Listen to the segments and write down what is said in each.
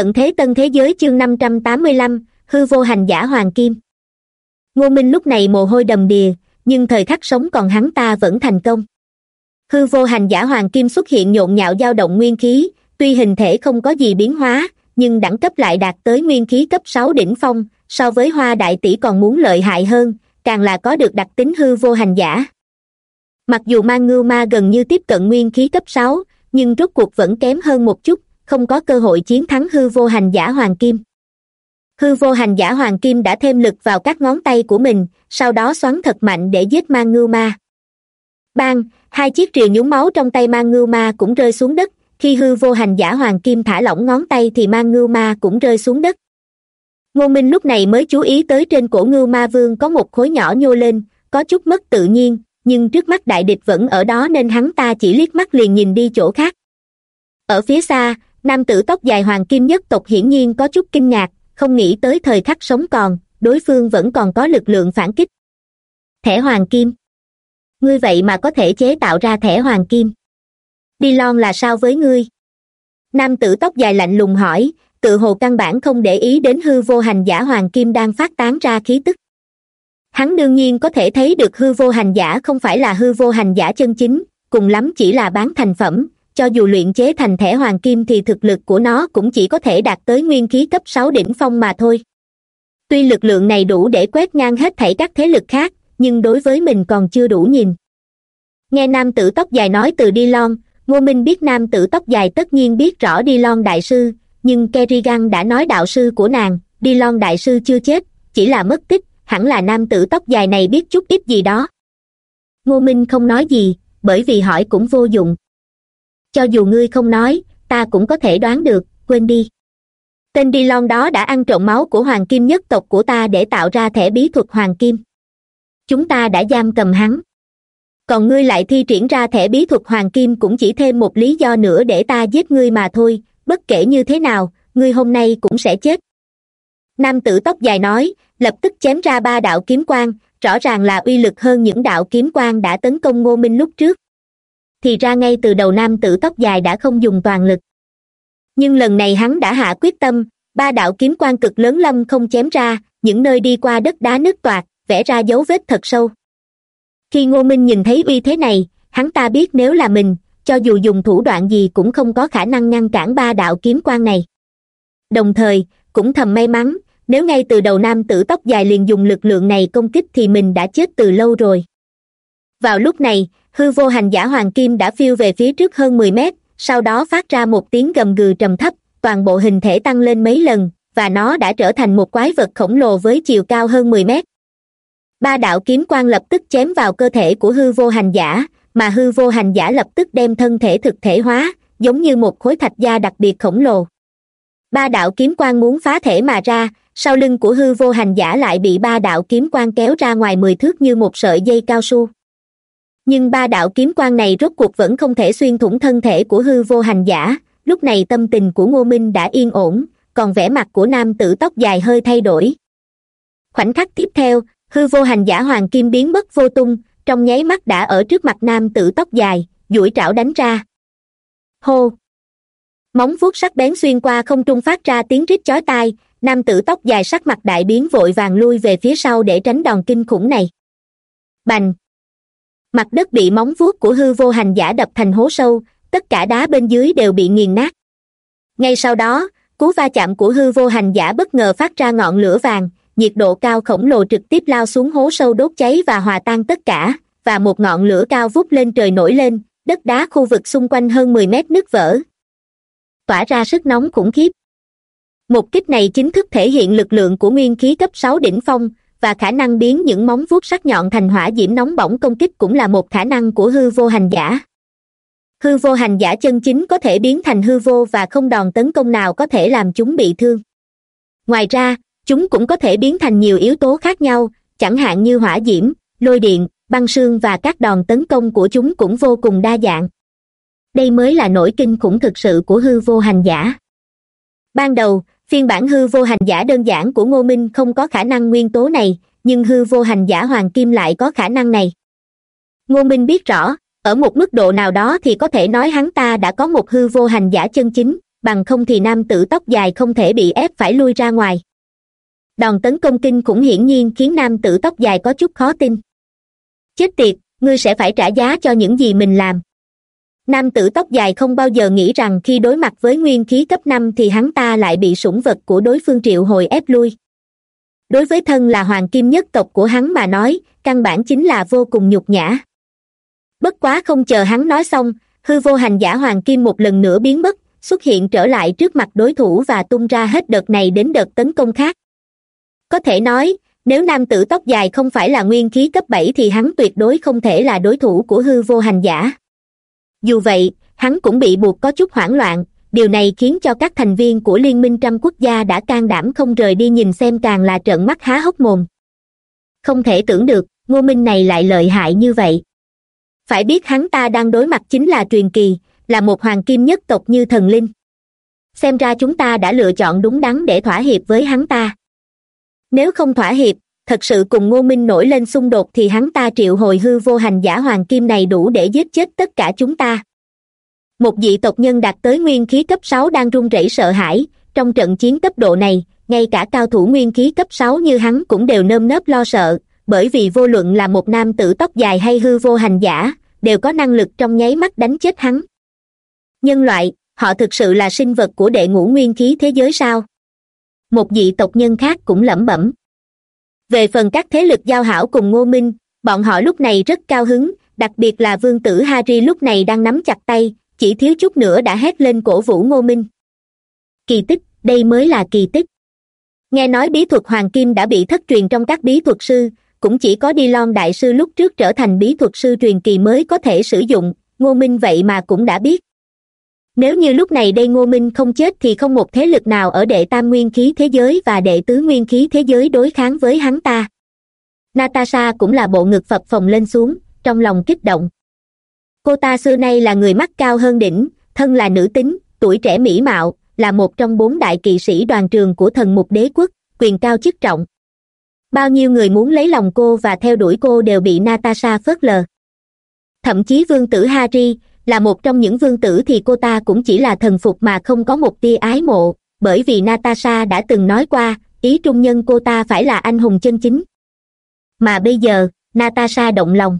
tận thế tân thế giới chương năm trăm tám mươi lăm, hư vô hành giả hoàng kim. Ngô minh lúc này mồ hôi đầm đìa, nhưng thời khắc sống còn hắn ta vẫn thành công. Hư vô hành giả hoàng kim xuất hiện nhộn nhạo dao động nguyên khí, tuy hình thể không có gì biến hóa, nhưng đẳng cấp lại đạt tới nguyên khí cấp sáu đỉnh phong, so với hoa đại tỷ còn muốn lợi hại hơn, càng là có được đặc tính hư vô hành giả. Mặc dù mang ngưu ma gần như tiếp cận nguyên khí cấp sáu, nhưng rốt cuộc vẫn kém hơn một chút không có cơ hội chiến thắng hư vô hành giả hoàng kim. Hư vô hành giả hoàng kim đã thêm lực vào các ngón tay của mình, sau đó xoắn thật mạnh để giết mang ngưu ma. Bang, hai chiếc rìu nhúng máu trong tay mang ngưu ma cũng rơi xuống đất, khi hư vô hành giả hoàng kim thả lỏng ngón tay thì mang ngưu ma cũng rơi xuống đất. Ngô minh lúc này mới chú ý tới trên cổ ngưu ma vương có một khối nhỏ nhô lên, có chút mất tự nhiên, nhưng trước mắt đại địch vẫn ở đó nên hắn ta chỉ liếc mắt liền nhìn đi chỗ khác. Ở phía xa nam tử tóc dài hoàng kim nhất tộc hiển nhiên có chút kinh ngạc, không nghĩ tới thời khắc sống còn, đối phương vẫn còn có lực lượng phản kích. Thẻ hoàng kim. Ngươi vậy mà có thể chế tạo ra thẻ hoàng kim. Đi lon là sao với ngươi? Nam tử tóc dài lạnh lùng hỏi, tự hồ căn bản không để ý đến hư vô hành giả hoàng kim đang phát tán ra khí tức. Hắn đương nhiên có thể thấy được hư vô hành giả không phải là hư vô hành giả chân chính, cùng lắm chỉ là bán thành phẩm cho dù luyện chế thành thẻ hoàng kim thì thực lực của nó cũng chỉ có thể đạt tới nguyên khí cấp sáu đỉnh phong mà thôi. Tuy lực lượng này đủ để quét ngang hết thảy các thế lực khác, nhưng đối với mình còn chưa đủ nhìn. Nghe nam tử tóc dài nói từ đi lon, ngô minh biết nam tử tóc dài tất nhiên biết rõ đi lon đại sư, nhưng kerrigan đã nói đạo sư của nàng, đi lon đại sư chưa chết, chỉ là mất tích, hẳn là nam tử tóc dài này biết chút ít gì đó. Ngô minh không nói gì, bởi vì hỏi cũng vô dụng cho dù ngươi không nói, ta cũng có thể đoán được, quên đi. Tên đi lon đó đã ăn trộm máu của hoàng kim nhất tộc của ta để tạo ra thẻ bí thuật hoàng kim. Chúng ta đã giam cầm hắn. Còn ngươi lại thi triển ra thẻ bí thuật hoàng kim cũng chỉ thêm một lý do nữa để ta giết ngươi mà thôi, bất kể như thế nào, ngươi hôm nay cũng sẽ chết. Nam tử tóc dài nói, lập tức chém ra ba đạo kiếm quang, rõ ràng là uy lực hơn những đạo kiếm quang đã tấn công ngô minh lúc trước thì ra ngay từ đầu nam tử tóc dài đã không dùng toàn lực. Nhưng lần này hắn đã hạ quyết tâm, ba đạo kiếm quan cực lớn lâm không chém ra, những nơi đi qua đất đá nứt toạc, vẽ ra dấu vết thật sâu. Khi ngô minh nhìn thấy uy thế này, hắn ta biết nếu là mình, cho dù dùng thủ đoạn gì cũng không có khả năng ngăn cản ba đạo kiếm quan này. Đồng thời, cũng thầm may mắn, nếu ngay từ đầu nam tử tóc dài liền dùng lực lượng này công kích thì mình đã chết từ lâu rồi vào lúc này, hư vô hành giả hoàng kim đã phiêu về phía trước hơn mười mét, sau đó phát ra một tiếng gầm gừ trầm thấp, toàn bộ hình thể tăng lên mấy lần, và nó đã trở thành một quái vật khổng lồ với chiều cao hơn mười mét. Ba đạo kiếm quang lập tức chém vào cơ thể của hư vô hành giả, mà hư vô hành giả lập tức đem thân thể thực thể hóa, giống như một khối thạch da đặc biệt khổng lồ. Ba đạo kiếm quang muốn phá thể mà ra, sau lưng của hư vô hành giả lại bị ba đạo kiếm quang kéo ra ngoài mười thước như một sợi dây cao su nhưng ba đạo kiếm quan này rốt cuộc vẫn không thể xuyên thủng thân thể của hư vô hành giả. Lúc này tâm tình của ngô minh đã yên ổn, còn vẻ mặt của nam tử tóc dài hơi thay đổi. Khoảnh khắc tiếp theo, hư vô hành giả hoàng kim biến mất vô tung, trong nháy mắt đã ở trước mặt nam tử tóc dài, duỗi trảo đánh ra. Hô! Móng vuốt sắc bén xuyên qua không trung phát ra tiếng rít chói tai, nam tử tóc dài sắc mặt đại biến vội vàng lui về phía sau để tránh đòn kinh khủng này. Bành! Mặt đất bị móng vuốt của hư vô hành giả đập thành hố sâu, tất cả đá bên dưới đều bị nghiền nát. Ngay sau đó, cú va chạm của hư vô hành giả bất ngờ phát ra ngọn lửa vàng, nhiệt độ cao khổng lồ trực tiếp lao xuống hố sâu đốt cháy và hòa tan tất cả, và một ngọn lửa cao vút lên trời nổi lên, đất đá khu vực xung quanh hơn mười mét nứt vỡ. Tỏa ra sức nóng khủng khiếp. Một kích này chính thức thể hiện lực lượng của nguyên khí cấp sáu đỉnh phong và khả năng biến những móng vuốt sắc nhọn thành hỏa diễm nóng bỏng công kích cũng là một khả năng của hư vô hành giả. Hư vô hành giả chân chính có thể biến thành hư vô và không đòn tấn công nào có thể làm chúng bị thương. Ngoài ra, chúng cũng có thể biến thành nhiều yếu tố khác nhau, chẳng hạn như hỏa diễm, lôi điện, băng sương và các đòn tấn công của chúng cũng vô cùng đa dạng. Đây mới là nỗi kinh khủng thực sự của hư vô hành giả. Ban đầu phiên bản hư vô hành giả đơn giản của ngô minh không có khả năng nguyên tố này, nhưng hư vô hành giả hoàng kim lại có khả năng này. Ngô minh biết rõ, ở một mức độ nào đó thì có thể nói hắn ta đã có một hư vô hành giả chân chính, bằng không thì nam tử tóc dài không thể bị ép phải lui ra ngoài. Đòn tấn công kinh khủng hiển nhiên khiến nam tử tóc dài có chút khó tin. Chết tiệt, ngươi sẽ phải trả giá cho những gì mình làm nam tử tóc dài không bao giờ nghĩ rằng khi đối mặt với nguyên khí cấp năm thì hắn ta lại bị sủng vật của đối phương triệu hồi ép lui. Đối với thân là hoàng kim nhất tộc của hắn mà nói, căn bản chính là vô cùng nhục nhã. Bất quá không chờ hắn nói xong, hư vô hành giả hoàng kim một lần nữa biến mất, xuất hiện trở lại trước mặt đối thủ và tung ra hết đợt này đến đợt tấn công khác. Có thể nói, nếu nam tử tóc dài không phải là nguyên khí cấp bảy thì hắn tuyệt đối không thể là đối thủ của hư vô hành giả dù vậy, hắn cũng bị buộc có chút hoảng loạn. Điều này khiến cho các thành viên của liên minh trăm quốc gia đã can đảm không rời đi nhìn xem càng là trợn mắt há hốc mồm. Không thể tưởng được, ngô minh này lại lợi hại như vậy. Phải biết hắn ta đang đối mặt chính là truyền kỳ, là một hoàng kim nhất tộc như thần linh. Xem ra chúng ta đã lựa chọn đúng đắn để thỏa hiệp với hắn ta. Nếu không thỏa hiệp thật sự cùng ngô minh nổi lên xung đột thì hắn ta triệu hồi hư vô hành giả hoàng kim này đủ để giết chết tất cả chúng ta. Một vị tộc nhân đạt tới nguyên khí cấp sáu đang run rẩy sợ hãi, trong trận chiến cấp độ này, ngay cả cao thủ nguyên khí cấp sáu như hắn cũng đều nơm nớp lo sợ, bởi vì vô luận là một nam tử tóc dài hay hư vô hành giả, đều có năng lực trong nháy mắt đánh chết hắn. Nhân loại, họ thực sự là sinh vật của đệ ngũ nguyên khí thế giới sao? Một vị tộc nhân khác cũng lẩm bẩm về phần các thế lực giao hảo cùng ngô minh, bọn họ lúc này rất cao hứng, đặc biệt là vương tử harry lúc này đang nắm chặt tay, chỉ thiếu chút nữa đã hét lên cổ vũ ngô minh. Kỳ tích, đây mới là kỳ tích. Nghe nói bí thuật hoàng kim đã bị thất truyền trong các bí thuật sư, cũng chỉ có đi lon đại sư lúc trước trở thành bí thuật sư truyền kỳ mới có thể sử dụng, ngô minh vậy mà cũng đã biết nếu như lúc này đây ngô minh không chết thì không một thế lực nào ở đệ tam nguyên khí thế giới và đệ tứ nguyên khí thế giới đối kháng với hắn ta. Natasha cũng là bộ ngực phập phồng lên xuống, trong lòng kích động. Cô ta xưa nay là người mắt cao hơn đỉnh, thân là nữ tính, tuổi trẻ mỹ mạo, là một trong bốn đại kỵ sĩ đoàn trường của thần mục đế quốc, quyền cao chức trọng. Bao nhiêu người muốn lấy lòng cô và theo đuổi cô đều bị natasha phớt lờ. Thậm chí vương tử harry là một trong những vương tử thì cô ta cũng chỉ là thần phục mà không có một tia ái mộ. Bởi vì natasha đã từng nói qua, ý trung nhân cô ta phải là anh hùng chân chính. Mà bây giờ, natasha động lòng.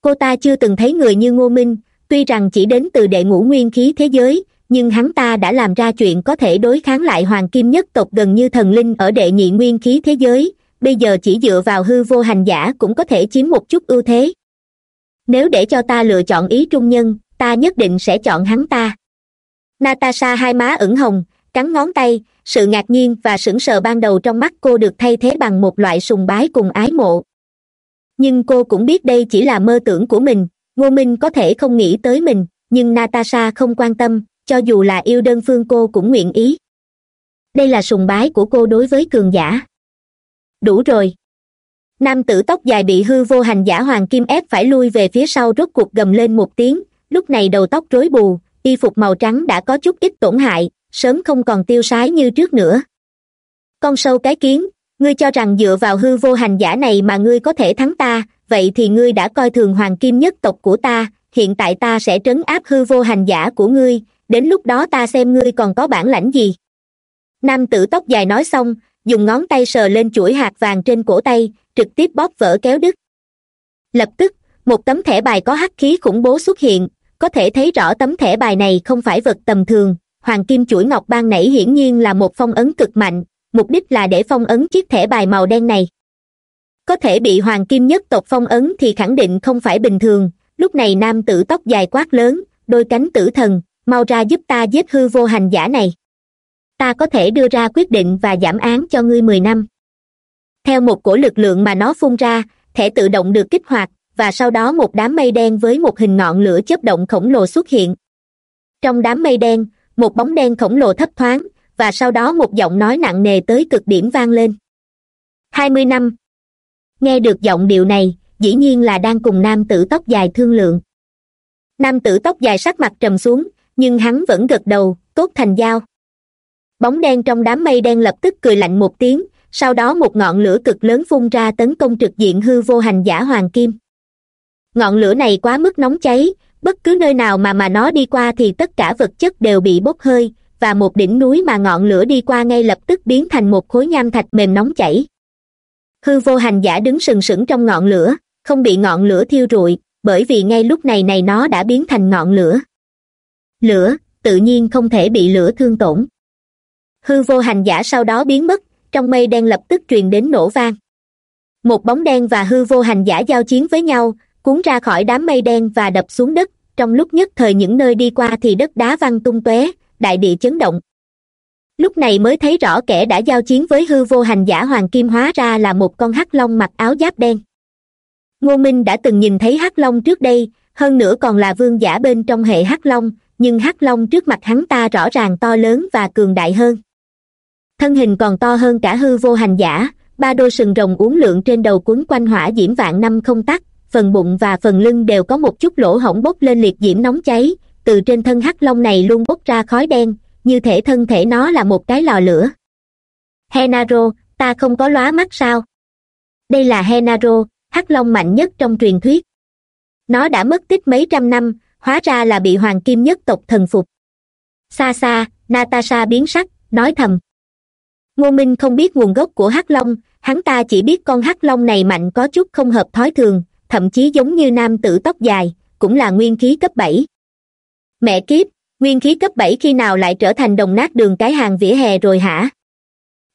Cô ta chưa từng thấy người như ngô minh, tuy rằng chỉ đến từ đệ ngũ nguyên khí thế giới, nhưng hắn ta đã làm ra chuyện có thể đối kháng lại hoàng kim nhất tộc gần như thần linh ở đệ nhị nguyên khí thế giới. Bây giờ chỉ dựa vào hư vô hành giả cũng có thể chiếm một chút ưu thế nếu để cho ta lựa chọn ý trung nhân, ta nhất định sẽ chọn hắn ta. Natasha hai má ửng hồng, cắn ngón tay, sự ngạc nhiên và sững sờ ban đầu trong mắt cô được thay thế bằng một loại sùng bái cùng ái mộ. Nhưng cô cũng biết đây chỉ là mơ tưởng của mình, ngô minh có thể không nghĩ tới mình, nhưng natasha không quan tâm, cho dù là yêu đơn phương cô cũng nguyện ý. Đây là sùng bái của cô đối với cường giả. Đủ rồi nam tử tóc dài bị hư vô hành giả hoàng kim ép phải lui về phía sau rốt cuộc gầm lên một tiếng, lúc này đầu tóc rối bù, y phục màu trắng đã có chút ít tổn hại, sớm không còn tiêu sái như trước nữa. Con sâu cái kiến, ngươi cho rằng dựa vào hư vô hành giả này mà ngươi có thể thắng ta, vậy thì ngươi đã coi thường hoàng kim nhất tộc của ta, hiện tại ta sẽ trấn áp hư vô hành giả của ngươi, đến lúc đó ta xem ngươi còn có bản lãnh gì. Nam tử tóc dài nói xong, dùng ngón tay sờ lên chuỗi hạt vàng trên cổ tay trực tiếp bóp vỡ kéo đứt. Lập tức, một tấm thẻ bài có hắc khí khủng bố xuất hiện, có thể thấy rõ tấm thẻ bài này không phải vật tầm thường. Hoàng kim chuỗi ngọc ban nảy hiển nhiên là một phong ấn cực mạnh, mục đích là để phong ấn chiếc thẻ bài màu đen này. Có thể bị hoàng kim nhất tộc phong ấn thì khẳng định không phải bình thường. Lúc này nam tử tóc dài quát lớn, đôi cánh tử thần, mau ra giúp ta giết hư vô hành giả này. Ta có thể đưa ra quyết định và giảm án cho ngươi mười năm theo một cổ lực lượng mà nó phun ra, thẻ tự động được kích hoạt, và sau đó một đám mây đen với một hình ngọn lửa chớp động khổng lồ xuất hiện. Trong đám mây đen, một bóng đen khổng lồ thấp thoáng, và sau đó một giọng nói nặng nề tới cực điểm vang lên. Hai mươi năm. Nghe được giọng điệu này, dĩ nhiên là đang cùng nam tử tóc dài thương lượng. Nam tử tóc dài sắc mặt trầm xuống, nhưng hắn vẫn gật đầu, tốt thành giao. Bóng đen trong đám mây đen lập tức cười lạnh một tiếng sau đó một ngọn lửa cực lớn phun ra tấn công trực diện hư vô hành giả hoàng kim. Ngọn lửa này quá mức nóng cháy, bất cứ nơi nào mà mà nó đi qua thì tất cả vật chất đều bị bốc hơi, và một đỉnh núi mà ngọn lửa đi qua ngay lập tức biến thành một khối nham thạch mềm nóng chảy. Hư vô hành giả đứng sừng sững trong ngọn lửa, không bị ngọn lửa thiêu rụi, bởi vì ngay lúc này này nó đã biến thành ngọn lửa. Lửa, tự nhiên không thể bị lửa thương tổn. Hư vô hành giả sau đó biến mất trong mây đen lập tức truyền đến nổ vang. Một bóng đen và hư vô hành giả giao chiến với nhau, cuốn ra khỏi đám mây đen và đập xuống đất. Trong lúc nhất thời những nơi đi qua thì đất đá văng tung tóe, đại địa chấn động. Lúc này mới thấy rõ kẻ đã giao chiến với hư vô hành giả hoàng kim hóa ra là một con hắc long mặc áo giáp đen. Ngô minh đã từng nhìn thấy hắc long trước đây, hơn nữa còn là vương giả bên trong hệ hắc long, nhưng hắc long trước mặt hắn ta rõ ràng to lớn và cường đại hơn thân hình còn to hơn cả hư vô hành giả, ba đôi sừng rồng uốn lượn trên đầu quấn quanh hỏa diễm vạn năm không tắt, phần bụng và phần lưng đều có một chút lỗ hổng bốc lên liệt diễm nóng cháy, từ trên thân hắc long này luôn bốc ra khói đen, như thể thân thể nó là một cái lò lửa. Henaro, ta không có lóa mắt sao? Đây là henaro, hắc long mạnh nhất trong truyền thuyết. Nó đã mất tích mấy trăm năm, hóa ra là bị hoàng kim nhất tộc thần phục. Xa xa, natasha biến sắc, nói thầm ngô minh không biết nguồn gốc của hắc long, hắn ta chỉ biết con hắc long này mạnh có chút không hợp thói thường, thậm chí giống như nam tử tóc dài, cũng là nguyên khí cấp bảy. Mẹ kiếp, nguyên khí cấp bảy khi nào lại trở thành đồng nát đường cái hàng vỉa hè rồi hả?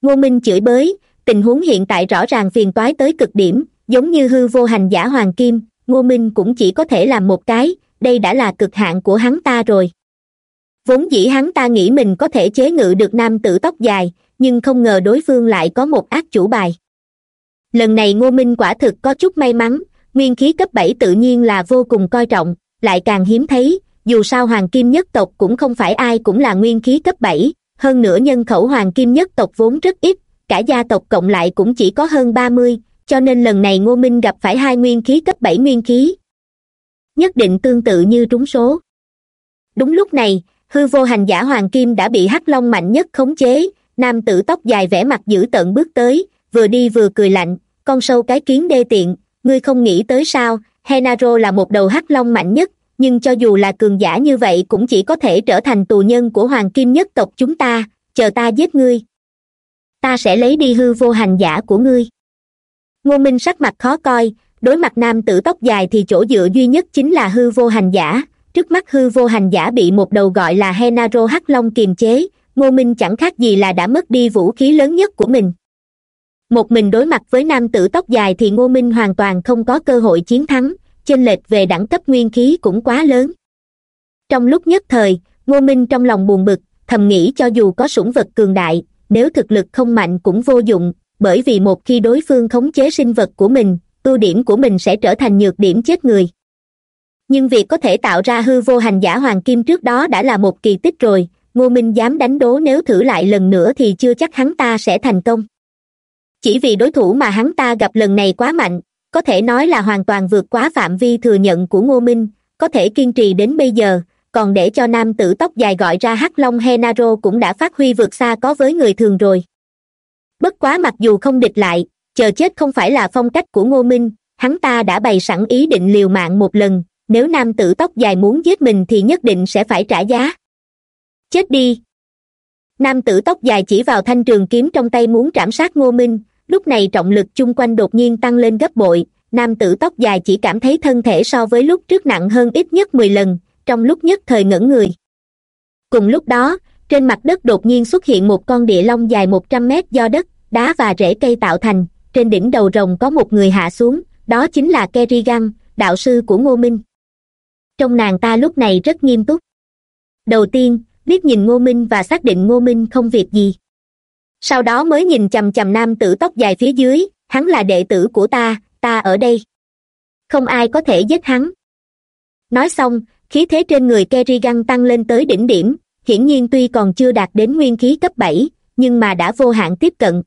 Ngô minh chửi bới, tình huống hiện tại rõ ràng phiền toái tới cực điểm, giống như hư vô hành giả hoàng kim, ngô minh cũng chỉ có thể làm một cái, đây đã là cực hạn của hắn ta rồi. Vốn dĩ hắn ta nghĩ mình có thể chế ngự được nam tử tóc dài nhưng không ngờ đối phương lại có một ác chủ bài. Lần này ngô minh quả thực có chút may mắn, nguyên khí cấp bảy tự nhiên là vô cùng coi trọng, lại càng hiếm thấy, dù sao hoàng kim nhất tộc cũng không phải ai cũng là nguyên khí cấp bảy, hơn nữa nhân khẩu hoàng kim nhất tộc vốn rất ít, cả gia tộc cộng lại cũng chỉ có hơn ba mươi, cho nên lần này ngô minh gặp phải hai nguyên khí cấp bảy nguyên khí. Nhất định tương tự như trúng số. Đúng lúc này, hư vô hành giả hoàng kim đã bị hắc long mạnh nhất khống chế nam tử tóc dài vẻ mặt dữ tợn bước tới, vừa đi vừa cười lạnh, con sâu cái kiến đê tiện, ngươi không nghĩ tới sao? Henaro là một đầu hắc long mạnh nhất, nhưng cho dù là cường giả như vậy cũng chỉ có thể trở thành tù nhân của hoàng kim nhất tộc chúng ta, chờ ta giết ngươi. Ta sẽ lấy đi hư vô hành giả của ngươi. Ngô minh sắc mặt khó coi, đối mặt nam tử tóc dài thì chỗ dựa duy nhất chính là hư vô hành giả, trước mắt hư vô hành giả bị một đầu gọi là henaro hắc long kiềm chế ngô minh chẳng khác gì là đã mất đi vũ khí lớn nhất của mình. Một mình đối mặt với nam tử tóc dài thì ngô minh hoàn toàn không có cơ hội chiến thắng, chênh lệch về đẳng cấp nguyên khí cũng quá lớn. Trong lúc nhất thời, ngô minh trong lòng buồn bực, thầm nghĩ cho dù có sủng vật cường đại, nếu thực lực không mạnh cũng vô dụng, bởi vì một khi đối phương khống chế sinh vật của mình, ưu điểm của mình sẽ trở thành nhược điểm chết người. Nhưng việc có thể tạo ra hư vô hành giả hoàng kim trước đó đã là một kỳ tích rồi ngô minh dám đánh đố nếu thử lại lần nữa thì chưa chắc hắn ta sẽ thành công. Chỉ vì đối thủ mà hắn ta gặp lần này quá mạnh, có thể nói là hoàn toàn vượt quá phạm vi thừa nhận của ngô minh, có thể kiên trì đến bây giờ, còn để cho nam tử tóc dài gọi ra hắc long henaro cũng đã phát huy vượt xa có với người thường rồi. Bất quá mặc dù không địch lại, chờ chết không phải là phong cách của ngô minh, hắn ta đã bày sẵn ý định liều mạng một lần, nếu nam tử tóc dài muốn giết mình thì nhất định sẽ phải trả giá chết đi. Nam tử tóc dài chỉ vào thanh trường kiếm trong tay muốn trảm sát ngô minh, lúc này trọng lực chung quanh đột nhiên tăng lên gấp bội, nam tử tóc dài chỉ cảm thấy thân thể so với lúc trước nặng hơn ít nhất mười lần, trong lúc nhất thời ngẩn người. Cùng lúc đó, trên mặt đất đột nhiên xuất hiện một con địa long dài một trăm mét do đất, đá và rễ cây tạo thành, trên đỉnh đầu rồng có một người hạ xuống, đó chính là kerrigan, đạo sư của ngô minh. Trong nàng ta lúc này rất nghiêm túc. Đầu tiên liếc nhìn ngô minh và xác định ngô minh không việc gì. Sau đó mới nhìn chằm chằm nam tử tóc dài phía dưới, hắn là đệ tử của ta ta ở đây. Không ai có thể giết hắn. Nói xong, khí thế trên người kerrigan tăng lên tới đỉnh điểm, hiển nhiên tuy còn chưa đạt đến nguyên khí cấp bảy, nhưng mà đã vô hạn tiếp cận.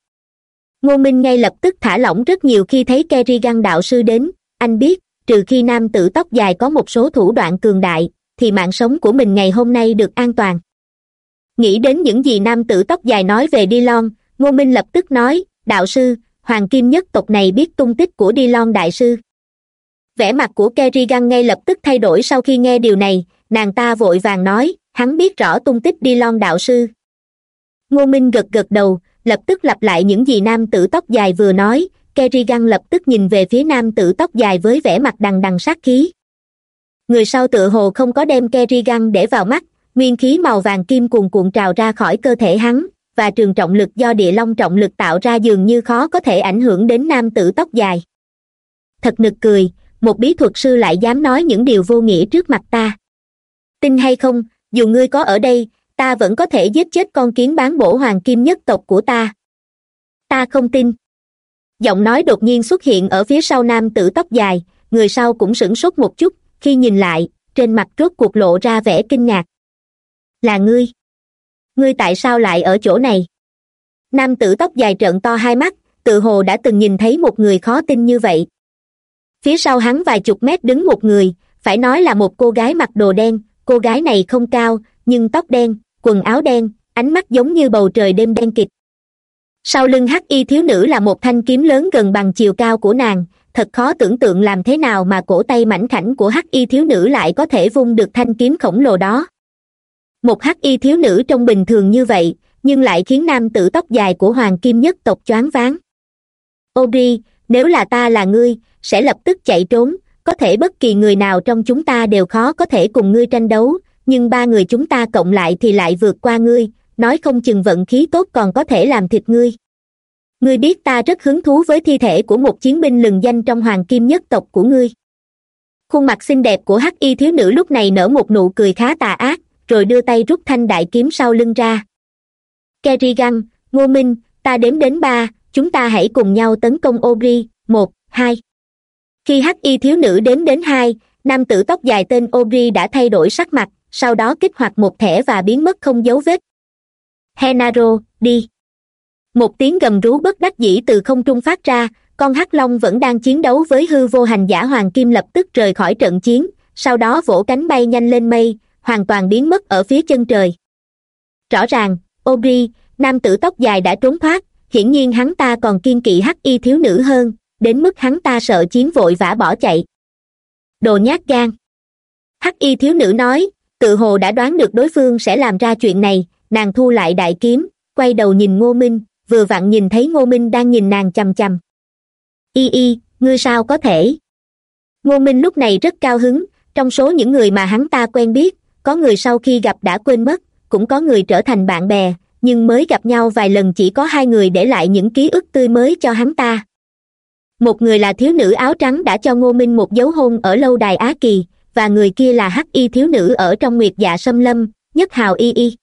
Ngô minh ngay lập tức thả lỏng rất nhiều khi thấy kerrigan đạo sư đến, anh biết, trừ khi nam tử tóc dài có một số thủ đoạn cường đại, thì mạng sống của mình ngày hôm nay được an toàn nghĩ đến những gì nam tử tóc dài nói về đi lon ngô minh lập tức nói, đạo sư, hoàng kim nhất tộc này biết tung tích của đi lon đại sư. Vẻ mặt của kerrigan ngay lập tức thay đổi sau khi nghe điều này, nàng ta vội vàng nói, hắn biết rõ tung tích đi lon đạo sư. Ngô minh gật gật đầu, lập tức lặp lại những gì nam tử tóc dài vừa nói, kerrigan lập tức nhìn về phía nam tử tóc dài với vẻ mặt đằng đằng sát khí. Người sau tựa hồ không có đem kerrigan để vào mắt nguyên khí màu vàng kim cuồn cuộn trào ra khỏi cơ thể hắn, và trường trọng lực do địa long trọng lực tạo ra dường như khó có thể ảnh hưởng đến nam tử tóc dài. Thật nực cười, một bí thuật sư lại dám nói những điều vô nghĩa trước mặt ta. Tin hay không, dù ngươi có ở đây, ta vẫn có thể giết chết con kiến bán bổ hoàng kim nhất tộc của ta. Ta không tin. Giọng nói đột nhiên xuất hiện ở phía sau nam tử tóc dài, người sau cũng sửng sốt một chút, khi nhìn lại, trên mặt rốt cuộc lộ ra vẻ kinh ngạc là ngươi. Ngươi tại sao lại ở chỗ này? Nam tử tóc dài trợn to hai mắt, tự hồ đã từng nhìn thấy một người khó tin như vậy. Phía sau hắn vài chục mét đứng một người, phải nói là một cô gái mặc đồ đen. Cô gái này không cao, nhưng tóc đen, quần áo đen, ánh mắt giống như bầu trời đêm đen kịt sau lưng hắc y thiếu nữ là một thanh kiếm lớn gần bằng chiều cao của nàng. Thật khó tưởng tượng làm thế nào mà cổ tay mảnh khảnh của hắc y thiếu nữ lại có thể vung được thanh kiếm khổng lồ đó một hắc y thiếu nữ trông bình thường như vậy, nhưng lại khiến nam tử tóc dài của hoàng kim nhất tộc choáng váng. Audrey nếu là ta là ngươi, sẽ lập tức chạy trốn, có thể bất kỳ người nào trong chúng ta đều khó có thể cùng ngươi tranh đấu, nhưng ba người chúng ta cộng lại thì lại vượt qua ngươi, nói không chừng vận khí tốt còn có thể làm thịt ngươi. Ngươi biết ta rất hứng thú với thi thể của một chiến binh lừng danh trong hoàng kim nhất tộc của ngươi. Khuôn mặt xinh đẹp của hắc y thiếu nữ lúc này nở một nụ cười khá tà ác rồi đưa tay rút thanh đại kiếm sau lưng ra. Kerrigan, ngô minh, ta đếm đến ba, chúng ta hãy cùng nhau tấn công obri một, hai. Khi hắc y thiếu nữ đếm đến hai, nam tử tóc dài tên obri đã thay đổi sắc mặt, sau đó kích hoạt một thẻ và biến mất không dấu vết. Henaro, đi. Một tiếng gầm rú bất đắc dĩ từ không trung phát ra, con hắc long vẫn đang chiến đấu với hư vô hành giả hoàng kim lập tức rời khỏi trận chiến, sau đó vỗ cánh bay nhanh lên mây hoàn toàn biến mất ở phía chân trời. Rõ ràng obri nam tử tóc dài đã trốn thoát, hiển nhiên hắn ta còn kiên kỵ hắc y thiếu nữ hơn, đến mức hắn ta sợ chiến vội vã bỏ chạy. Đồ nhát gan. Hắc y thiếu nữ nói, tự hồ đã đoán được đối phương sẽ làm ra chuyện này, nàng thu lại đại kiếm, quay đầu nhìn ngô minh, vừa vặn nhìn thấy ngô minh đang nhìn nàng chằm chằm. Y y, ngươi sao có thể? Ngô minh lúc này rất cao hứng, trong số những người mà hắn ta quen biết có người sau khi gặp đã quên mất, cũng có người trở thành bạn bè, nhưng mới gặp nhau vài lần chỉ có hai người để lại những ký ức tươi mới cho hắn ta. Một người là thiếu nữ áo trắng đã cho ngô minh một dấu hôn ở lâu đài á kỳ, và người kia là hắc y thiếu nữ ở trong nguyệt dạ sâm lâm, nhất hào y y.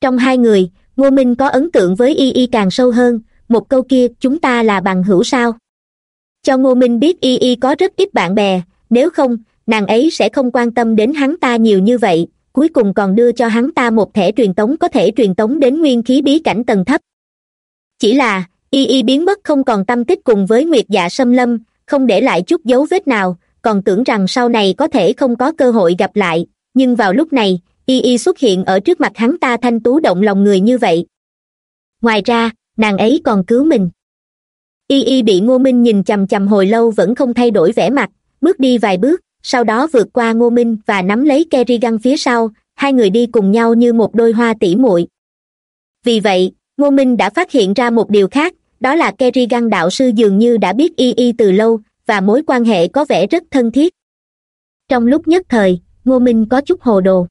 Trong hai người, ngô minh có ấn tượng với y y càng sâu hơn, một câu kia, chúng ta là bằng hữu sao? Cho ngô minh biết y y có rất ít bạn bè, nếu không nàng ấy sẽ không quan tâm đến hắn ta nhiều như vậy, cuối cùng còn đưa cho hắn ta một thẻ truyền tống có thể truyền tống đến nguyên khí bí cảnh tầng thấp. Chỉ là, y y biến mất không còn tâm tích cùng với nguyệt dạ sâm lâm, không để lại chút dấu vết nào, còn tưởng rằng sau này có thể không có cơ hội gặp lại, nhưng vào lúc này, y y xuất hiện ở trước mặt hắn ta thanh tú động lòng người như vậy. Ngoài ra, nàng ấy còn cứu mình. Y y bị ngô minh nhìn chằm chằm hồi lâu vẫn không thay đổi vẻ mặt, bước đi vài bước sau đó vượt qua ngô minh và nắm lấy kerrigan phía sau, hai người đi cùng nhau như một đôi hoa tỉ muội. Vì vậy, ngô minh đã phát hiện ra một điều khác, đó là kerrigan đạo sư dường như đã biết y y từ lâu và mối quan hệ có vẻ rất thân thiết. Trong lúc nhất thời, ngô minh có chút hồ đồ.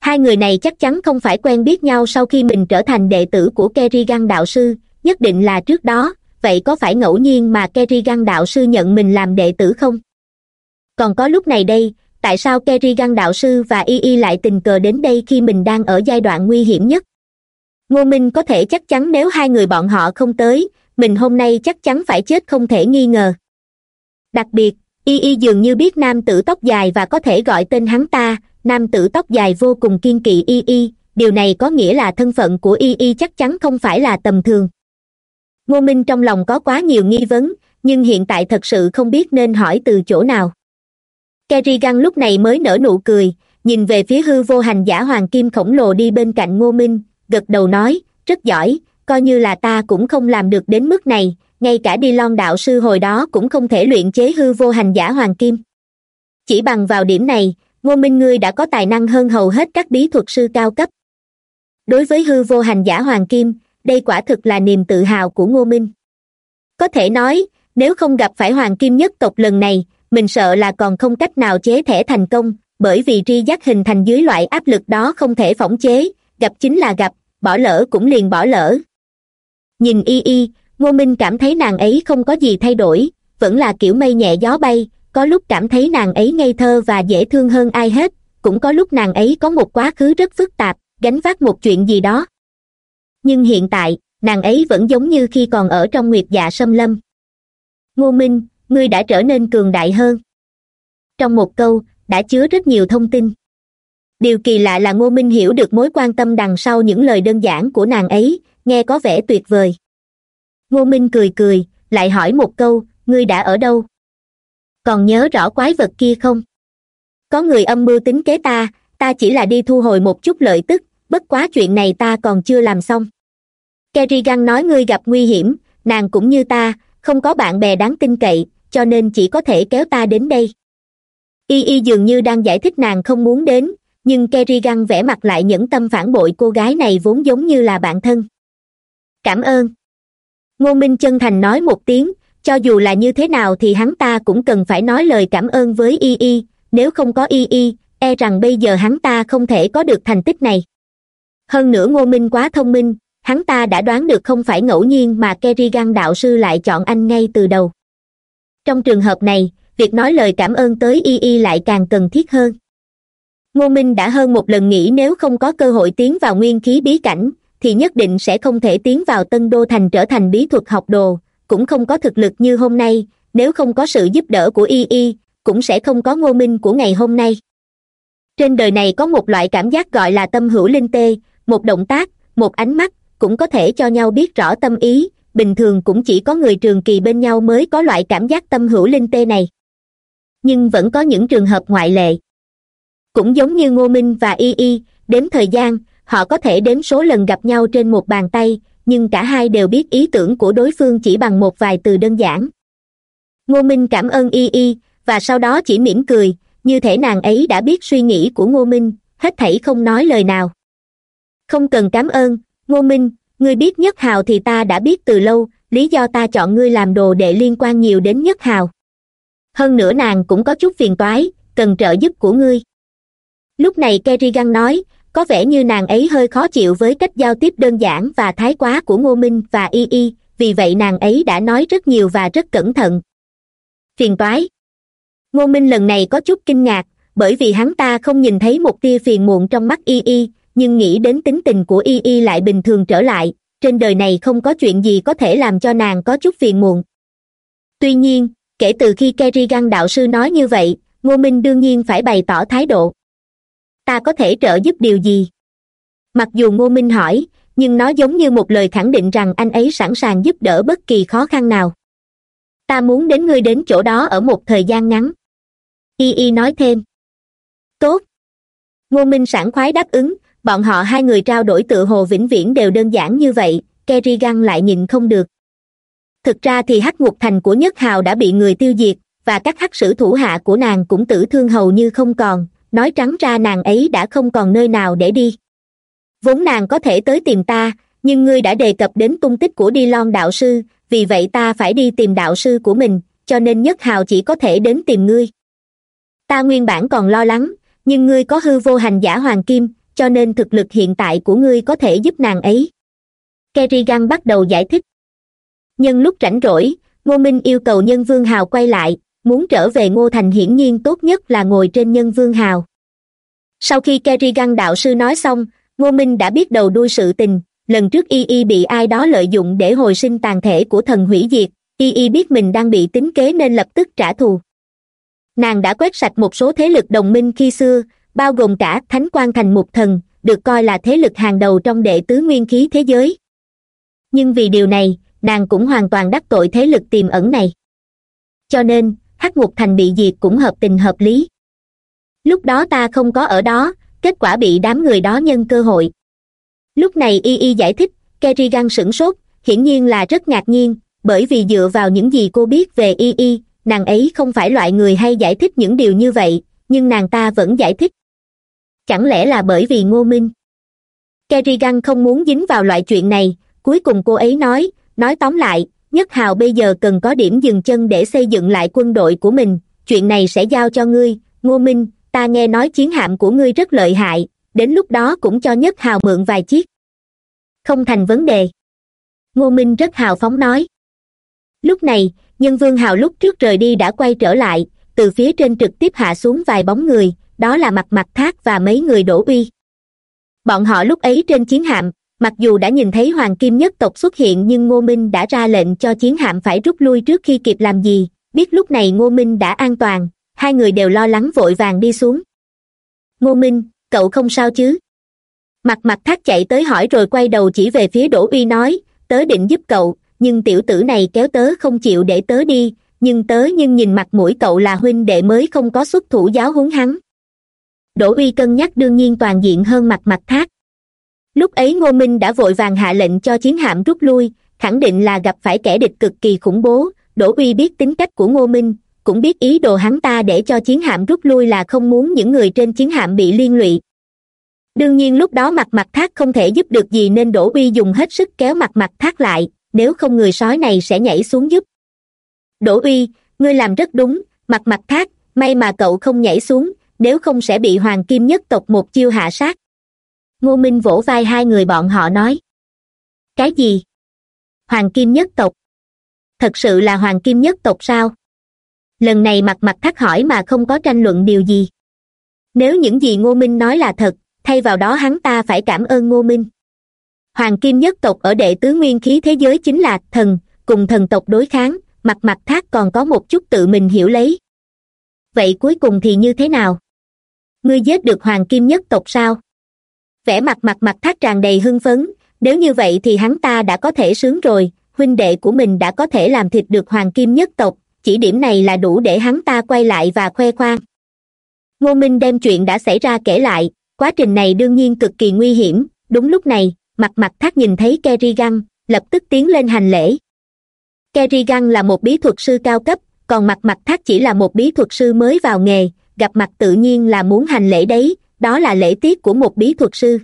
Hai người này chắc chắn không phải quen biết nhau sau khi mình trở thành đệ tử của kerrigan đạo sư, nhất định là trước đó, vậy có phải ngẫu nhiên mà kerrigan đạo sư nhận mình làm đệ tử không? Còn có lúc này đây, tại sao kerrigan đạo sư và y y lại tình cờ đến đây khi mình đang ở giai đoạn nguy hiểm nhất? Ngô minh có thể chắc chắn nếu hai người bọn họ không tới, mình hôm nay chắc chắn phải chết không thể nghi ngờ. Đặc biệt, y y dường như biết nam tử tóc dài và có thể gọi tên hắn ta, nam tử tóc dài vô cùng kiên kỵ y y, điều này có nghĩa là thân phận của y y chắc chắn không phải là tầm thường. Ngô minh trong lòng có quá nhiều nghi vấn, nhưng hiện tại thật sự không biết nên hỏi từ chỗ nào kerrigan lúc này mới nở nụ cười, nhìn về phía hư vô hành giả hoàng kim khổng lồ đi bên cạnh ngô minh, gật đầu nói, rất giỏi, coi như là ta cũng không làm được đến mức này, ngay cả đi lon đạo sư hồi đó cũng không thể luyện chế hư vô hành giả hoàng kim. Chỉ bằng vào điểm này, ngô minh ngươi đã có tài năng hơn hầu hết các bí thuật sư cao cấp. Đối với hư vô hành giả hoàng kim, đây quả thực là niềm tự hào của ngô minh. Có thể nói, nếu không gặp phải hoàng kim nhất tộc lần này mình sợ là còn không cách nào chế thẻ thành công, bởi vì tri giác hình thành dưới loại áp lực đó không thể phỏng chế, gặp chính là gặp, bỏ lỡ cũng liền bỏ lỡ. Nhìn y y, ngô minh cảm thấy nàng ấy không có gì thay đổi, vẫn là kiểu mây nhẹ gió bay, có lúc cảm thấy nàng ấy ngây thơ và dễ thương hơn ai hết, cũng có lúc nàng ấy có một quá khứ rất phức tạp, gánh vác một chuyện gì đó. Nhưng hiện tại, nàng ấy vẫn giống như khi còn ở trong nguyệt dạ xâm lâm. Ngô minh ngươi đã trở nên cường đại hơn. Trong một câu, đã chứa rất nhiều thông tin. Điều kỳ lạ là ngô minh hiểu được mối quan tâm đằng sau những lời đơn giản của nàng ấy, nghe có vẻ tuyệt vời. Ngô minh cười cười, lại hỏi một câu, ngươi đã ở đâu? Còn nhớ rõ quái vật kia không? Có người âm mưu tính kế ta ta chỉ là đi thu hồi một chút lợi tức, bất quá chuyện này ta còn chưa làm xong. Kerrigan nói, ngươi gặp nguy hiểm, nàng cũng như ta không có bạn bè đáng tin cậy, cho nên chỉ có thể kéo ta đến đây. Y y dường như đang giải thích nàng không muốn đến, nhưng kerrigan vẽ mặt lại nhẫn tâm phản bội cô gái này vốn giống như là bạn thân. Cảm ơn. Ngô minh chân thành nói một tiếng, cho dù là như thế nào thì hắn ta cũng cần phải nói lời cảm ơn với y y, nếu không có y y e rằng bây giờ hắn ta không thể có được thành tích này. Hơn nữa ngô minh quá thông minh hắn ta đã đoán được không phải ngẫu nhiên mà kerrigan đạo sư lại chọn anh ngay từ đầu. Trong trường hợp này, việc nói lời cảm ơn tới y y lại càng cần thiết hơn. Ngô minh đã hơn một lần nghĩ nếu không có cơ hội tiến vào nguyên khí bí cảnh, thì nhất định sẽ không thể tiến vào tân đô thành trở thành bí thuật học đồ, cũng không có thực lực như hôm nay, nếu không có sự giúp đỡ của y y, cũng sẽ không có ngô minh của ngày hôm nay. Trên đời này có một loại cảm giác gọi là tâm hữu linh tê, một động tác, một ánh mắt cũng có thể cho nhau biết rõ tâm ý. Bình thường cũng chỉ có người trường kỳ bên nhau mới có loại cảm giác tâm hữu linh tê này. Nhưng vẫn có những trường hợp ngoại lệ. Cũng giống như ngô minh và y y đếm thời gian, họ có thể đếm số lần gặp nhau trên một bàn tay, nhưng cả hai đều biết ý tưởng của đối phương chỉ bằng một vài từ đơn giản. Ngô minh cảm ơn y y, và sau đó chỉ mỉm cười, như thể nàng ấy đã biết suy nghĩ của ngô minh, hết thảy không nói lời nào. Không cần cảm ơn ngô minh, ngươi biết nhất hào thì ta đã biết từ lâu, lý do ta chọn ngươi làm đồ đệ liên quan nhiều đến nhất hào. Hơn nữa nàng cũng có chút phiền toái, cần trợ giúp của ngươi. Lúc này kerrigan nói, có vẻ như nàng ấy hơi khó chịu với cách giao tiếp đơn giản và thái quá của ngô minh và y y, vì vậy nàng ấy đã nói rất nhiều và rất cẩn thận. Phiền toái. Ngô minh lần này có chút kinh ngạc, bởi vì hắn ta không nhìn thấy một tia phiền muộn trong mắt y y nhưng nghĩ đến tính tình của y y lại bình thường trở lại, trên đời này không có chuyện gì có thể làm cho nàng có chút phiền muộn. Tuy nhiên, kể từ khi kerrigan đạo sư nói như vậy, ngô minh đương nhiên phải bày tỏ thái độ. Ta có thể trợ giúp điều gì? Mặc dù ngô minh hỏi, nhưng nó giống như một lời khẳng định rằng anh ấy sẵn sàng giúp đỡ bất kỳ khó khăn nào. Ta muốn đến ngươi đến chỗ đó ở một thời gian ngắn. Y y nói thêm. Tốt. Ngô minh sảng khoái đáp ứng bọn họ hai người trao đổi tự hồ vĩnh viễn đều đơn giản như vậy kerrigan lại nhìn không được. Thực ra thì hắc ngục thành của nhất hào đã bị người tiêu diệt, và các hắc sử thủ hạ của nàng cũng tử thương hầu như không còn, nói trắng ra nàng ấy đã không còn nơi nào để đi. Vốn nàng có thể tới tìm ta, nhưng ngươi đã đề cập đến tung tích của đi lon đạo sư, vì vậy ta phải đi tìm đạo sư của mình, cho nên nhất hào chỉ có thể đến tìm ngươi. Ta nguyên bản còn lo lắng, nhưng ngươi có hư vô hành giả hoàng kim cho nên thực lực hiện tại của ngươi có thể giúp nàng ấy. Kerrigan bắt đầu giải thích. Nhân lúc rảnh rỗi, ngô minh yêu cầu nhân vương hào quay lại, muốn trở về ngô thành hiển nhiên tốt nhất là ngồi trên nhân vương hào. Sau khi kerrigan đạo sư nói xong, ngô minh đã biết đầu đuôi sự tình, lần trước y y bị ai đó lợi dụng để hồi sinh tàn thể của thần hủy diệt, y y biết mình đang bị tính kế nên lập tức trả thù. Nàng đã quét sạch một số thế lực đồng minh khi xưa bao gồm cả thánh quan thành một thần, được coi là thế lực hàng đầu trong đệ tứ nguyên khí thế giới. Nhưng vì điều này, nàng cũng hoàn toàn đắc tội thế lực tiềm ẩn này. Cho nên, hắc ngục thành bị diệt cũng hợp tình hợp lý. Lúc đó ta không có ở đó, kết quả bị đám người đó nhân cơ hội. Lúc này y y giải thích, kerrigan sửng sốt, hiển nhiên là rất ngạc nhiên, bởi vì dựa vào những gì cô biết về y y, nàng ấy không phải loại người hay giải thích những điều như vậy, nhưng nàng ta vẫn giải thích chẳng lẽ là bởi vì ngô minh? Kerrigan không muốn dính vào loại chuyện này. Cuối cùng cô ấy nói nói tóm lại, nhất hào bây giờ cần có điểm dừng chân để xây dựng lại quân đội của mình. Chuyện này sẽ giao cho ngươi. Ngô minh, ta nghe nói chiến hạm của ngươi rất lợi hại. Đến lúc đó cũng cho nhất hào mượn vài chiếc. Không thành vấn đề. Ngô minh rất hào phóng nói. Lúc này, nhân vương hào lúc trước rời đi đã quay trở lại. Từ phía trên trực tiếp hạ xuống vài bóng người đó là mặt mặt thác và mấy người đổ uy. Bọn họ lúc ấy trên chiến hạm, mặc dù đã nhìn thấy hoàng kim nhất tộc xuất hiện nhưng ngô minh đã ra lệnh cho chiến hạm phải rút lui trước khi kịp làm gì, biết lúc này ngô minh đã an toàn, hai người đều lo lắng vội vàng đi xuống. Ngô minh, cậu không sao chứ? Mặt mặt thác chạy tới hỏi rồi quay đầu chỉ về phía đỗ uy nói, tớ định giúp cậu, nhưng tiểu tử này kéo tớ không chịu để tớ đi, nhưng tớ nhưng nhìn mặt mũi cậu là huynh đệ mới không có xuất thủ giáo huấn hắn đỗ uy cân nhắc đương nhiên toàn diện hơn mặt mặt thác lúc ấy ngô minh đã vội vàng hạ lệnh cho chiến hạm rút lui, khẳng định là gặp phải kẻ địch cực kỳ khủng bố. Đỗ uy biết tính cách của ngô minh, cũng biết ý đồ hắn ta để cho chiến hạm rút lui là không muốn những người trên chiến hạm bị liên lụy. Đương nhiên lúc đó mặt mặt thác không thể giúp được gì nên đỗ uy dùng hết sức kéo mặt mặt thác lại, nếu không người sói này sẽ nhảy xuống giúp. Đỗ uy, ngươi làm rất đúng, mặt mặt thác may mà cậu không nhảy xuống nếu không sẽ bị hoàng kim nhất tộc một chiêu hạ sát. Ngô minh vỗ vai hai người bọn họ nói. Cái gì? Hoàng kim nhất tộc. Thật sự là hoàng kim nhất tộc sao? Lần này mặt mặt thắc hỏi mà không có tranh luận điều gì. Nếu những gì ngô minh nói là thật, thay vào đó hắn ta phải cảm ơn ngô minh. Hoàng kim nhất tộc ở đệ tứ nguyên khí thế giới chính là thần, cùng thần tộc đối kháng, mặt mặt thác còn có một chút tự mình hiểu lấy. Vậy cuối cùng thì như thế nào? Ngươi giết được hoàng kim nhất tộc sao? Vẻ mặt mặt mặt thác tràn đầy hưng phấn. Nếu như vậy thì hắn ta đã có thể sướng rồi. Huynh đệ của mình đã có thể làm thịt được hoàng kim nhất tộc. Chỉ điểm này là đủ để hắn ta quay lại và khoe khoang. Ngô minh đem chuyện đã xảy ra kể lại. Quá trình này đương nhiên cực kỳ nguy hiểm. Đúng lúc này, mặt mặt thác nhìn thấy kerrigan, lập tức tiến lên hành lễ. Kerrigan là một bí thuật sư cao cấp, còn mặt mặt thác chỉ là một bí thuật sư mới vào nghề gặp mặt tự nhiên là muốn hành lễ đấy, đó là lễ tiết của một bí thuật sư.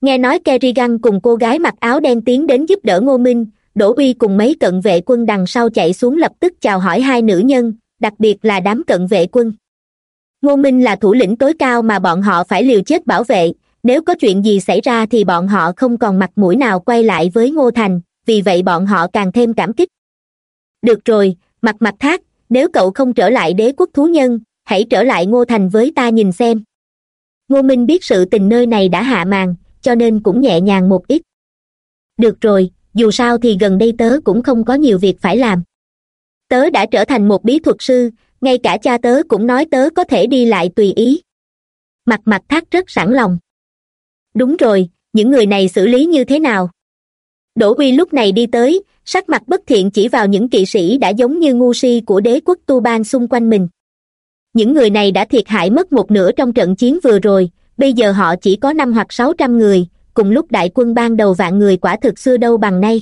Nghe nói kerrigan cùng cô gái mặc áo đen tiến đến giúp đỡ ngô minh, đỗ uy cùng mấy cận vệ quân đằng sau chạy xuống lập tức chào hỏi hai nữ nhân, đặc biệt là đám cận vệ quân. Ngô minh là thủ lĩnh tối cao mà bọn họ phải liều chết bảo vệ, nếu có chuyện gì xảy ra thì bọn họ không còn mặt mũi nào quay lại với ngô thành, vì vậy bọn họ càng thêm cảm kích. Được rồi, mặt mặt thác, nếu cậu không trở lại đế quốc thú nhân hãy trở lại ngô thành với ta nhìn xem. Ngô minh biết sự tình nơi này đã hạ màn, cho nên cũng nhẹ nhàng một ít. Được rồi, dù sao thì gần đây tớ cũng không có nhiều việc phải làm. Tớ đã trở thành một bí thuật sư, ngay cả cha tớ cũng nói tớ có thể đi lại tùy ý. Mặt mặt thác rất sẵn lòng. Đúng rồi, những người này xử lý như thế nào? Đỗ uy lúc này đi tới, sắc mặt bất thiện chỉ vào những kỵ sĩ đã giống như ngu si của đế quốc tu ban xung quanh mình những người này đã thiệt hại mất một nửa trong trận chiến vừa rồi, bây giờ họ chỉ có năm hoặc sáu trăm người, cùng lúc đại quân ban đầu vạn người quả thực xưa đâu bằng nay.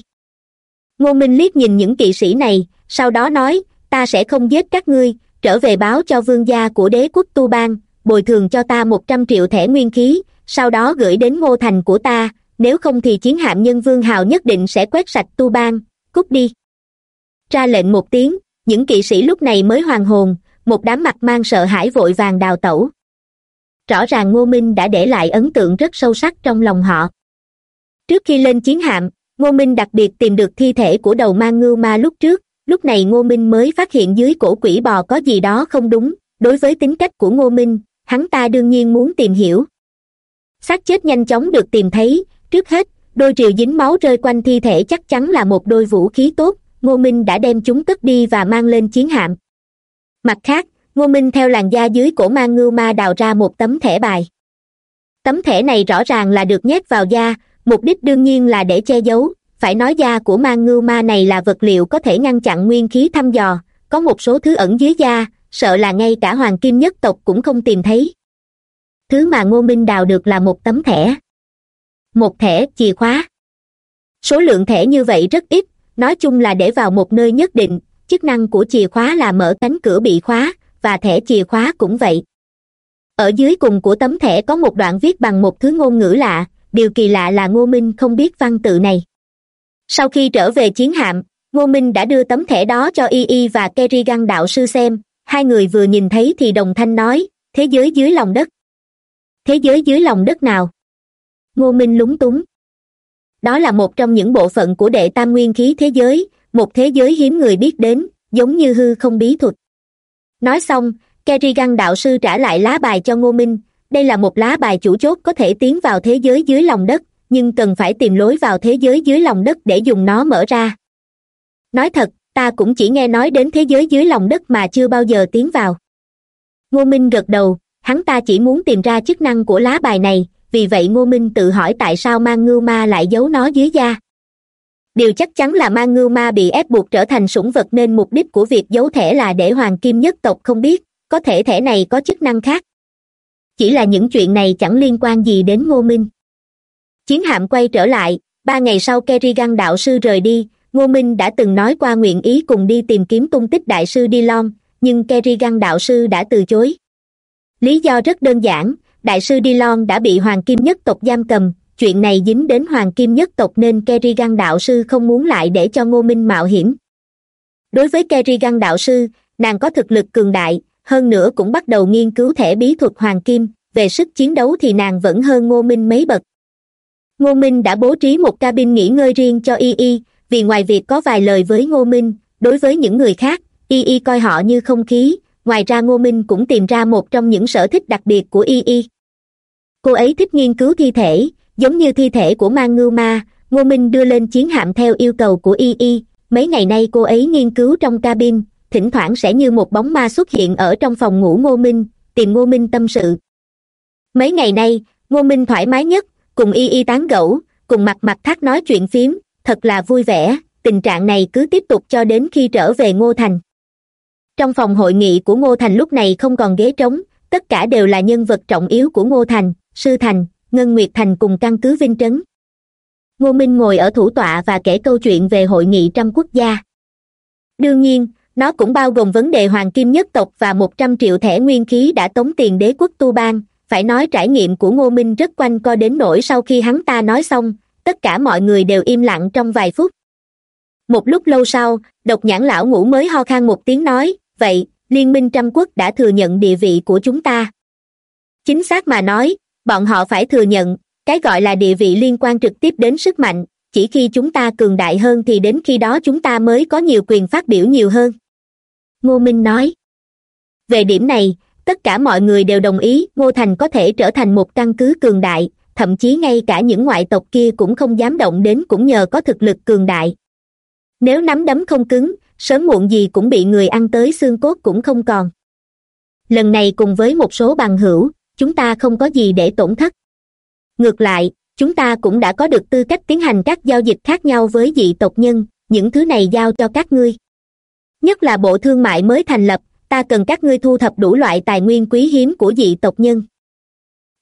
Ngô minh liếc nhìn những kỵ sĩ này, sau đó nói, ta sẽ không giết các ngươi, trở về báo cho vương gia của đế quốc tu bang bồi thường cho ta một trăm triệu thẻ nguyên khí, sau đó gửi đến ngô thành của ta, nếu không thì chiến hạm nhân vương hào nhất định sẽ quét sạch tu bang cút đi. Ra lệnh một tiếng, những kỵ sĩ lúc này mới hoàn hồn một đám mặt mang sợ hãi vội vàng đào tẩu. Rõ ràng ngô minh đã để lại ấn tượng rất sâu sắc trong lòng họ. Trước khi lên chiến hạm, ngô minh đặc biệt tìm được thi thể của đầu mang ngưu ma lúc trước, lúc này ngô minh mới phát hiện dưới cổ quỷ bò có gì đó không đúng, đối với tính cách của ngô minh, hắn ta đương nhiên muốn tìm hiểu. Xác chết nhanh chóng được tìm thấy, trước hết, đôi rìu dính máu rơi quanh thi thể chắc chắn là một đôi vũ khí tốt, ngô minh đã đem chúng cất đi và mang lên chiến hạm mặt khác, ngô minh theo làn da dưới cổ mang ngưu ma đào ra một tấm thẻ bài. Tấm thẻ này rõ ràng là được nhét vào da, mục đích đương nhiên là để che giấu. Phải nói da của mang ngưu ma này là vật liệu có thể ngăn chặn nguyên khí thăm dò. Có một số thứ ẩn dưới da, sợ là ngay cả hoàng kim nhất tộc cũng không tìm thấy. Thứ mà ngô minh đào được là một tấm thẻ. Một thẻ chìa khóa. Số lượng thẻ như vậy rất ít, nói chung là để vào một nơi nhất định chức năng của chìa khóa là mở cánh cửa bị khóa, và thẻ chìa khóa cũng vậy. Ở dưới cùng của tấm thẻ có một đoạn viết bằng một thứ ngôn ngữ lạ, điều kỳ lạ là ngô minh không biết văn tự này. Sau khi trở về chiến hạm, ngô minh đã đưa tấm thẻ đó cho y y và kerrigan đạo sư xem, hai người vừa nhìn thấy thì đồng thanh nói, thế giới dưới lòng đất. Thế giới dưới lòng đất nào? Ngô minh lúng túng. Đó là một trong những bộ phận của đệ tam nguyên khí thế giới một thế giới hiếm người biết đến, giống như hư không bí thuật. Nói xong, kerrigan đạo sư trả lại lá bài cho ngô minh. Đây là một lá bài chủ chốt có thể tiến vào thế giới dưới lòng đất, nhưng cần phải tìm lối vào thế giới dưới lòng đất để dùng nó mở ra. Nói thật, ta cũng chỉ nghe nói đến thế giới dưới lòng đất mà chưa bao giờ tiến vào. Ngô minh gật đầu, hắn ta chỉ muốn tìm ra chức năng của lá bài này, vì vậy ngô minh tự hỏi tại sao mang ngưu ma lại giấu nó dưới da điều chắc chắn là mang ngưu ma bị ép buộc trở thành sủng vật nên mục đích của việc giấu thẻ là để hoàng kim nhất tộc không biết, có thể thẻ này có chức năng khác. Chỉ là những chuyện này chẳng liên quan gì đến ngô minh. Chiến hạm quay trở lại, ba ngày sau kerrigan đạo sư rời đi, ngô minh đã từng nói qua nguyện ý cùng đi tìm kiếm tung tích đại sư d lon nhưng kerrigan đạo sư đã từ chối. Lý do rất đơn giản, đại sư d lon đã bị hoàng kim nhất tộc giam cầm chuyện này dính đến hoàng kim nhất tộc nên kerrigan đạo sư không muốn lại để cho ngô minh mạo hiểm. Đối với kerrigan đạo sư, nàng có thực lực cường đại, hơn nữa cũng bắt đầu nghiên cứu thẻ bí thuật hoàng kim, về sức chiến đấu thì nàng vẫn hơn ngô minh mấy bậc. Ngô minh đã bố trí một cabin nghỉ ngơi riêng cho y y, vì ngoài việc có vài lời với ngô minh, đối với những người khác, y y coi họ như không khí, ngoài ra ngô minh cũng tìm ra một trong những sở thích đặc biệt của y y. Cô ấy thích nghiên cứu thi thể giống như thi thể của mang ngưu ma, ngô minh đưa lên chiến hạm theo yêu cầu của y y. Mấy ngày nay cô ấy nghiên cứu trong cabin, thỉnh thoảng sẽ như một bóng ma xuất hiện ở trong phòng ngủ ngô minh, tìm ngô minh tâm sự. Mấy ngày nay, ngô minh thoải mái nhất, cùng y y tán gẫu, cùng mặt mặt thác nói chuyện phiếm thật là vui vẻ, tình trạng này cứ tiếp tục cho đến khi trở về ngô thành. Trong phòng hội nghị của ngô thành lúc này không còn ghế trống, tất cả đều là nhân vật trọng yếu của ngô thành, sư thành ngân nguyệt thành cùng căn cứ vinh trấn. Ngô minh ngồi ở thủ tọa và kể câu chuyện về hội nghị trăm quốc gia. Đương nhiên, nó cũng bao gồm vấn đề hoàng kim nhất tộc và một trăm triệu thẻ nguyên khí đã tống tiền đế quốc tu bang phải nói trải nghiệm của ngô minh rất quanh co đến nỗi sau khi hắn ta nói xong, tất cả mọi người đều im lặng trong vài phút. Một lúc lâu sau, độc nhãn lão ngủ mới ho khan một tiếng nói, vậy, liên minh trăm quốc đã thừa nhận địa vị của chúng ta. Chính xác mà nói bọn họ phải thừa nhận, cái gọi là địa vị liên quan trực tiếp đến sức mạnh, chỉ khi chúng ta cường đại hơn thì đến khi đó chúng ta mới có nhiều quyền phát biểu nhiều hơn. Ngô minh nói. Về điểm này, tất cả mọi người đều đồng ý, ngô thành có thể trở thành một căn cứ cường đại, thậm chí ngay cả những ngoại tộc kia cũng không dám động đến cũng nhờ có thực lực cường đại. Nếu nắm đấm không cứng, sớm muộn gì cũng bị người ăn tới xương cốt cũng không còn. Lần này cùng với một số bằng hữu chúng ta không có gì để tổn thất. Ngược lại, chúng ta cũng đã có được tư cách tiến hành các giao dịch khác nhau với dị tộc nhân, những thứ này giao cho các ngươi. Nhất là bộ thương mại mới thành lập, ta cần các ngươi thu thập đủ loại tài nguyên quý hiếm của dị tộc nhân.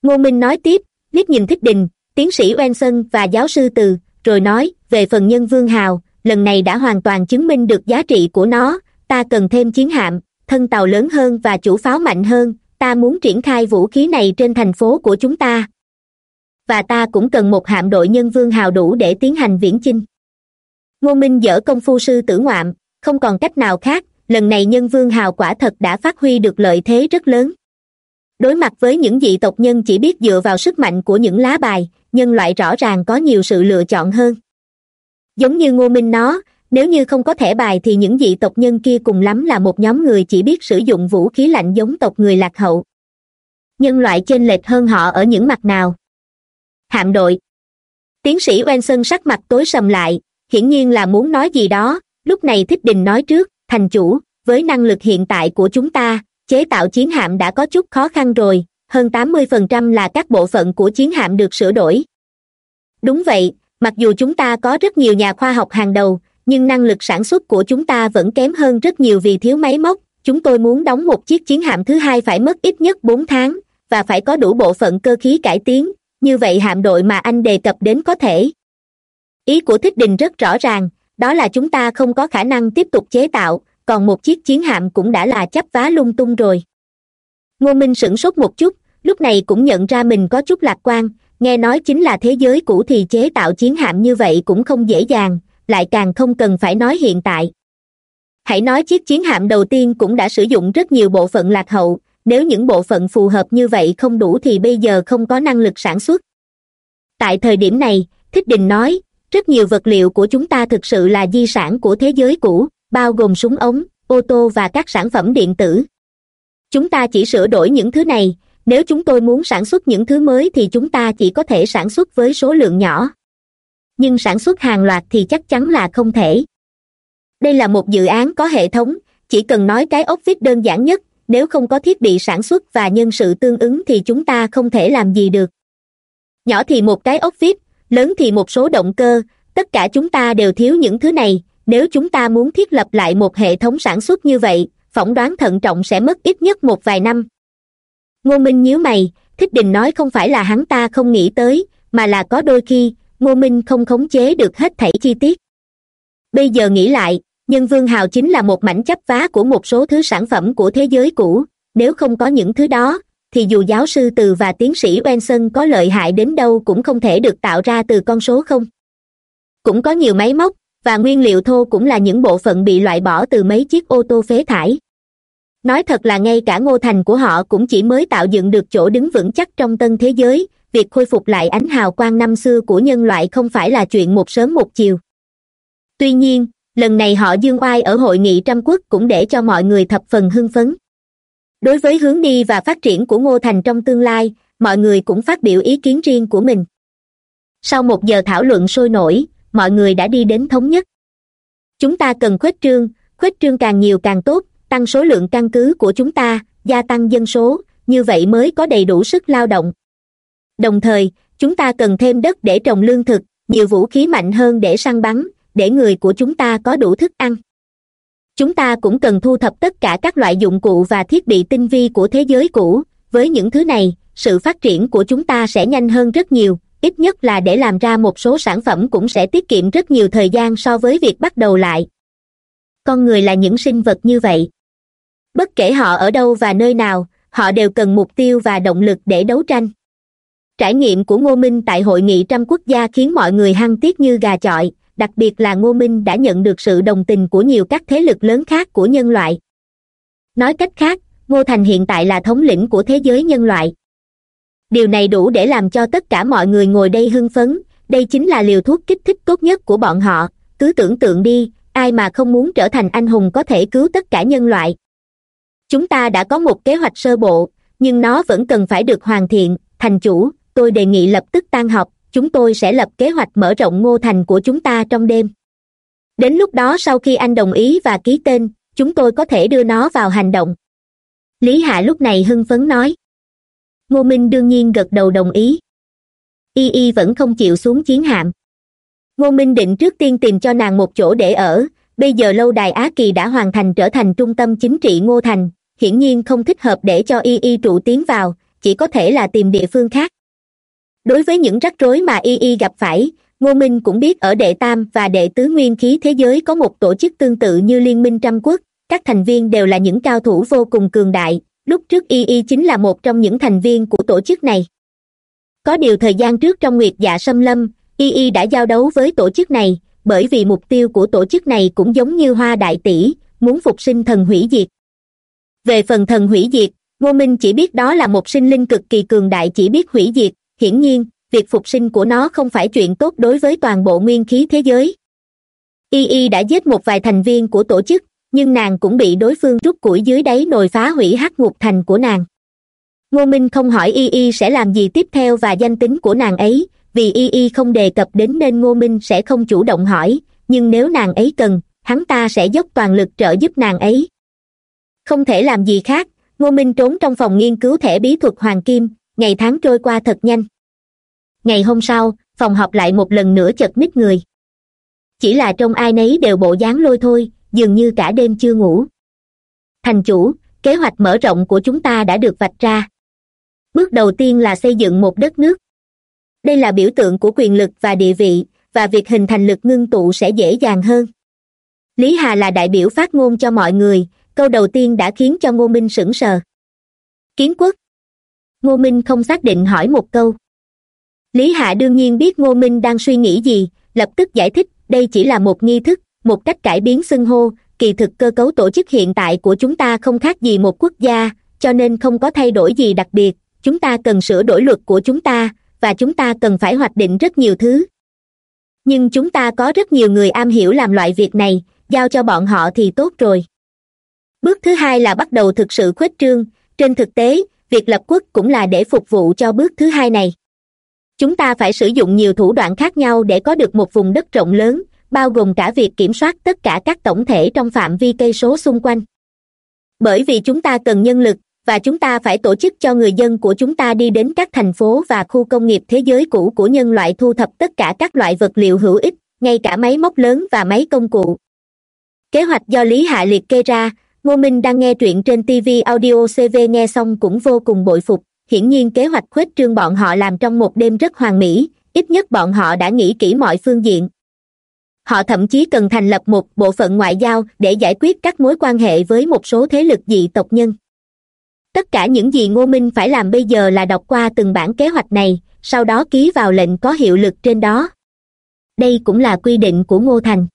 Ngô minh nói tiếp, liếc nhìn thích đình, tiến sĩ Wenson và giáo sư từ, rồi nói, về phần nhân vương hào, lần này đã hoàn toàn chứng minh được giá trị của nó, ta cần thêm chiến hạm, thân tàu lớn hơn và chủ pháo mạnh hơn ta muốn triển khai vũ khí này trên thành phố của chúng ta. Và ta cũng cần một hạm đội nhân vương hào đủ để tiến hành viễn chinh. Ngô minh dở công phu sư tử ngoạm, không còn cách nào khác, lần này nhân vương hào quả thật đã phát huy được lợi thế rất lớn. Đối mặt với những dị tộc nhân chỉ biết dựa vào sức mạnh của những lá bài, nhân loại rõ ràng có nhiều sự lựa chọn hơn. Giống như ngô minh nó nếu như không có thẻ bài thì những dị tộc nhân kia cùng lắm là một nhóm người chỉ biết sử dụng vũ khí lạnh giống tộc người lạc hậu. Nhân loại chênh lệch hơn họ ở những mặt nào? Hạm đội. Tiến sĩ Wenson sắc mặt tối sầm lại, hiển nhiên là muốn nói gì đó, lúc này thích đình nói trước, thành chủ, với năng lực hiện tại của chúng ta, chế tạo chiến hạm đã có chút khó khăn rồi, hơn tám mươi phần trăm là các bộ phận của chiến hạm được sửa đổi. Đúng vậy, mặc dù chúng ta có rất nhiều nhà khoa học hàng đầu nhưng năng lực sản xuất của chúng ta vẫn kém hơn rất nhiều vì thiếu máy móc. Chúng tôi muốn đóng một chiếc chiến hạm thứ hai phải mất ít nhất bốn tháng, và phải có đủ bộ phận cơ khí cải tiến. Như vậy hạm đội mà anh đề cập đến có thể. Ý của thích đình rất rõ ràng, đó là chúng ta không có khả năng tiếp tục chế tạo, còn một chiếc chiến hạm cũng đã là chấp vá lung tung rồi. Ngô minh sửng sốt một chút, lúc này cũng nhận ra mình có chút lạc quan, nghe nói chính là thế giới cũ thì chế tạo chiến hạm như vậy cũng không dễ dàng lại càng không cần phải nói hiện tại. Hãy nói chiếc chiến hạm đầu tiên cũng đã sử dụng rất nhiều bộ phận lạc hậu, nếu những bộ phận phù hợp như vậy không đủ thì bây giờ không có năng lực sản xuất. Tại thời điểm này, thích đình nói, rất nhiều vật liệu của chúng ta thực sự là di sản của thế giới cũ, bao gồm súng ống, ô tô và các sản phẩm điện tử. Chúng ta chỉ sửa đổi những thứ này, nếu chúng tôi muốn sản xuất những thứ mới thì chúng ta chỉ có thể sản xuất với số lượng nhỏ nhưng sản xuất hàng loạt thì chắc chắn là không thể. Đây là một dự án có hệ thống, chỉ cần nói cái ốc vít đơn giản nhất, nếu không có thiết bị sản xuất và nhân sự tương ứng thì chúng ta không thể làm gì được. Nhỏ thì một cái ốc vít lớn thì một số động cơ, tất cả chúng ta đều thiếu những thứ này, nếu chúng ta muốn thiết lập lại một hệ thống sản xuất như vậy, phỏng đoán thận trọng sẽ mất ít nhất một vài năm. Ngô minh nhíu mày, thích đình nói không phải là hắn ta không nghĩ tới, mà là có đôi khi ngô minh không khống chế được hết thảy chi tiết. Bây giờ nghĩ lại, nhân vương hào chính là một mảnh chấp vá của một số thứ sản phẩm của thế giới cũ. Nếu không có những thứ đó, thì dù giáo sư từ và tiến sĩ Benson có lợi hại đến đâu cũng không thể được tạo ra từ con số không. Cũng có nhiều máy móc, và nguyên liệu thô cũng là những bộ phận bị loại bỏ từ mấy chiếc ô tô phế thải. Nói thật là ngay cả ngô thành của họ cũng chỉ mới tạo dựng được chỗ đứng vững chắc trong tân thế giới việc khôi phục lại ánh hào quang năm xưa của nhân loại không phải là chuyện một sớm một chiều. Tuy nhiên, lần này họ dương oai ở hội nghị trăm quốc cũng để cho mọi người thập phần hưng phấn. Đối với hướng đi và phát triển của ngô thành trong tương lai, mọi người cũng phát biểu ý kiến riêng của mình. Sau một giờ thảo luận sôi nổi, mọi người đã đi đến thống nhất. Chúng ta cần khuếch trương khuếch trương càng nhiều càng tốt, tăng số lượng căn cứ của chúng ta, gia tăng dân số, như vậy mới có đầy đủ sức lao động đồng thời, chúng ta cần thêm đất để trồng lương thực, nhiều vũ khí mạnh hơn để săn bắn, để người của chúng ta có đủ thức ăn. Chúng ta cũng cần thu thập tất cả các loại dụng cụ và thiết bị tinh vi của thế giới cũ. Với những thứ này, sự phát triển của chúng ta sẽ nhanh hơn rất nhiều, ít nhất là để làm ra một số sản phẩm cũng sẽ tiết kiệm rất nhiều thời gian so với việc bắt đầu lại. Con người là những sinh vật như vậy. Bất kể họ ở đâu và nơi nào, họ đều cần mục tiêu và động lực để đấu tranh trải nghiệm của ngô minh tại hội nghị trăm quốc gia khiến mọi người hăng tiếc như gà chọi, đặc biệt là ngô minh đã nhận được sự đồng tình của nhiều các thế lực lớn khác của nhân loại. Nói cách khác, ngô thành hiện tại là thống lĩnh của thế giới nhân loại. Điều này đủ để làm cho tất cả mọi người ngồi đây hưng phấn, đây chính là liều thuốc kích thích tốt nhất của bọn họ. Cứ tưởng tượng đi, ai mà không muốn trở thành anh hùng có thể cứu tất cả nhân loại. Chúng ta đã có một kế hoạch sơ bộ, nhưng nó vẫn cần phải được hoàn thiện, thành chủ tôi đề nghị lập tức tan học chúng tôi sẽ lập kế hoạch mở rộng ngô thành của chúng ta trong đêm. Đến lúc đó sau khi anh đồng ý và ký tên, chúng tôi có thể đưa nó vào hành động. Lý hạ lúc này hưng phấn nói. Ngô minh đương nhiên gật đầu đồng ý. Y y vẫn không chịu xuống chiến hạm. Ngô minh định trước tiên tìm cho nàng một chỗ để ở, bây giờ lâu đài á kỳ đã hoàn thành trở thành trung tâm chính trị ngô thành, hiển nhiên không thích hợp để cho y y trụ tiến vào, chỉ có thể là tìm địa phương khác đối với những rắc rối mà y y gặp phải, ngô minh cũng biết ở đệ tam và đệ tứ nguyên khí thế giới có một tổ chức tương tự như liên minh trăm quốc, các thành viên đều là những cao thủ vô cùng cường đại, lúc trước y y chính là một trong những thành viên của tổ chức này. Có điều thời gian trước trong nguyệt dạ xâm lâm, y y đã giao đấu với tổ chức này, bởi vì mục tiêu của tổ chức này cũng giống như hoa đại tỷ, muốn phục sinh thần hủy diệt. Về phần thần hủy diệt, ngô minh chỉ biết đó là một sinh linh cực kỳ cường đại chỉ biết hủy diệt hiển nhiên, việc phục sinh của nó không phải chuyện tốt đối với toàn bộ nguyên khí thế giới. Y y đã giết một vài thành viên của tổ chức, nhưng nàng cũng bị đối phương rút củi dưới đáy nồi phá hủy hắc ngục thành của nàng. Ngô minh không hỏi y y sẽ làm gì tiếp theo và danh tính của nàng ấy, vì y y không đề cập đến nên ngô minh sẽ không chủ động hỏi, nhưng nếu nàng ấy cần, hắn ta sẽ dốc toàn lực trợ giúp nàng ấy. Không thể làm gì khác, ngô minh trốn trong phòng nghiên cứu thẻ bí thuật hoàng kim, ngày tháng trôi qua thật nhanh ngày hôm sau, phòng họp lại một lần nữa chật mít người. Chỉ là trong ai nấy đều bộ dáng lôi thôi, dường như cả đêm chưa ngủ. Thành chủ, kế hoạch mở rộng của chúng ta đã được vạch ra. Bước đầu tiên là xây dựng một đất nước. Đây là biểu tượng của quyền lực và địa vị, và việc hình thành lực ngưng tụ sẽ dễ dàng hơn. Lý hà là đại biểu phát ngôn cho mọi người, câu đầu tiên đã khiến cho ngô minh sững sờ. Kiến quốc. Ngô minh không xác định hỏi một câu lý hạ đương nhiên biết ngô minh đang suy nghĩ gì, lập tức giải thích, đây chỉ là một nghi thức, một cách cải biến xưng hô, kỳ thực cơ cấu tổ chức hiện tại của chúng ta không khác gì một quốc gia, cho nên không có thay đổi gì đặc biệt, chúng ta cần sửa đổi luật của chúng ta, và chúng ta cần phải hoạch định rất nhiều thứ. Nhưng chúng ta có rất nhiều người am hiểu làm loại việc này, giao cho bọn họ thì tốt rồi. Bước thứ hai là bắt đầu thực sự khuếch trương, trên thực tế, việc lập quốc cũng là để phục vụ cho bước thứ hai này chúng ta phải sử dụng nhiều thủ đoạn khác nhau để có được một vùng đất rộng lớn, bao gồm cả việc kiểm soát tất cả các tổng thể trong phạm vi cây số xung quanh. Bởi vì chúng ta cần nhân lực, và chúng ta phải tổ chức cho người dân của chúng ta đi đến các thành phố và khu công nghiệp thế giới cũ của nhân loại thu thập tất cả các loại vật liệu hữu ích, ngay cả máy móc lớn và máy công cụ. Kế hoạch do lý hạ liệt kê ra, ngô minh đang nghe truyện trên tv audio cv nghe xong cũng vô cùng bội phục hiển nhiên kế hoạch khuếch trương bọn họ làm trong một đêm rất hoàn mỹ, ít nhất bọn họ đã nghĩ kỹ mọi phương diện. Họ thậm chí cần thành lập một bộ phận ngoại giao để giải quyết các mối quan hệ với một số thế lực dị tộc nhân. Tất cả những gì ngô minh phải làm bây giờ là đọc qua từng bản kế hoạch này, sau đó ký vào lệnh có hiệu lực trên đó. Đây cũng là quy định của ngô thành.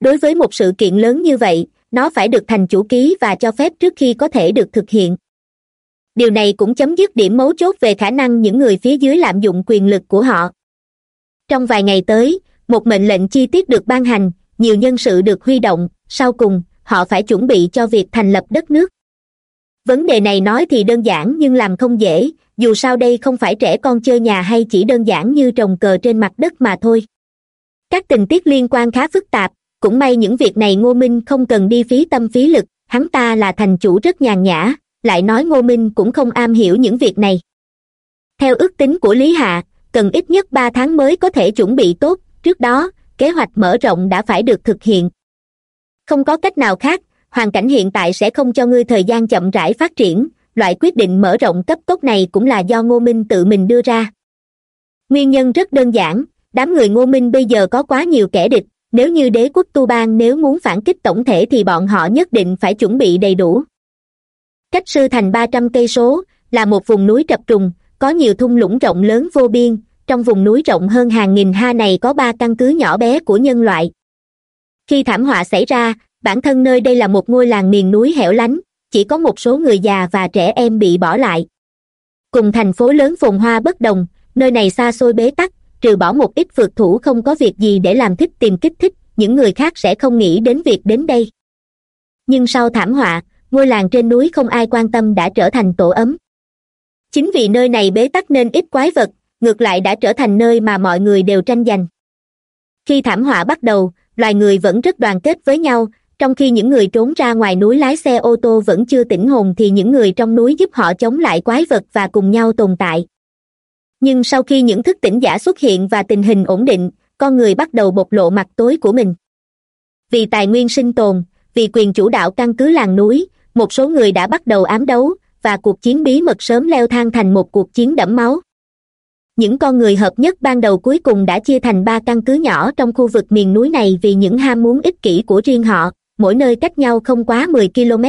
Đối với một sự kiện lớn như vậy, nó phải được thành chủ ký và cho phép trước khi có thể được thực hiện điều này cũng chấm dứt điểm mấu chốt về khả năng những người phía dưới lạm dụng quyền lực của họ. Trong vài ngày tới, một mệnh lệnh chi tiết được ban hành, nhiều nhân sự được huy động, sau cùng, họ phải chuẩn bị cho việc thành lập đất nước. Vấn đề này nói thì đơn giản nhưng làm không dễ, dù sao đây không phải trẻ con chơi nhà hay chỉ đơn giản như trồng cờ trên mặt đất mà thôi. Các tình tiết liên quan khá phức tạp, cũng may những việc này ngô minh không cần đi phí tâm phí lực, hắn ta là thành chủ rất nhàn nhã lại nói ngô minh cũng không am hiểu những việc này. Theo ước tính của lý hạ, cần ít nhất ba tháng mới có thể chuẩn bị tốt, trước đó, kế hoạch mở rộng đã phải được thực hiện. Không có cách nào khác, hoàn cảnh hiện tại sẽ không cho ngươi thời gian chậm rãi phát triển, loại quyết định mở rộng cấp tốc này cũng là do ngô minh tự mình đưa ra. Nguyên nhân rất đơn giản, đám người ngô minh bây giờ có quá nhiều kẻ địch, nếu như đế quốc tu bang nếu muốn phản kích tổng thể thì bọn họ nhất định phải chuẩn bị đầy đủ cách sư thành ba trăm cây số là một vùng núi trập trùng, có nhiều thung lũng rộng lớn vô biên. Trong vùng núi rộng hơn hàng nghìn ha này có ba căn cứ nhỏ bé của nhân loại. Khi thảm họa xảy ra, bản thân nơi đây là một ngôi làng miền núi hẻo lánh, chỉ có một số người già và trẻ em bị bỏ lại. Cùng thành phố lớn phồn hoa bất đồng, nơi này xa xôi bế tắc, trừ bỏ một ít phượt thủ không có việc gì để làm thích tìm kích thích, những người khác sẽ không nghĩ đến việc đến đây. Nhưng sau thảm họa ngôi làng trên núi không ai quan tâm đã trở thành tổ ấm. Chính vì nơi này bế tắc nên ít quái vật, ngược lại đã trở thành nơi mà mọi người đều tranh giành. Khi thảm họa bắt đầu, loài người vẫn rất đoàn kết với nhau, trong khi những người trốn ra ngoài núi lái xe ô tô vẫn chưa tỉnh hồn thì những người trong núi giúp họ chống lại quái vật và cùng nhau tồn tại. Nhưng sau khi những thức tỉnh giả xuất hiện và tình hình ổn định, con người bắt đầu bộc lộ mặt tối của mình. Vì tài nguyên sinh tồn, vì quyền chủ đạo căn cứ làng núi một số người đã bắt đầu ám đấu, và cuộc chiến bí mật sớm leo thang thành một cuộc chiến đẫm máu. Những con người hợp nhất ban đầu cuối cùng đã chia thành ba căn cứ nhỏ trong khu vực miền núi này vì những ham muốn ích kỷ của riêng họ, mỗi nơi cách nhau không quá mười km.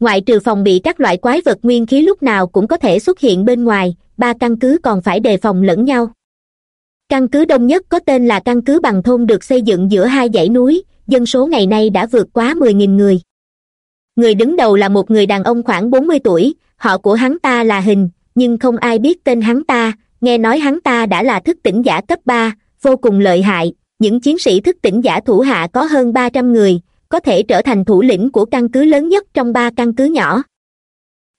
Ngoại trừ phòng bị các loại quái vật nguyên khí lúc nào cũng có thể xuất hiện bên ngoài, ba căn cứ còn phải đề phòng lẫn nhau. Căn cứ đông nhất có tên là căn cứ bằng thôn được xây dựng giữa hai dãy núi, dân số ngày nay đã vượt quá mười nghìn người người đứng đầu là một người đàn ông khoảng bốn mươi tuổi. Họ của hắn ta là hình, nhưng không ai biết tên hắn ta. Nghe nói hắn ta đã là thức tỉnh giả cấp ba, vô cùng lợi hại. Những chiến sĩ thức tỉnh giả thủ hạ có hơn ba trăm người, có thể trở thành thủ lĩnh của căn cứ lớn nhất trong ba căn cứ nhỏ.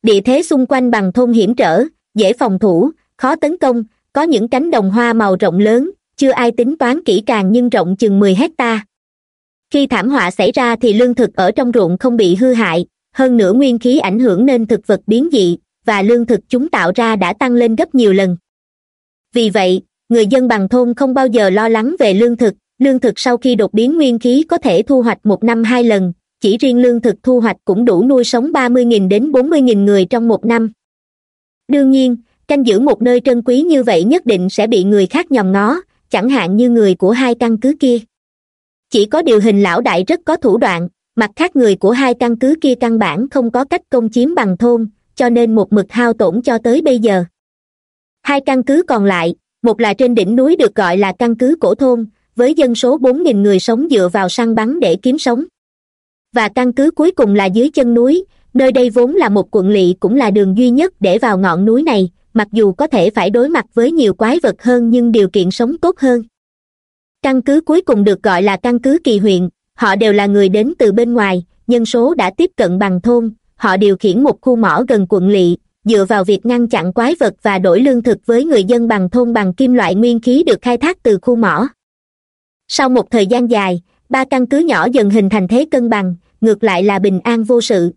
Địa thế xung quanh bằng thôn hiểm trở, dễ phòng thủ, khó tấn công, có những cánh đồng hoa màu rộng lớn, chưa ai tính toán kỹ càng nhưng rộng chừng mười hecta khi thảm họa xảy ra thì lương thực ở trong ruộng không bị hư hại, hơn nữa nguyên khí ảnh hưởng nên thực vật biến dị, và lương thực chúng tạo ra đã tăng lên gấp nhiều lần. Vì vậy, người dân bằng thôn không bao giờ lo lắng về lương thực lương thực sau khi đột biến nguyên khí có thể thu hoạch một năm hai lần, chỉ riêng lương thực thu hoạch cũng đủ nuôi sống ba mươi nghìn đến bốn mươi nghìn người trong một năm. Đương nhiên, canh giữ một nơi trân quý như vậy nhất định sẽ bị người khác nhòm ngó, chẳng hạn như người của hai căn cứ kia chỉ có điều hình lão đại rất có thủ đoạn, mặt khác người của hai căn cứ kia căn bản không có cách công chiếm bằng thôn, cho nên một mực hao tổn cho tới bây giờ. Hai căn cứ còn lại, một là trên đỉnh núi được gọi là căn cứ cổ thôn, với dân số bốn nghìn người sống dựa vào săn bắn để kiếm sống. Và căn cứ cuối cùng là dưới chân núi, nơi đây vốn là một quận lỵ cũng là đường duy nhất để vào ngọn núi này, mặc dù có thể phải đối mặt với nhiều quái vật hơn nhưng điều kiện sống tốt hơn căn cứ cuối cùng được gọi là căn cứ kỳ huyện, họ đều là người đến từ bên ngoài nhân số đã tiếp cận bằng thôn, họ điều khiển một khu mỏ gần quận lỵ, dựa vào việc ngăn chặn quái vật và đổi lương thực với người dân bằng thôn bằng kim loại nguyên khí được khai thác từ khu mỏ. Sau một thời gian dài, ba căn cứ nhỏ dần hình thành thế cân bằng, ngược lại là bình an vô sự.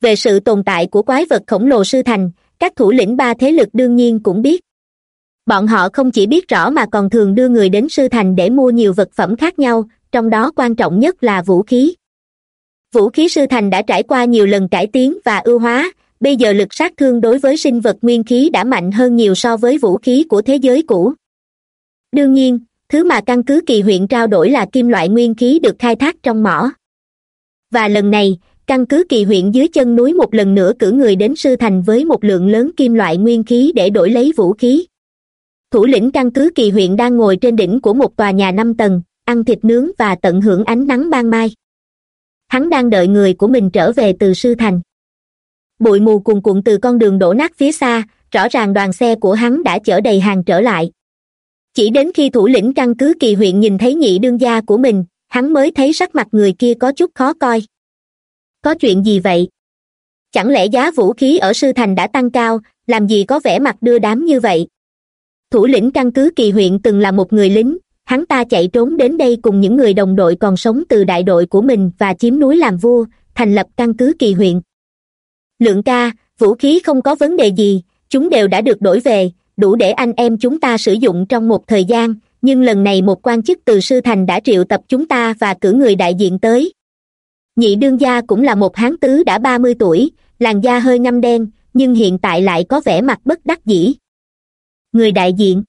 Về sự tồn tại của quái vật khổng lồ sư thành, các thủ lĩnh ba thế lực đương nhiên cũng biết bọn họ không chỉ biết rõ mà còn thường đưa người đến sư thành để mua nhiều vật phẩm khác nhau, trong đó quan trọng nhất là vũ khí. Vũ khí sư thành đã trải qua nhiều lần cải tiến và ưu hóa, bây giờ lực sát thương đối với sinh vật nguyên khí đã mạnh hơn nhiều so với vũ khí của thế giới cũ. Đương nhiên, thứ mà căn cứ kỳ huyện trao đổi là kim loại nguyên khí được khai thác trong mỏ. Và lần này, căn cứ kỳ huyện dưới chân núi một lần nữa cử người đến sư thành với một lượng lớn kim loại nguyên khí để đổi lấy vũ khí thủ lĩnh căn cứ kỳ huyện đang ngồi trên đỉnh của một tòa nhà năm tầng, ăn thịt nướng và tận hưởng ánh nắng ban mai. Hắn đang đợi người của mình trở về từ sư thành. Bụi mù cuồn cuộn từ con đường đổ nát phía xa, rõ ràng đoàn xe của hắn đã chở đầy hàng trở lại. Chỉ đến khi thủ lĩnh căn cứ kỳ huyện nhìn thấy nhị đương gia của mình, hắn mới thấy sắc mặt người kia có chút khó coi. Có chuyện gì vậy? Chẳng lẽ giá vũ khí ở sư thành đã tăng cao, làm gì có vẻ mặt đưa đám như vậy? Thủ lĩnh căn cứ kỳ huyện từng là một người lính, hắn ta chạy trốn đến đây cùng những người đồng đội còn sống từ đại đội của mình và chiếm núi làm vua, thành lập căn cứ kỳ huyện. Lượng ca, vũ khí không có vấn đề gì, chúng đều đã được đổi về, đủ để anh em chúng ta sử dụng trong một thời gian, nhưng lần này một quan chức từ sư thành đã triệu tập chúng ta và cử người đại diện tới. Nhị đương gia cũng là một hán tứ đã ba mươi tuổi, làn da hơi ngâm đen, nhưng hiện tại lại có vẻ mặt bất đắc dĩ người đại diện.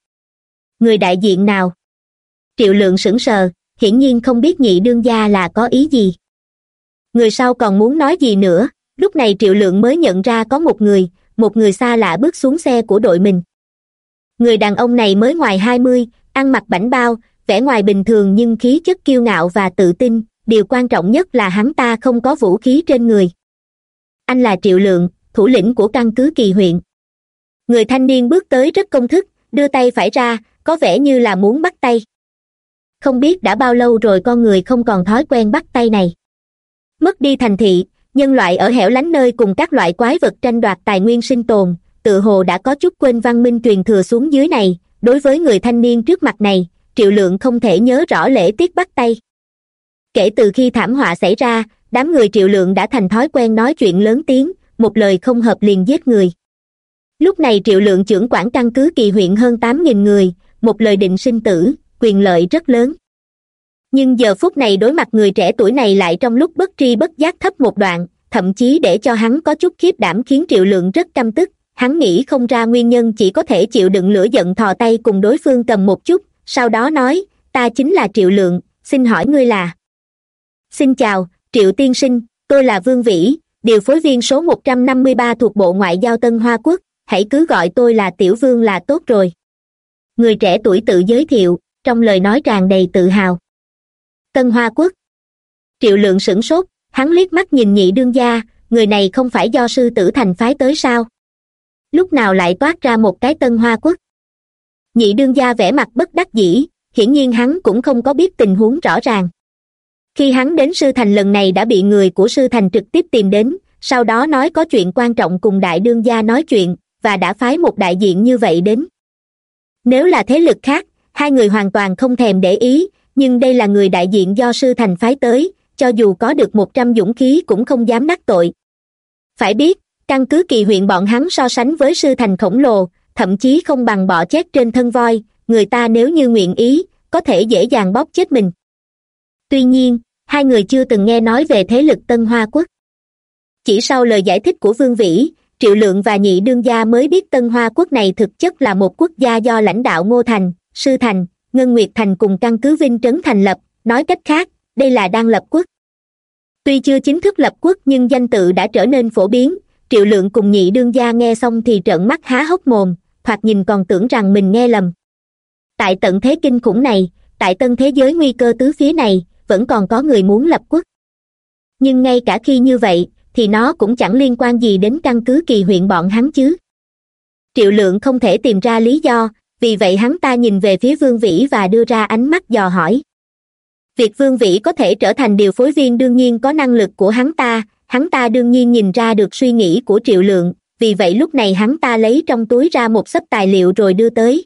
Người đại diện nào? Triệu lượng sững sờ, hiển nhiên không biết nhị đương gia là có ý gì. Người sau còn muốn nói gì nữa? Lúc này triệu lượng mới nhận ra có một người một người xa lạ bước xuống xe của đội mình. Người đàn ông này mới ngoài hai mươi, ăn mặc bảnh bao, vẻ ngoài bình thường nhưng khí chất kiêu ngạo và tự tin, điều quan trọng nhất là hắn ta không có vũ khí trên người. Anh là triệu lượng, thủ lĩnh của căn cứ kỳ huyện người thanh niên bước tới rất công thức, đưa tay phải ra, có vẻ như là muốn bắt tay. Không biết đã bao lâu rồi con người không còn thói quen bắt tay này. Mất đi thành thị, nhân loại ở hẻo lánh nơi cùng các loại quái vật tranh đoạt tài nguyên sinh tồn, tự hồ đã có chút quên văn minh truyền thừa xuống dưới này. Đối với người thanh niên trước mặt này, triệu lượng không thể nhớ rõ lễ tiết bắt tay. Kể từ khi thảm họa xảy ra, đám người triệu lượng đã thành thói quen nói chuyện lớn tiếng, một lời không hợp liền giết người lúc này triệu lượng trưởng quản căn cứ kỳ huyện hơn tám nghìn người, một lời định sinh tử, quyền lợi rất lớn. Nhưng giờ phút này đối mặt người trẻ tuổi này lại trong lúc bất tri bất giác thấp một đoạn, thậm chí để cho hắn có chút khiếp đảm khiến triệu lượng rất căm tức. Hắn nghĩ không ra nguyên nhân chỉ có thể chịu đựng lửa giận thò tay cùng đối phương cầm một chút, sau đó nói, ta chính là triệu lượng, xin hỏi ngươi là xin chào, triệu tiên sinh, tôi là vương vĩ, điều phối viên số một trăm năm mươi ba thuộc bộ ngoại giao tân hoa quốc hãy cứ gọi tôi là tiểu vương là tốt rồi. Người trẻ tuổi tự giới thiệu, trong lời nói tràn đầy tự hào. Tân hoa quốc. Triệu lượng sửng sốt, hắn liếc mắt nhìn nhị đương gia, người này không phải do sư tử thành phái tới sao? Lúc nào lại toát ra một cái tân hoa quốc? Nhị đương gia vẻ mặt bất đắc dĩ, hiển nhiên hắn cũng không có biết tình huống rõ ràng. Khi hắn đến sư thành lần này đã bị người của sư thành trực tiếp tìm đến, sau đó nói có chuyện quan trọng cùng đại đương gia nói chuyện và đã phái một đại diện như vậy đến. Nếu là thế lực khác, hai người hoàn toàn không thèm để ý, nhưng đây là người đại diện do sư thành phái tới, cho dù có được một trăm dũng khí cũng không dám đắc tội. Phải biết, căn cứ kỳ huyện bọn hắn so sánh với sư thành khổng lồ, thậm chí không bằng bọ chét trên thân voi, người ta nếu như nguyện ý, có thể dễ dàng bóp chết mình. Tuy nhiên, hai người chưa từng nghe nói về thế lực tân hoa quốc. Chỉ sau lời giải thích của vương vĩ triệu lượng và nhị đương gia mới biết tân hoa quốc này thực chất là một quốc gia do lãnh đạo ngô thành, sư thành, ngân nguyệt thành cùng căn cứ vinh trấn thành lập, nói cách khác, đây là đang lập quốc. Tuy chưa chính thức lập quốc nhưng danh tự đã trở nên phổ biến, triệu lượng cùng nhị đương gia nghe xong thì trợn mắt há hốc mồm, thoạt nhìn còn tưởng rằng mình nghe lầm. Tại tận thế kinh khủng này, tại tân thế giới nguy cơ tứ phía này, vẫn còn có người muốn lập quốc. Nhưng ngay cả khi như vậy thì nó cũng chẳng liên quan gì đến căn cứ kỳ huyện bọn hắn chứ. Triệu lượng không thể tìm ra lý do, vì vậy hắn ta nhìn về phía vương vĩ và đưa ra ánh mắt dò hỏi. Việc vương vĩ có thể trở thành điều phối viên đương nhiên có năng lực của hắn ta hắn ta đương nhiên nhìn ra được suy nghĩ của triệu lượng, vì vậy lúc này hắn ta lấy trong túi ra một sấp tài liệu rồi đưa tới.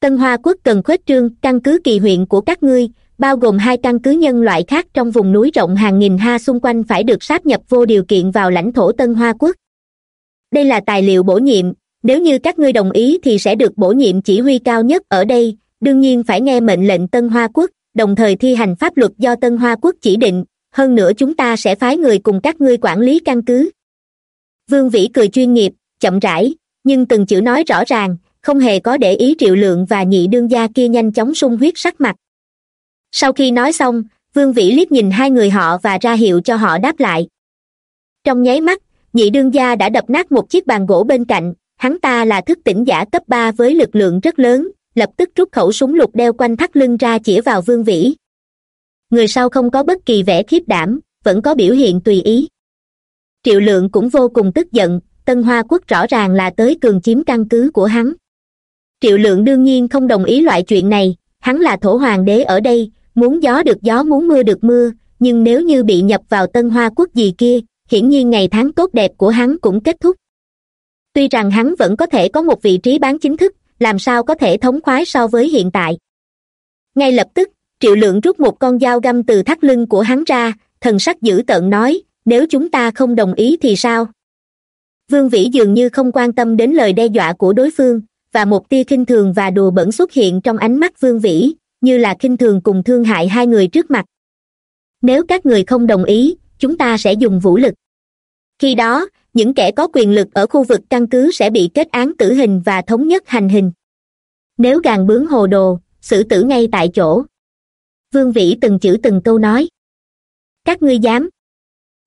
Tân hoa quốc cần khuếch trương, căn cứ kỳ huyện của các ngươi bao gồm hai căn cứ nhân loại khác trong vùng núi rộng hàng nghìn ha xung quanh phải được sáp nhập vô điều kiện vào lãnh thổ tân hoa quốc. Đây là tài liệu bổ nhiệm. Nếu như các ngươi đồng ý thì sẽ được bổ nhiệm chỉ huy cao nhất ở đây. Đương nhiên phải nghe mệnh lệnh tân hoa quốc, đồng thời thi hành pháp luật do tân hoa quốc chỉ định. Hơn nữa chúng ta sẽ phái người cùng các ngươi quản lý căn cứ. Vương vĩ cười chuyên nghiệp, chậm rãi, nhưng từng chữ nói rõ ràng, không hề có để ý triệu lượng và nhị đương gia kia nhanh chóng sung huyết sắc mặt sau khi nói xong, vương vĩ liếc nhìn hai người họ và ra hiệu cho họ đáp lại. Trong nháy mắt, nhị đương gia đã đập nát một chiếc bàn gỗ bên cạnh, hắn ta là thức tỉnh giả cấp ba với lực lượng rất lớn, lập tức rút khẩu súng lục đeo quanh thắt lưng ra chĩa vào vương vĩ. Người sau không có bất kỳ vẻ khiếp đảm, vẫn có biểu hiện tùy ý. Triệu lượng cũng vô cùng tức giận, tân hoa quốc rõ ràng là tới cường chiếm căn cứ của hắn. Triệu lượng đương nhiên không đồng ý loại chuyện này, hắn là thổ hoàng đế ở đây muốn gió được gió, muốn mưa được mưa, nhưng nếu như bị nhập vào tân hoa quốc gì kia, hiển nhiên ngày tháng tốt đẹp của hắn cũng kết thúc. Tuy rằng hắn vẫn có thể có một vị trí bán chính thức, làm sao có thể thống khoái so với hiện tại. Ngay lập tức, triệu lượng rút một con dao găm từ thắt lưng của hắn ra, thần sắc dữ tợn nói, nếu chúng ta không đồng ý thì sao? Vương vĩ dường như không quan tâm đến lời đe dọa của đối phương, và một tia khinh thường và đùa bẩn xuất hiện trong ánh mắt vương vĩ như là khinh thường cùng thương hại hai người trước mặt. Nếu các người không đồng ý, chúng ta sẽ dùng vũ lực. Khi đó, những kẻ có quyền lực ở khu vực căn cứ sẽ bị kết án tử hình và thống nhất hành hình. Nếu gàn bướng hồ đồ, xử tử ngay tại chỗ. Vương vĩ từng chữ từng câu nói. Các ngươi dám?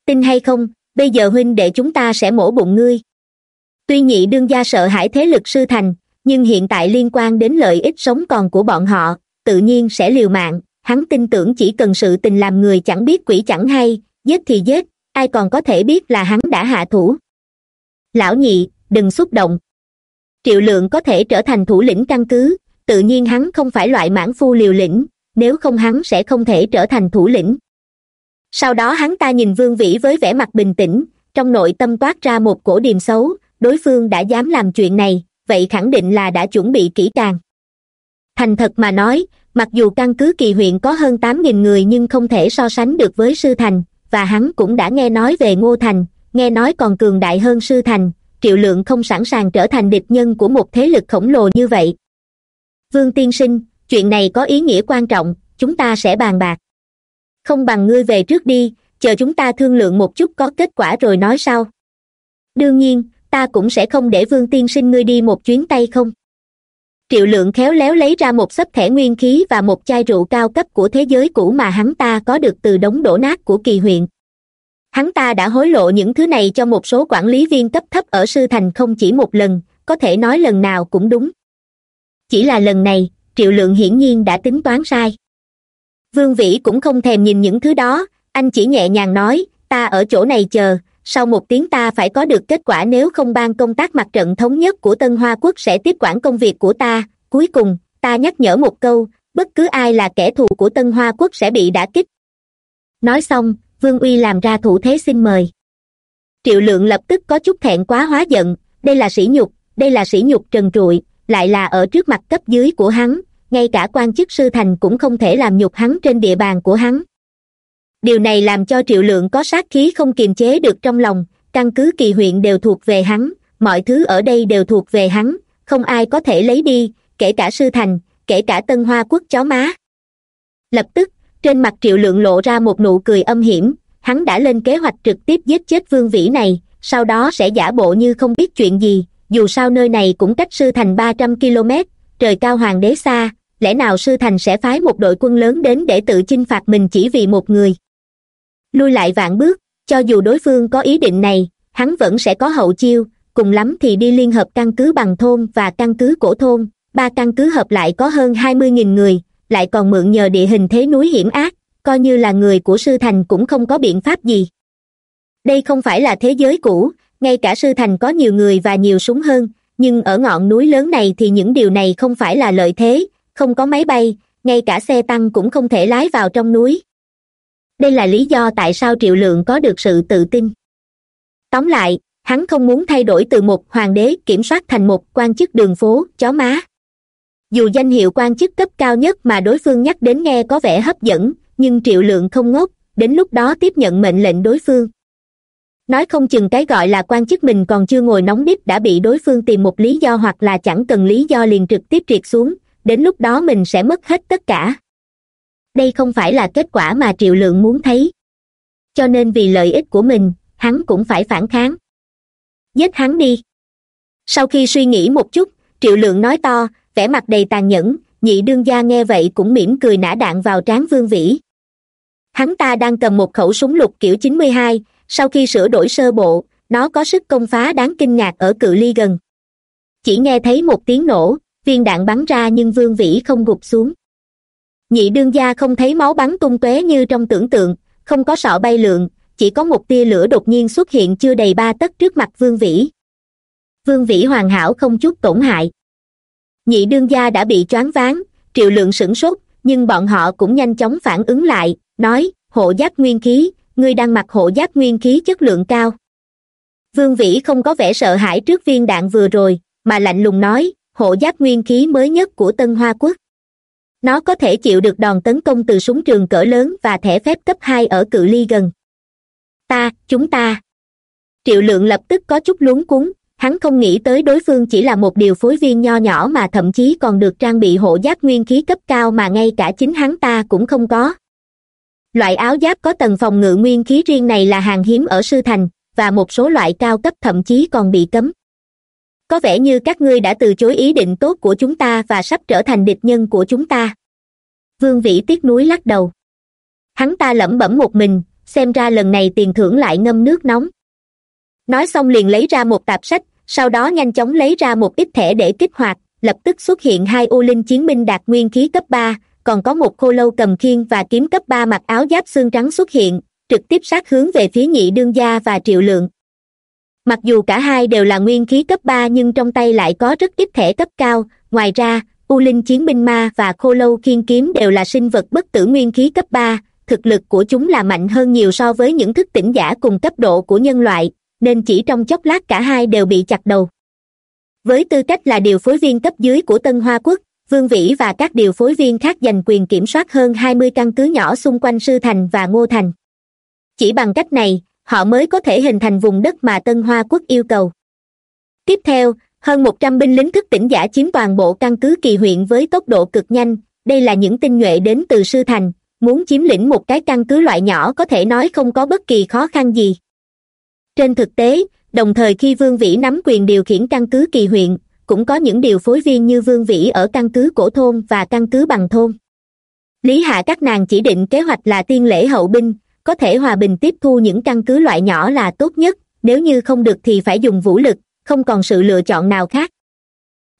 Tin hay không, bây giờ huynh đệ chúng ta sẽ mổ bụng ngươi. Tuy nhị đương gia sợ hãi thế lực sư thành, nhưng hiện tại liên quan đến lợi ích sống còn của bọn họ tự nhiên sẽ liều mạng, hắn tin tưởng chỉ cần sự tình làm người chẳng biết quỷ chẳng hay, giết thì giết, ai còn có thể biết là hắn đã hạ thủ. Lão nhị, đừng xúc động. Triệu lượng có thể trở thành thủ lĩnh căn cứ, tự nhiên hắn không phải loại mãn phu liều lĩnh, nếu không hắn sẽ không thể trở thành thủ lĩnh. Sau đó hắn ta nhìn vương vĩ với vẻ mặt bình tĩnh, trong nội tâm toát ra một cổ điềm xấu, đối phương đã dám làm chuyện này, vậy khẳng định là đã chuẩn bị kỹ càng thành thật mà nói, mặc dù căn cứ kỳ huyện có hơn tám nghìn người nhưng không thể so sánh được với sư thành, và hắn cũng đã nghe nói về ngô thành, nghe nói còn cường đại hơn sư thành, triệu lượng không sẵn sàng trở thành địch nhân của một thế lực khổng lồ như vậy. Vương tiên sinh, chuyện này có ý nghĩa quan trọng, chúng ta sẽ bàn bạc. Không bằng ngươi về trước đi, chờ chúng ta thương lượng một chút có kết quả rồi nói sau. Đương nhiên, ta cũng sẽ không để vương tiên sinh ngươi đi một chuyến tay không? Triệu lượng khéo léo lấy ra một sấp thẻ nguyên khí và một chai rượu cao cấp của thế giới cũ mà hắn ta có được từ đống đổ nát của kỳ huyện hắn ta đã hối lộ những thứ này cho một số quản lý viên cấp thấp ở sư thành không chỉ một lần, có thể nói lần nào cũng đúng. Chỉ là lần này, triệu lượng hiển nhiên đã tính toán sai. Vương vĩ cũng không thèm nhìn những thứ đó, anh chỉ nhẹ nhàng nói, ta ở chỗ này chờ sau một tiếng ta phải có được kết quả nếu không ban công tác mặt trận thống nhất của tân hoa quốc sẽ tiếp quản công việc của ta. Cuối cùng, ta nhắc nhở một câu, bất cứ ai là kẻ thù của tân hoa quốc sẽ bị đả kích. Nói xong, vương uy làm ra thủ thế xin mời. Triệu lượng lập tức có chút thẹn quá hóa giận, đây là sỉ nhục, đây là sỉ nhục trần trụi, lại là ở trước mặt cấp dưới của hắn, ngay cả quan chức sư thành cũng không thể làm nhục hắn trên địa bàn của hắn điều này làm cho triệu lượng có sát khí không kiềm chế được trong lòng, căn cứ kỳ huyện đều thuộc về hắn, mọi thứ ở đây đều thuộc về hắn, không ai có thể lấy đi, kể cả sư thành, kể cả tân hoa quốc chó má. Lập tức, trên mặt triệu lượng lộ ra một nụ cười âm hiểm, hắn đã lên kế hoạch trực tiếp giết chết vương vĩ này, sau đó sẽ giả bộ như không biết chuyện gì, dù sao nơi này cũng cách sư thành ba trăm km trời cao hoàng đế xa, lẽ nào sư thành sẽ phái một đội quân lớn đến để tự chinh phạt mình chỉ vì một người? Lui lại vạn bước, cho dù đối phương có ý định này, hắn vẫn sẽ có hậu chiêu, cùng lắm thì đi liên hợp căn cứ bằng thôn và căn cứ cổ thôn. Ba căn cứ hợp lại có hơn hai mươi nghìn người, lại còn mượn nhờ địa hình thế núi hiểm ác, coi như là người của sư thành cũng không có biện pháp gì. Đây không phải là thế giới cũ, ngay cả sư thành có nhiều người và nhiều súng hơn, nhưng ở ngọn núi lớn này thì những điều này không phải là lợi thế, không có máy bay, ngay cả xe tăng cũng không thể lái vào trong núi đây là lý do tại sao triệu lượng có được sự tự tin. Tóm lại, hắn không muốn thay đổi từ một hoàng đế kiểm soát thành một quan chức đường phố, chó má. Dù danh hiệu quan chức cấp cao nhất mà đối phương nhắc đến nghe có vẻ hấp dẫn, nhưng triệu lượng không ngốc, đến lúc đó tiếp nhận mệnh lệnh đối phương. Nói không chừng cái gọi là quan chức mình còn chưa ngồi nóng đít đã bị đối phương tìm một lý do hoặc là chẳng cần lý do liền trực tiếp triệt xuống, đến lúc đó mình sẽ mất hết tất cả đây không phải là kết quả mà triệu lượng muốn thấy. Cho nên vì lợi ích của mình, hắn cũng phải phản kháng. Giết hắn đi. Sau khi suy nghĩ một chút, triệu lượng nói to, vẻ mặt đầy tàn nhẫn, nhị đương gia nghe vậy cũng mỉm cười nã đạn vào trán vương vĩ. Hắn ta đang cầm một khẩu súng lục kiểu chín mươi hai, sau khi sửa đổi sơ bộ, nó có sức công phá đáng kinh ngạc ở cự ly gần. Chỉ nghe thấy một tiếng nổ, viên đạn bắn ra nhưng vương vĩ không gục xuống nhị đương gia không thấy máu bắn tung tóe như trong tưởng tượng, không có sọ bay lượn, chỉ có một tia lửa đột nhiên xuất hiện chưa đầy ba tấc trước mặt vương vĩ. Vương vĩ hoàn hảo không chút tổn hại. Nhị đương gia đã bị choáng váng, triệu lượng sửng sốt, nhưng bọn họ cũng nhanh chóng phản ứng lại, nói, hộ giáp nguyên khí, ngươi đang mặc hộ giáp nguyên khí chất lượng cao. Vương vĩ không có vẻ sợ hãi trước viên đạn vừa rồi, mà lạnh lùng nói, hộ giáp nguyên khí mới nhất của tân hoa quốc nó có thể chịu được đòn tấn công từ súng trường cỡ lớn và thẻ phép cấp hai ở cự ly gần. Ta, chúng ta. Triệu lượng lập tức có chút luống cuống, hắn không nghĩ tới đối phương chỉ là một điều phối viên nho nhỏ mà thậm chí còn được trang bị hộ giáp nguyên khí cấp cao mà ngay cả chính hắn ta cũng không có. Loại áo giáp có tầng phòng ngự nguyên khí riêng này là hàng hiếm ở sư thành, và một số loại cao cấp thậm chí còn bị cấm có vẻ như các ngươi đã từ chối ý định tốt của chúng ta và sắp trở thành địch nhân của chúng ta. Vương vĩ tiếc nuối lắc đầu. Hắn ta lẩm bẩm một mình, xem ra lần này tiền thưởng lại ngâm nước nóng. Nói xong liền lấy ra một tạp sách, sau đó nhanh chóng lấy ra một ít thẻ để kích hoạt, lập tức xuất hiện hai ô linh chiến binh đạt nguyên khí cấp ba, còn có một khô lâu cầm khiên và kiếm cấp ba mặc áo giáp xương trắng xuất hiện, trực tiếp sát hướng về phía nhị đương gia và triệu lượng mặc dù cả hai đều là nguyên khí cấp ba nhưng trong tay lại có rất ít thẻ cấp cao. Ngoài ra, u linh, chiến binh ma và khô lâu khiên kiếm đều là sinh vật bất tử nguyên khí cấp ba. Thực lực của chúng là mạnh hơn nhiều so với những thức tỉnh giả cùng cấp độ của nhân loại, nên chỉ trong chốc lát cả hai đều bị chặt đầu. Với tư cách là điều phối viên cấp dưới của tân hoa quốc, vương vĩ và các điều phối viên khác giành quyền kiểm soát hơn hai mươi căn cứ nhỏ xung quanh sư thành và ngô thành. Chỉ bằng cách này họ mới có thể hình thành vùng đất mà tân hoa quốc yêu cầu. Tiếp theo, hơn một trăm binh lính thức tỉnh giả chiếm toàn bộ căn cứ kỳ huyện với tốc độ cực nhanh. Đây là những tinh nhuệ đến từ sư thành. Muốn chiếm lĩnh một cái căn cứ loại nhỏ có thể nói không có bất kỳ khó khăn gì. Trên thực tế, đồng thời khi vương vĩ nắm quyền điều khiển căn cứ kỳ huyện, cũng có những điều phối viên như vương vĩ ở căn cứ cổ thôn và căn cứ bằng thôn. Lý hạ các nàng chỉ định kế hoạch là tiên lễ hậu binh có thể hòa bình tiếp thu những căn cứ loại nhỏ là tốt nhất, nếu như không được thì phải dùng vũ lực, không còn sự lựa chọn nào khác.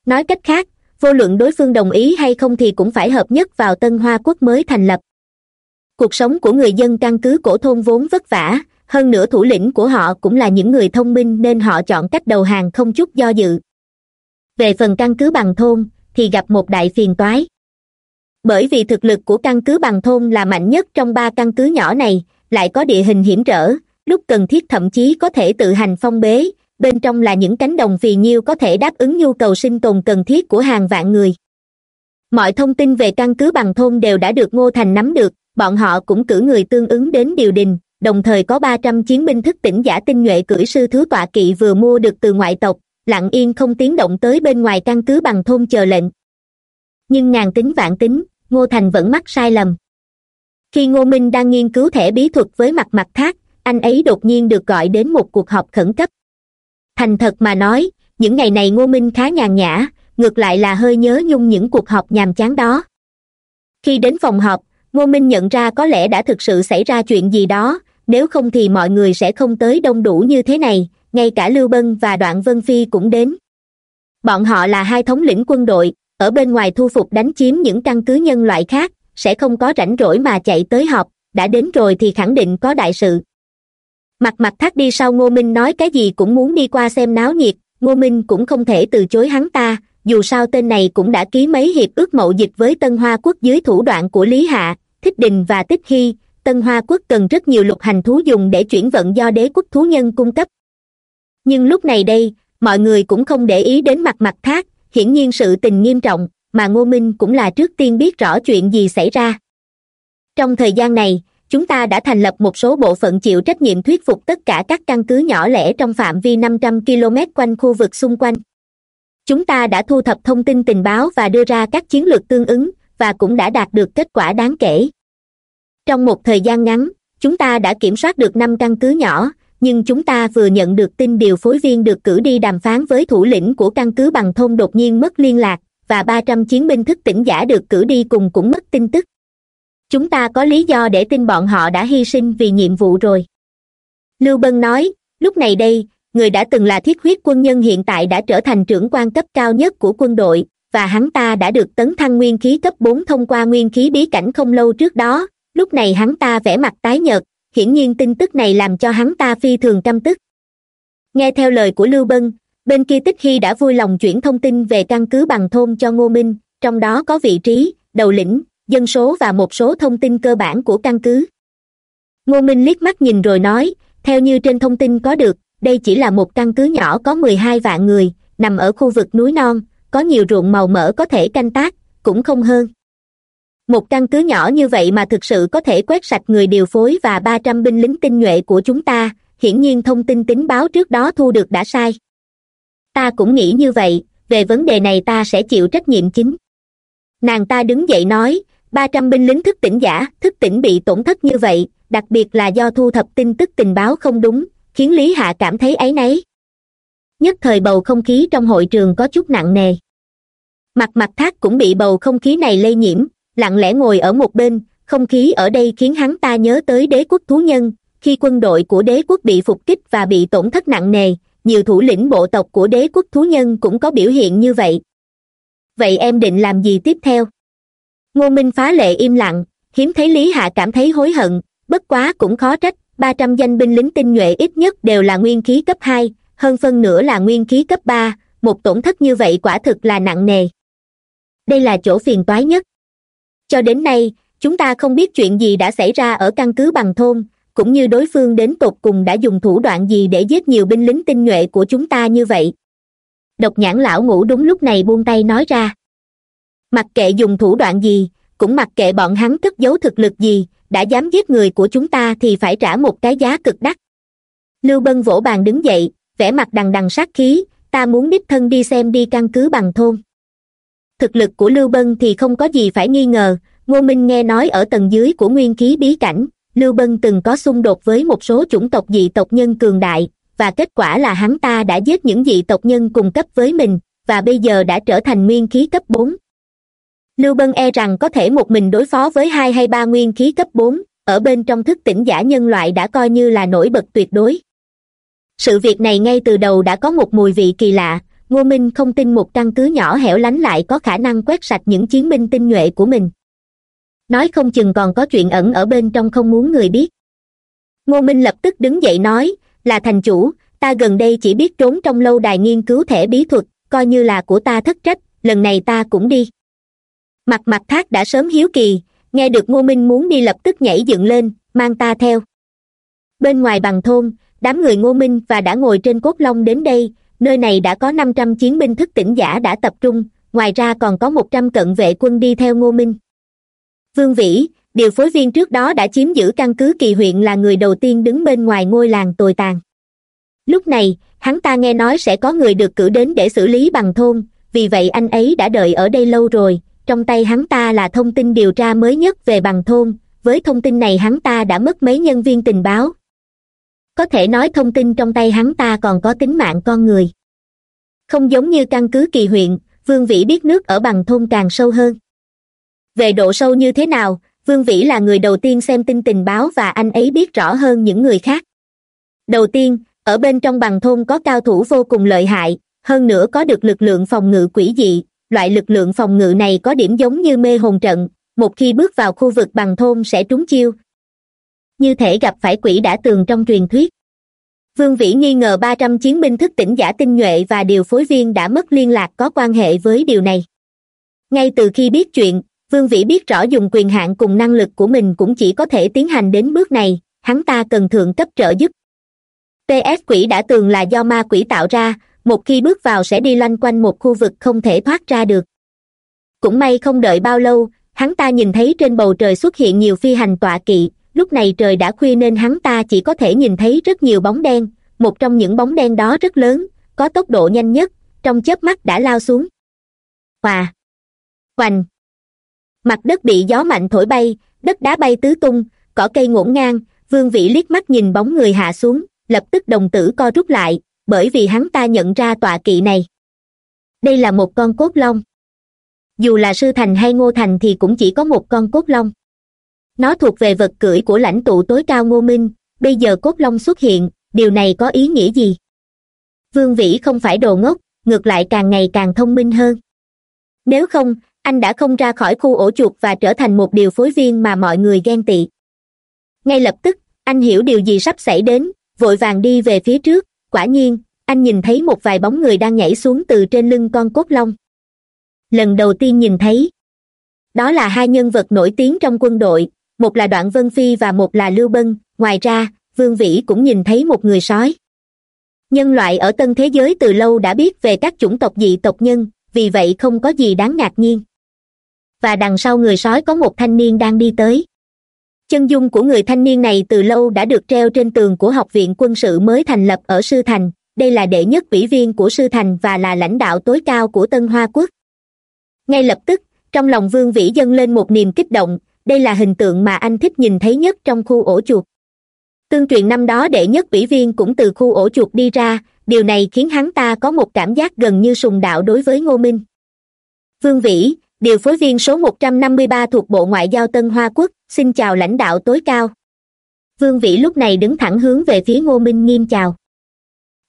Nói cách khác, vô luận đối phương đồng ý hay không thì cũng phải hợp nhất vào tân hoa quốc mới thành lập. Cuộc sống của người dân căn cứ cổ thôn vốn vất vả, hơn nữa thủ lĩnh của họ cũng là những người thông minh nên họ chọn cách đầu hàng không chút do dự. Về phần căn cứ bằng thôn, thì gặp một đại phiền toái bởi vì thực lực của căn cứ bằng thôn là mạnh nhất trong ba căn cứ nhỏ này, lại có địa hình hiểm trở, lúc cần thiết thậm chí có thể tự hành phong bế, bên trong là những cánh đồng phì nhiêu có thể đáp ứng nhu cầu sinh tồn cần thiết của hàng vạn người. Mọi thông tin về căn cứ bằng thôn đều đã được ngô thành nắm được, bọn họ cũng cử người tương ứng đến điều đình, đồng thời có ba trăm chiến binh thức tỉnh giả tinh nhuệ cưỡi sư thứ tọa kỵ vừa mua được từ ngoại tộc, lặng yên không tiếng động tới bên ngoài căn cứ bằng thôn chờ lệnh. Nhưng ngàn tính vạn tính ngô thành vẫn mắc sai lầm. Khi ngô minh đang nghiên cứu thẻ bí thuật với mặt mặt thác, anh ấy đột nhiên được gọi đến một cuộc họp khẩn cấp. Thành thật mà nói, những ngày này ngô minh khá nhàn nhã, ngược lại là hơi nhớ nhung những cuộc họp nhàm chán đó. Khi đến phòng họp, ngô minh nhận ra có lẽ đã thực sự xảy ra chuyện gì đó, nếu không thì mọi người sẽ không tới đông đủ như thế này, ngay cả lưu bân và đoạn vân phi cũng đến. Bọn họ là hai thống lĩnh quân đội ở bên ngoài thu phục đánh chiếm những căn cứ nhân loại khác, sẽ không có rảnh rỗi mà chạy tới họp, đã đến rồi thì khẳng định có đại sự. Mặt mặt thác đi sau ngô minh nói cái gì cũng muốn đi qua xem náo nhiệt, ngô minh cũng không thể từ chối hắn ta, dù sao tên này cũng đã ký mấy hiệp ước mậu dịch với tân hoa quốc dưới thủ đoạn của lý hạ, thích đình và tích hy, tân hoa quốc cần rất nhiều lục hành thú dùng để chuyển vận do đế quốc thú nhân cung cấp. Nhưng lúc này đây, mọi người cũng không để ý đến mặt mặt thác hiển nhiên sự tình nghiêm trọng, mà ngô minh cũng là trước tiên biết rõ chuyện gì xảy ra. Trong thời gian này, chúng ta đã thành lập một số bộ phận chịu trách nhiệm thuyết phục tất cả các căn cứ nhỏ lẻ trong phạm vi năm trăm km quanh khu vực xung quanh. Chúng ta đã thu thập thông tin tình báo và đưa ra các chiến lược tương ứng, và cũng đã đạt được kết quả đáng kể. Trong một thời gian ngắn, chúng ta đã kiểm soát được năm căn cứ nhỏ nhưng chúng ta vừa nhận được tin điều phối viên được cử đi đàm phán với thủ lĩnh của căn cứ bằng thôn đột nhiên mất liên lạc, và ba trăm chiến binh thức tỉnh giả được cử đi cùng cũng mất tin tức. Chúng ta có lý do để tin bọn họ đã hy sinh vì nhiệm vụ rồi. Lưu bân nói, lúc này đây, người đã từng là thiết huyết quân nhân hiện tại đã trở thành trưởng quan cấp cao nhất của quân đội, và hắn ta đã được tấn thăng nguyên khí cấp bốn thông qua nguyên khí bí cảnh không lâu trước đó. Lúc này hắn ta vẽ mặt tái nhợt hiển nhiên tin tức này làm cho hắn ta phi thường căm tức. Nghe theo lời của lưu bân, bên kia tích hy đã vui lòng chuyển thông tin về căn cứ bằng thôn cho ngô minh, trong đó có vị trí, đầu lĩnh, dân số và một số thông tin cơ bản của căn cứ. Ngô minh liếc mắt nhìn rồi nói, theo như trên thông tin có được, đây chỉ là một căn cứ nhỏ có mười hai vạn người, nằm ở khu vực núi non, có nhiều ruộng màu mỡ có thể canh tác, cũng không hơn một căn cứ nhỏ như vậy mà thực sự có thể quét sạch người điều phối và ba trăm binh lính tinh nhuệ của chúng ta, hiển nhiên thông tin tính báo trước đó thu được đã sai. Ta cũng nghĩ như vậy, về vấn đề này ta sẽ chịu trách nhiệm chính. Nàng ta đứng dậy nói, ba trăm binh lính thức tỉnh giả, thức tỉnh bị tổn thất như vậy, đặc biệt là do thu thập tin tức tình báo không đúng, khiến lý hạ cảm thấy áy náy. Nhất thời bầu không khí trong hội trường có chút nặng nề. Mặt mặt thác cũng bị bầu không khí này lây nhiễm lặng lẽ ngồi ở một bên, không khí ở đây khiến hắn ta nhớ tới đế quốc thú nhân. Khi quân đội của đế quốc bị phục kích và bị tổn thất nặng nề, nhiều thủ lĩnh bộ tộc của đế quốc thú nhân cũng có biểu hiện như vậy. Vậy em định làm gì tiếp theo? Ngô minh phá lệ im lặng, hiếm thấy lý hạ cảm thấy hối hận, bất quá cũng khó trách, ba trăm danh binh lính tinh nhuệ ít nhất đều là nguyên khí cấp hai, hơn phân nửa là nguyên khí cấp ba, một tổn thất như vậy quả thực là nặng nề. Đây là chỗ phiền toái nhất cho đến nay, chúng ta không biết chuyện gì đã xảy ra ở căn cứ bằng thôn, cũng như đối phương đến tột cùng đã dùng thủ đoạn gì để giết nhiều binh lính tinh nhuệ của chúng ta như vậy. Độc nhãn lão ngủ đúng lúc này buông tay nói ra. Mặc kệ dùng thủ đoạn gì, cũng mặc kệ bọn hắn cất giấu thực lực gì, đã dám giết người của chúng ta thì phải trả một cái giá cực đắt. Lưu bân vỗ bàn đứng dậy, vẻ mặt đằng đằng sát khí, ta muốn đích thân đi xem đi căn cứ bằng thôn thực lực của lưu bân thì không có gì phải nghi ngờ. Ngô minh nghe nói ở tầng dưới của nguyên khí bí cảnh, lưu bân từng có xung đột với một số chủng tộc dị tộc nhân cường đại, và kết quả là hắn ta đã giết những dị tộc nhân cùng cấp với mình, và bây giờ đã trở thành nguyên khí cấp bốn. Lưu bân e rằng có thể một mình đối phó với hai hay ba nguyên khí cấp bốn, ở bên trong thức tỉnh giả nhân loại đã coi như là nổi bật tuyệt đối. Sự việc này ngay từ đầu đã có một mùi vị kỳ lạ ngô minh không tin một căn cứ nhỏ hẻo lánh lại có khả năng quét sạch những chiến binh tinh nhuệ của mình. Nói không chừng còn có chuyện ẩn ở bên trong không muốn người biết. Ngô minh lập tức đứng dậy nói, là thành chủ, ta gần đây chỉ biết trốn trong lâu đài nghiên cứu thể bí thuật, coi như là của ta thất trách, lần này ta cũng đi. Mặt mặt thác đã sớm hiếu kỳ, nghe được ngô minh muốn đi lập tức nhảy dựng lên, mang ta theo. Bên ngoài bằng thôn, đám người ngô minh và đã ngồi trên cốt long đến đây nơi này đã có năm trăm chiến binh thức tỉnh giả đã tập trung, ngoài ra còn có một trăm cận vệ quân đi theo ngô minh. Vương vĩ, điều phối viên trước đó đã chiếm giữ căn cứ kỳ huyện là người đầu tiên đứng bên ngoài ngôi làng tồi tàn lúc này, hắn ta nghe nói sẽ có người được cử đến để xử lý bằng thôn, vì vậy anh ấy đã đợi ở đây lâu rồi, trong tay hắn ta là thông tin điều tra mới nhất về bằng thôn, với thông tin này hắn ta đã mất mấy nhân viên tình báo có thể nói thông tin trong tay hắn ta còn có tính mạng con người. Không giống như căn cứ kỳ huyện, vương vĩ biết nước ở bằng thôn càng sâu hơn. Về độ sâu như thế nào, vương vĩ là người đầu tiên xem tin tình báo và anh ấy biết rõ hơn những người khác. Đầu tiên, ở bên trong bằng thôn có cao thủ vô cùng lợi hại, hơn nữa có được lực lượng phòng ngự quỷ dị. Loại lực lượng phòng ngự này có điểm giống như mê hồn trận, một khi bước vào khu vực bằng thôn sẽ trúng chiêu như thể gặp phải quỷ đã tường trong truyền thuyết. Vương vĩ nghi ngờ ba trăm chiến binh thức tỉnh giả tinh nhuệ và điều phối viên đã mất liên lạc có quan hệ với điều này. Ngay từ khi biết chuyện, vương vĩ biết rõ dùng quyền hạn cùng năng lực của mình cũng chỉ có thể tiến hành đến bước này, hắn ta cần thượng cấp trợ giúp. Ps quỷ đã tường là do ma quỷ tạo ra, một khi bước vào sẽ đi loanh quanh một khu vực không thể thoát ra được. Cũng may không đợi bao lâu, hắn ta nhìn thấy trên bầu trời xuất hiện nhiều phi hành tọa kỵ lúc này trời đã khuya nên hắn ta chỉ có thể nhìn thấy rất nhiều bóng đen. Một trong những bóng đen đó rất lớn, có tốc độ nhanh nhất, trong chớp mắt đã lao xuống. Hòa hoành mặt đất bị gió mạnh thổi bay, đất đá bay tứ tung, cỏ cây ngổn ngang, vương vĩ liếc mắt nhìn bóng người hạ xuống, lập tức đồng tử co rút lại, bởi vì hắn ta nhận ra tọa kỵ này. Đây là một con cốt long. Dù là sư thành hay ngô thành thì cũng chỉ có một con cốt long nó thuộc về vật cưỡi của lãnh tụ tối cao ngô minh, bây giờ cốt long xuất hiện, điều này có ý nghĩa gì? Vương vĩ không phải đồ ngốc, ngược lại càng ngày càng thông minh hơn. Nếu không, anh đã không ra khỏi khu ổ chuột và trở thành một điều phối viên mà mọi người ghen tị. Ngay lập tức, anh hiểu điều gì sắp xảy đến, vội vàng đi về phía trước, quả nhiên, anh nhìn thấy một vài bóng người đang nhảy xuống từ trên lưng con cốt long. Lần đầu tiên nhìn thấy. Đó là hai nhân vật nổi tiếng trong quân đội một là đoạn vân phi và một là lưu bân. Ngoài ra, vương vĩ cũng nhìn thấy một người sói. Nhân loại ở tân thế giới từ lâu đã biết về các chủng tộc dị tộc nhân, vì vậy không có gì đáng ngạc nhiên. Và đằng sau người sói có một thanh niên đang đi tới. Chân dung của người thanh niên này từ lâu đã được treo trên tường của học viện quân sự mới thành lập ở sư thành. Đây là đệ nhất ủy viên của sư thành và là lãnh đạo tối cao của tân hoa quốc. Ngay lập tức, trong lòng vương vĩ dâng lên một niềm kích động đây là hình tượng mà anh thích nhìn thấy nhất trong khu ổ chuột. Tương truyền năm đó đệ nhất ủy viên cũng từ khu ổ chuột đi ra, điều này khiến hắn ta có một cảm giác gần như sùng đạo đối với ngô minh. Vương vĩ, điều phối viên số một trăm năm mươi ba thuộc bộ ngoại giao tân hoa quốc, xin chào lãnh đạo tối cao. Vương vĩ lúc này đứng thẳng hướng về phía ngô minh nghiêm chào.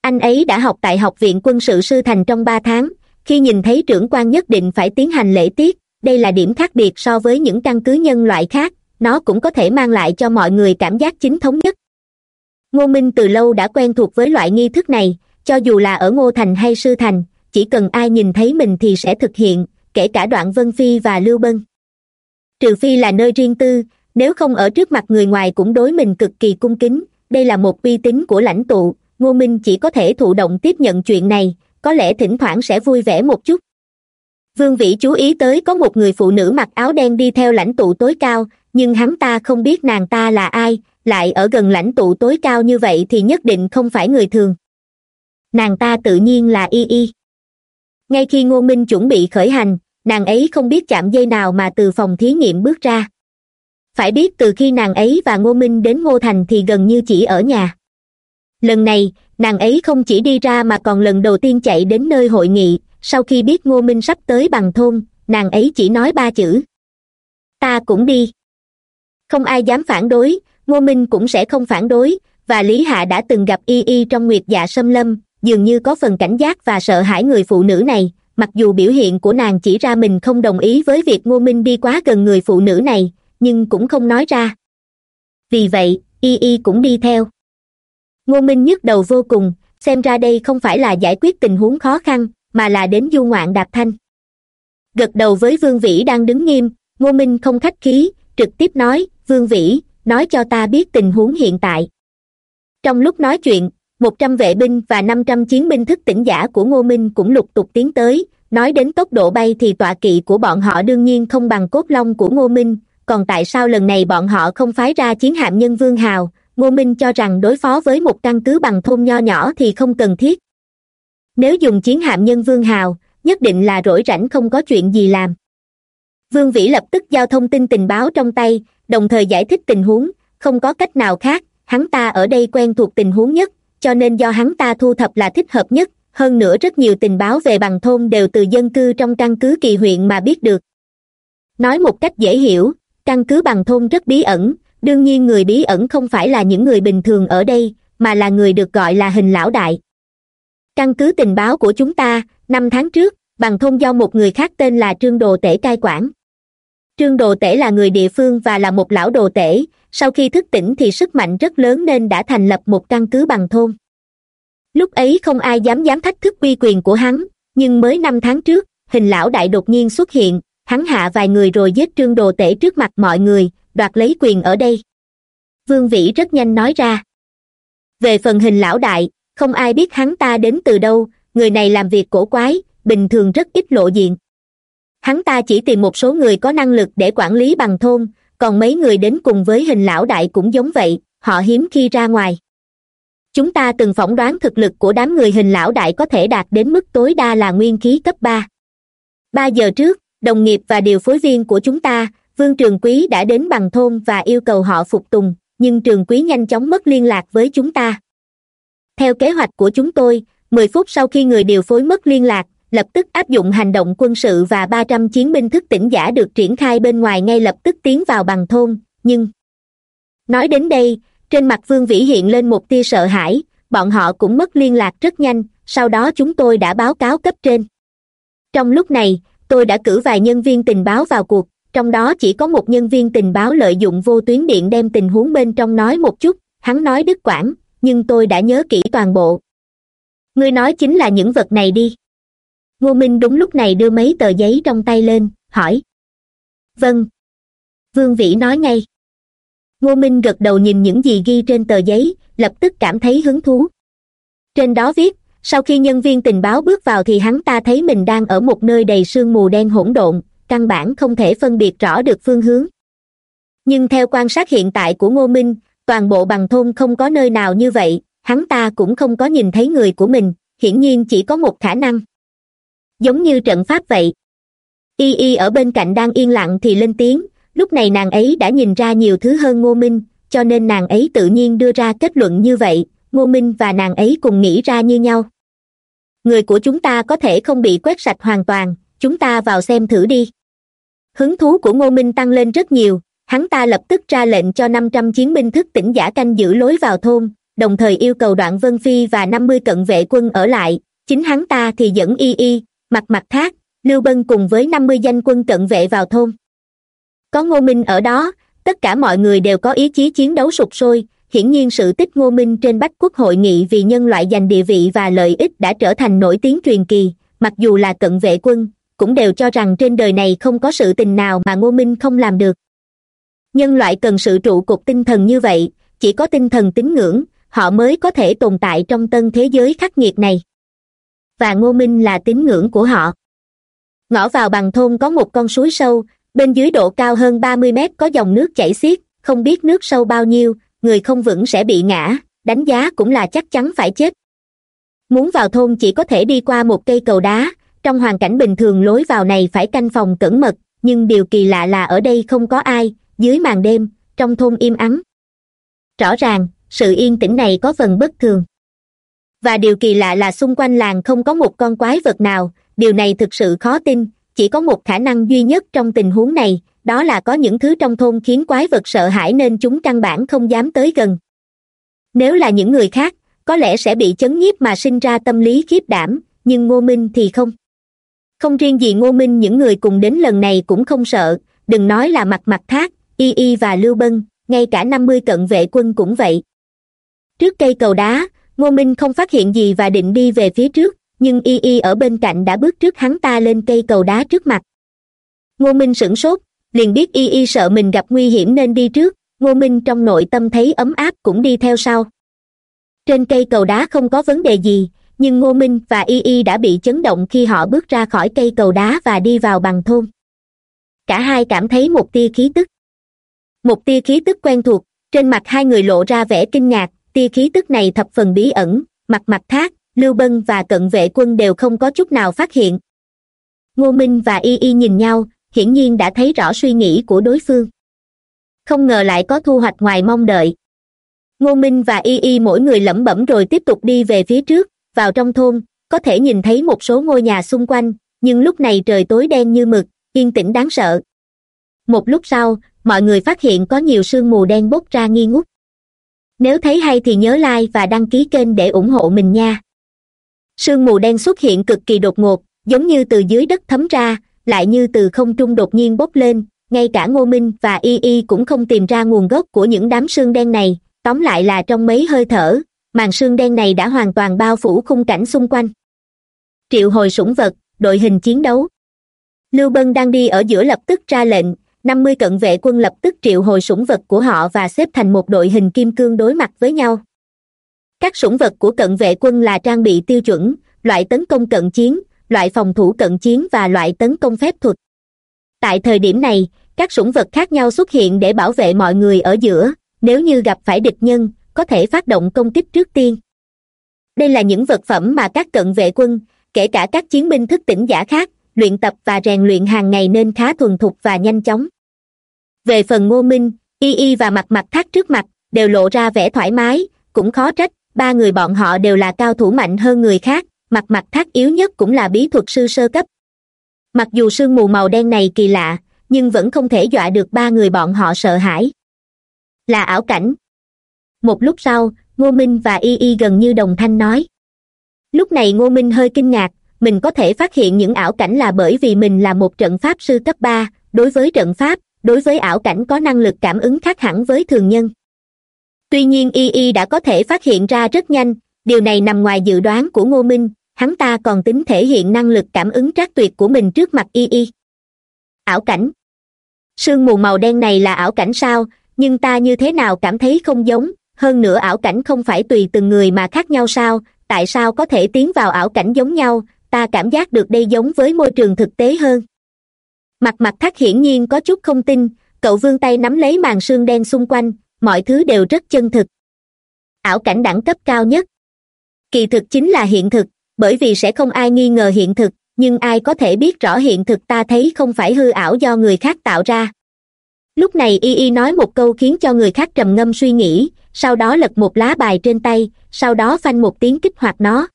Anh ấy đã học tại học viện quân sự sư thành trong ba tháng, khi nhìn thấy trưởng quan nhất định phải tiến hành lễ tiết đây là điểm khác biệt so với những căn cứ nhân loại khác, nó cũng có thể mang lại cho mọi người cảm giác chính thống nhất. Ngô minh từ lâu đã quen thuộc với loại nghi thức này, cho dù là ở ngô thành hay sư thành, chỉ cần ai nhìn thấy mình thì sẽ thực hiện, kể cả đoạn vân phi và lưu bân. Trừ phi là nơi riêng tư, nếu không ở trước mặt người ngoài cũng đối mình cực kỳ cung kính, đây là một uy tín của lãnh tụ, ngô minh chỉ có thể thụ động tiếp nhận chuyện này, có lẽ thỉnh thoảng sẽ vui vẻ một chút vương vĩ chú ý tới có một người phụ nữ mặc áo đen đi theo lãnh tụ tối cao, nhưng hắn ta không biết nàng ta là ai, lại ở gần lãnh tụ tối cao như vậy thì nhất định không phải người thường. Nàng ta tự nhiên là y y. Ngay khi ngô minh chuẩn bị khởi hành, nàng ấy không biết chạm dây nào mà từ phòng thí nghiệm bước ra. Phải biết từ khi nàng ấy và ngô minh đến ngô thành thì gần như chỉ ở nhà. Lần này, nàng ấy không chỉ đi ra mà còn lần đầu tiên chạy đến nơi hội nghị sau khi biết ngô minh sắp tới bằng thôn, nàng ấy chỉ nói ba chữ. Ta cũng đi. Không ai dám phản đối, ngô minh cũng sẽ không phản đối, và lý hạ đã từng gặp y y trong nguyệt dạ xâm lâm, dường như có phần cảnh giác và sợ hãi người phụ nữ này, mặc dù biểu hiện của nàng chỉ ra mình không đồng ý với việc ngô minh đi quá gần người phụ nữ này, nhưng cũng không nói ra. Vì vậy, y y cũng đi theo. Ngô minh nhức đầu vô cùng, xem ra đây không phải là giải quyết tình huống khó khăn mà là đến du ngoạn đạp thanh. Gật đầu với vương vĩ đang đứng nghiêm, ngô minh không khách khí, trực tiếp nói, vương vĩ, nói cho ta biết tình huống hiện tại. Trong lúc nói chuyện, một trăm vệ binh và năm trăm chiến binh thức tỉnh giả của ngô minh cũng lục tục tiến tới, nói đến tốc độ bay thì tọa kỵ của bọn họ đương nhiên không bằng cốt long của ngô minh, còn tại sao lần này bọn họ không phái ra chiến hạm nhân vương hào? Ngô minh cho rằng đối phó với một căn cứ bằng thôn nho nhỏ thì không cần thiết nếu dùng chiến hạm nhân vương hào, nhất định là rỗi rảnh không có chuyện gì làm. Vương vĩ lập tức giao thông tin tình báo trong tay, đồng thời giải thích tình huống, không có cách nào khác, hắn ta ở đây quen thuộc tình huống nhất, cho nên do hắn ta thu thập là thích hợp nhất, hơn nữa rất nhiều tình báo về bằng thôn đều từ dân cư trong căn cứ kỳ huyện mà biết được. Nói một cách dễ hiểu, căn cứ bằng thôn rất bí ẩn, đương nhiên người bí ẩn không phải là những người bình thường ở đây, mà là người được gọi là hình lão đại căn cứ tình báo của chúng ta, năm tháng trước, bằng thôn do một người khác tên là trương đồ tể cai quản. Trương đồ tể là người địa phương và là một lão đồ tể. Sau khi thức tỉnh thì sức mạnh rất lớn nên đã thành lập một căn cứ bằng thôn. Lúc ấy không ai dám dám thách thức uy quyền của hắn, nhưng mới năm tháng trước, hình lão đại đột nhiên xuất hiện, hắn hạ vài người rồi giết trương đồ tể trước mặt mọi người, đoạt lấy quyền ở đây. Vương vĩ rất nhanh nói ra. Về phần hình lão đại không ai biết hắn ta đến từ đâu, người này làm việc cổ quái, bình thường rất ít lộ diện. Hắn ta chỉ tìm một số người có năng lực để quản lý bằng thôn, còn mấy người đến cùng với hình lão đại cũng giống vậy, họ hiếm khi ra ngoài. Chúng ta từng phỏng đoán thực lực của đám người hình lão đại có thể đạt đến mức tối đa là nguyên khí cấp ba. Ba giờ trước, đồng nghiệp và điều phối viên của chúng ta, vương trường quý đã đến bằng thôn và yêu cầu họ phục tùng, nhưng trường quý nhanh chóng mất liên lạc với chúng ta theo kế hoạch của chúng tôi, mười phút sau khi người điều phối mất liên lạc, lập tức áp dụng hành động quân sự và ba trăm chiến binh thức tỉnh giả được triển khai bên ngoài ngay lập tức tiến vào bằng thôn, nhưng nói đến đây, trên mặt vương vĩ hiện lên một tia sợ hãi, bọn họ cũng mất liên lạc rất nhanh, sau đó chúng tôi đã báo cáo cấp trên. Trong lúc này, tôi đã cử vài nhân viên tình báo vào cuộc, trong đó chỉ có một nhân viên tình báo lợi dụng vô tuyến điện đem tình huống bên trong nói một chút, hắn nói đứt quãng nhưng tôi đã nhớ kỹ toàn bộ. Ngươi nói chính là những vật này đi. Ngô minh đúng lúc này đưa mấy tờ giấy trong tay lên, hỏi. Vâng. Vương vĩ nói ngay. Ngô minh gật đầu nhìn những gì ghi trên tờ giấy, lập tức cảm thấy hứng thú. Trên đó viết, sau khi nhân viên tình báo bước vào thì hắn ta thấy mình đang ở một nơi đầy sương mù đen hỗn độn, căn bản không thể phân biệt rõ được phương hướng. Nhưng theo quan sát hiện tại của ngô minh toàn bộ bằng thôn không có nơi nào như vậy, hắn ta cũng không có nhìn thấy người của mình, hiển nhiên chỉ có một khả năng. Giống như trận pháp vậy. Y y ở bên cạnh đang yên lặng thì lên tiếng, lúc này nàng ấy đã nhìn ra nhiều thứ hơn ngô minh, cho nên nàng ấy tự nhiên đưa ra kết luận như vậy, ngô minh và nàng ấy cùng nghĩ ra như nhau. Người của chúng ta có thể không bị quét sạch hoàn toàn, chúng ta vào xem thử đi. Hứng thú của ngô minh tăng lên rất nhiều hắn ta lập tức ra lệnh cho năm trăm chiến binh thức tỉnh giả canh giữ lối vào thôn, đồng thời yêu cầu đoạn vân phi và năm mươi cận vệ quân ở lại. Chính hắn ta thì dẫn y y mặt mặt thác, lưu bân cùng với năm mươi danh quân cận vệ vào thôn. Có ngô minh ở đó, tất cả mọi người đều có ý chí chiến đấu sụp sôi. Hiển nhiên sự tích ngô minh trên bách quốc hội nghị vì nhân loại giành địa vị và lợi ích đã trở thành nổi tiếng truyền kỳ. Mặc dù là cận vệ quân, cũng đều cho rằng trên đời này không có sự tình nào mà ngô minh không làm được nhân loại cần sự trụ cột tinh thần như vậy, chỉ có tinh thần tín ngưỡng, họ mới có thể tồn tại trong tân thế giới khắc nghiệt này. Và ngô minh là tín ngưỡng của họ. Ngõ vào bằng thôn có một con suối sâu, bên dưới độ cao hơn ba mươi mét có dòng nước chảy xiết, không biết nước sâu bao nhiêu, người không vững sẽ bị ngã, đánh giá cũng là chắc chắn phải chết. Muốn vào thôn chỉ có thể đi qua một cây cầu đá, trong hoàn cảnh bình thường lối vào này phải canh phòng cẩn mật, nhưng điều kỳ lạ là ở đây không có ai dưới màn đêm, trong thôn im ắng. Rõ ràng, sự yên tĩnh này có phần bất thường. Và điều kỳ lạ là xung quanh làng không có một con quái vật nào. Điều này thực sự khó tin. Chỉ có một khả năng duy nhất trong tình huống này, đó là có những thứ trong thôn khiến quái vật sợ hãi nên chúng căn bản không dám tới gần. Nếu là những người khác, có lẽ sẽ bị chấn nhiếp mà sinh ra tâm lý khiếp đảm, nhưng ngô minh thì không. Không riêng gì ngô minh, những người cùng đến lần này cũng không sợ. Đừng nói là mặt mặt thác y y và lưu bân, ngay cả năm mươi cận vệ quân cũng vậy. Trước cây cầu đá, ngô minh không phát hiện gì và định đi về phía trước, nhưng y y ở bên cạnh đã bước trước hắn ta lên cây cầu đá trước mặt. Ngô minh sửng sốt, liền biết y y sợ mình gặp nguy hiểm nên đi trước, ngô minh trong nội tâm thấy ấm áp cũng đi theo sau. Trên cây cầu đá không có vấn đề gì, nhưng ngô minh và y y đã bị chấn động khi họ bước ra khỏi cây cầu đá và đi vào bằng thôn. Cả hai cảm thấy một tia khí tức một tia khí tức quen thuộc, trên mặt hai người lộ ra vẻ kinh ngạc, tia khí tức này thập phần bí ẩn, mặt mặt thác, lưu bân và cận vệ quân đều không có chút nào phát hiện. Ngô minh và y y nhìn nhau, hiển nhiên đã thấy rõ suy nghĩ của đối phương. Không ngờ lại có thu hoạch ngoài mong đợi. Ngô minh và y y mỗi người lẩm bẩm rồi tiếp tục đi về phía trước, vào trong thôn, có thể nhìn thấy một số ngôi nhà xung quanh, nhưng lúc này trời tối đen như mực, yên tĩnh đáng sợ một lúc sau, mọi người phát hiện có nhiều sương mù đen bốc ra nghi ngút. Nếu thấy hay thì nhớ like và đăng ký kênh để ủng hộ mình nha. Sương mù đen xuất hiện cực kỳ đột ngột, giống như từ dưới đất thấm ra, lại như từ không trung đột nhiên bốc lên, ngay cả ngô minh và y y cũng không tìm ra nguồn gốc của những đám sương đen này, tóm lại là trong mấy hơi thở, màn sương đen này đã hoàn toàn bao phủ khung cảnh xung quanh. Triệu hồi sủng vật, đội hình chiến đấu. Lưu bân đang đi ở giữa lập tức ra lệnh năm mươi cận vệ quân lập tức triệu hồi sủng vật của họ và xếp thành một đội hình kim cương đối mặt với nhau. Các sủng vật của cận vệ quân là trang bị tiêu chuẩn, loại tấn công cận chiến, loại phòng thủ cận chiến và loại tấn công phép thuật. Tại thời điểm này, các sủng vật khác nhau xuất hiện để bảo vệ mọi người ở giữa, nếu như gặp phải địch nhân, có thể phát động công kích trước tiên. Đây là những vật phẩm mà các cận vệ quân, kể cả các chiến binh thức tỉnh giả khác, luyện tập và rèn luyện hàng ngày nên khá thuần thục và nhanh chóng về phần ngô minh, y y và mặt mặt thác trước mặt, đều lộ ra vẻ thoải mái, cũng khó trách, ba người bọn họ đều là cao thủ mạnh hơn người khác, mặt mặt thác yếu nhất cũng là bí thuật sư sơ cấp. Mặc dù sương mù màu đen này kỳ lạ, nhưng vẫn không thể dọa được ba người bọn họ sợ hãi. Là ảo cảnh. Một lúc sau, ngô minh và y y gần như đồng thanh nói. Lúc này ngô minh hơi kinh ngạc, mình có thể phát hiện những ảo cảnh là bởi vì mình là một trận pháp sư cấp ba, đối với trận pháp đối với ảo cảnh có năng lực cảm ứng khác hẳn với thường nhân. Tuy nhiên y y đã có thể phát hiện ra rất nhanh, điều này nằm ngoài dự đoán của ngô minh, hắn ta còn tính thể hiện năng lực cảm ứng trác tuyệt của mình trước mặt y y. Ảo cảnh. Sương mù màu đen này là ảo cảnh sao, nhưng ta như thế nào cảm thấy không giống, hơn nữa ảo cảnh không phải tùy từng người mà khác nhau sao, tại sao có thể tiến vào ảo cảnh giống nhau, ta cảm giác được đây giống với môi trường thực tế hơn mặt mặt thác hiển nhiên có chút không tin, cậu vươn tay nắm lấy màn sương đen xung quanh, mọi thứ đều rất chân thực. Ảo cảnh đẳng cấp cao nhất. Kỳ thực chính là hiện thực, bởi vì sẽ không ai nghi ngờ hiện thực, nhưng ai có thể biết rõ hiện thực ta thấy không phải hư ảo do người khác tạo ra. Lúc này y y nói một câu khiến cho người khác trầm ngâm suy nghĩ, sau đó lật một lá bài trên tay, sau đó phanh một tiếng kích hoạt nó.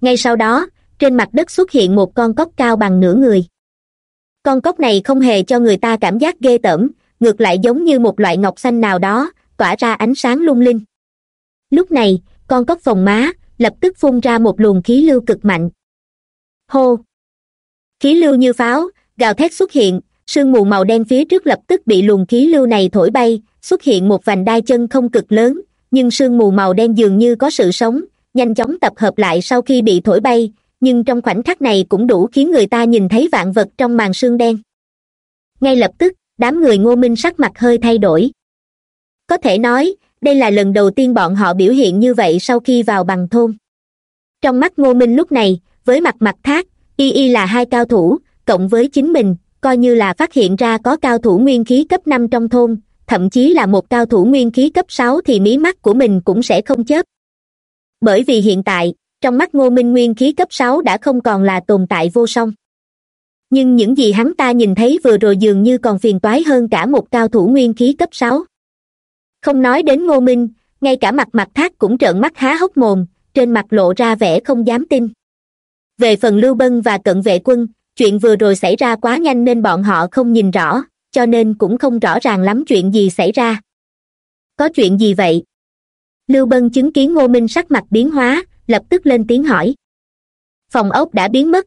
Ngay sau đó, trên mặt đất xuất hiện một con cốc cao bằng nửa người con cốc này không hề cho người ta cảm giác ghê tởm, ngược lại giống như một loại ngọc xanh nào đó, tỏa ra ánh sáng lung linh. Lúc này, con cốc phòng má lập tức phun ra một luồng khí lưu cực mạnh. Hô! Khí lưu như pháo, gào thét xuất hiện, sương mù màu đen phía trước lập tức bị luồng khí lưu này thổi bay, xuất hiện một vành đai chân không cực lớn, nhưng sương mù màu đen dường như có sự sống, nhanh chóng tập hợp lại sau khi bị thổi bay nhưng trong khoảnh khắc này cũng đủ khiến người ta nhìn thấy vạn vật trong màn sương đen. Ngay lập tức, đám người ngô minh sắc mặt hơi thay đổi. Có thể nói, đây là lần đầu tiên bọn họ biểu hiện như vậy sau khi vào bằng thôn. Trong mắt ngô minh lúc này, với mặt mặt thác, y y là hai cao thủ, cộng với chính mình, coi như là phát hiện ra có cao thủ nguyên khí cấp năm trong thôn, thậm chí là một cao thủ nguyên khí cấp sáu thì mí mắt của mình cũng sẽ không chớp. Bởi vì hiện tại trong mắt ngô minh nguyên khí cấp sáu đã không còn là tồn tại vô song. Nhưng những gì hắn ta nhìn thấy vừa rồi dường như còn phiền toái hơn cả một cao thủ nguyên khí cấp sáu. Không nói đến ngô minh, ngay cả mặt mặt thác cũng trợn mắt há hốc mồm, trên mặt lộ ra vẻ không dám tin. Về phần lưu bân và cận vệ quân, chuyện vừa rồi xảy ra quá nhanh nên bọn họ không nhìn rõ, cho nên cũng không rõ ràng lắm chuyện gì xảy ra. Có chuyện gì vậy? Lưu bân chứng kiến ngô minh sắc mặt biến hóa lập tức lên tiếng hỏi. Phòng ốc đã biến mất.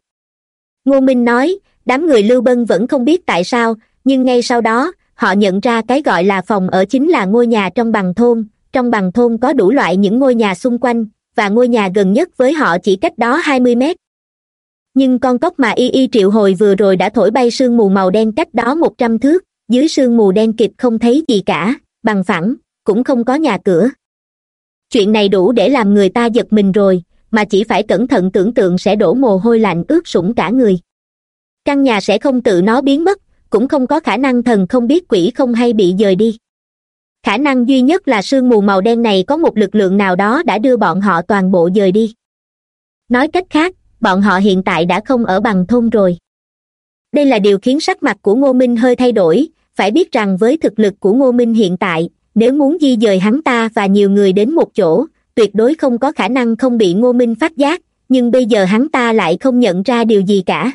Ngô minh nói, đám người lưu bân vẫn không biết tại sao, nhưng ngay sau đó, họ nhận ra cái gọi là phòng ở chính là ngôi nhà trong bằng thôn. Trong bằng thôn có đủ loại những ngôi nhà xung quanh, và ngôi nhà gần nhất với họ chỉ cách đó hai mươi mét. Nhưng con cốc mà y y triệu hồi vừa rồi đã thổi bay sương mù màu đen cách đó một trăm thước, dưới sương mù đen kịt không thấy gì cả, bằng phẳng, cũng không có nhà cửa chuyện này đủ để làm người ta giật mình rồi, mà chỉ phải cẩn thận tưởng tượng sẽ đổ mồ hôi lạnh ướt sũng cả người. Căn nhà sẽ không tự nó biến mất, cũng không có khả năng thần không biết quỷ không hay bị dời đi. Khả năng duy nhất là sương mù màu đen này có một lực lượng nào đó đã đưa bọn họ toàn bộ dời đi. Nói cách khác, bọn họ hiện tại đã không ở bằng thôn rồi. Đây là điều khiến sắc mặt của ngô minh hơi thay đổi, phải biết rằng với thực lực của ngô minh hiện tại nếu muốn di dời hắn ta và nhiều người đến một chỗ, tuyệt đối không có khả năng không bị ngô minh phát giác, nhưng bây giờ hắn ta lại không nhận ra điều gì cả.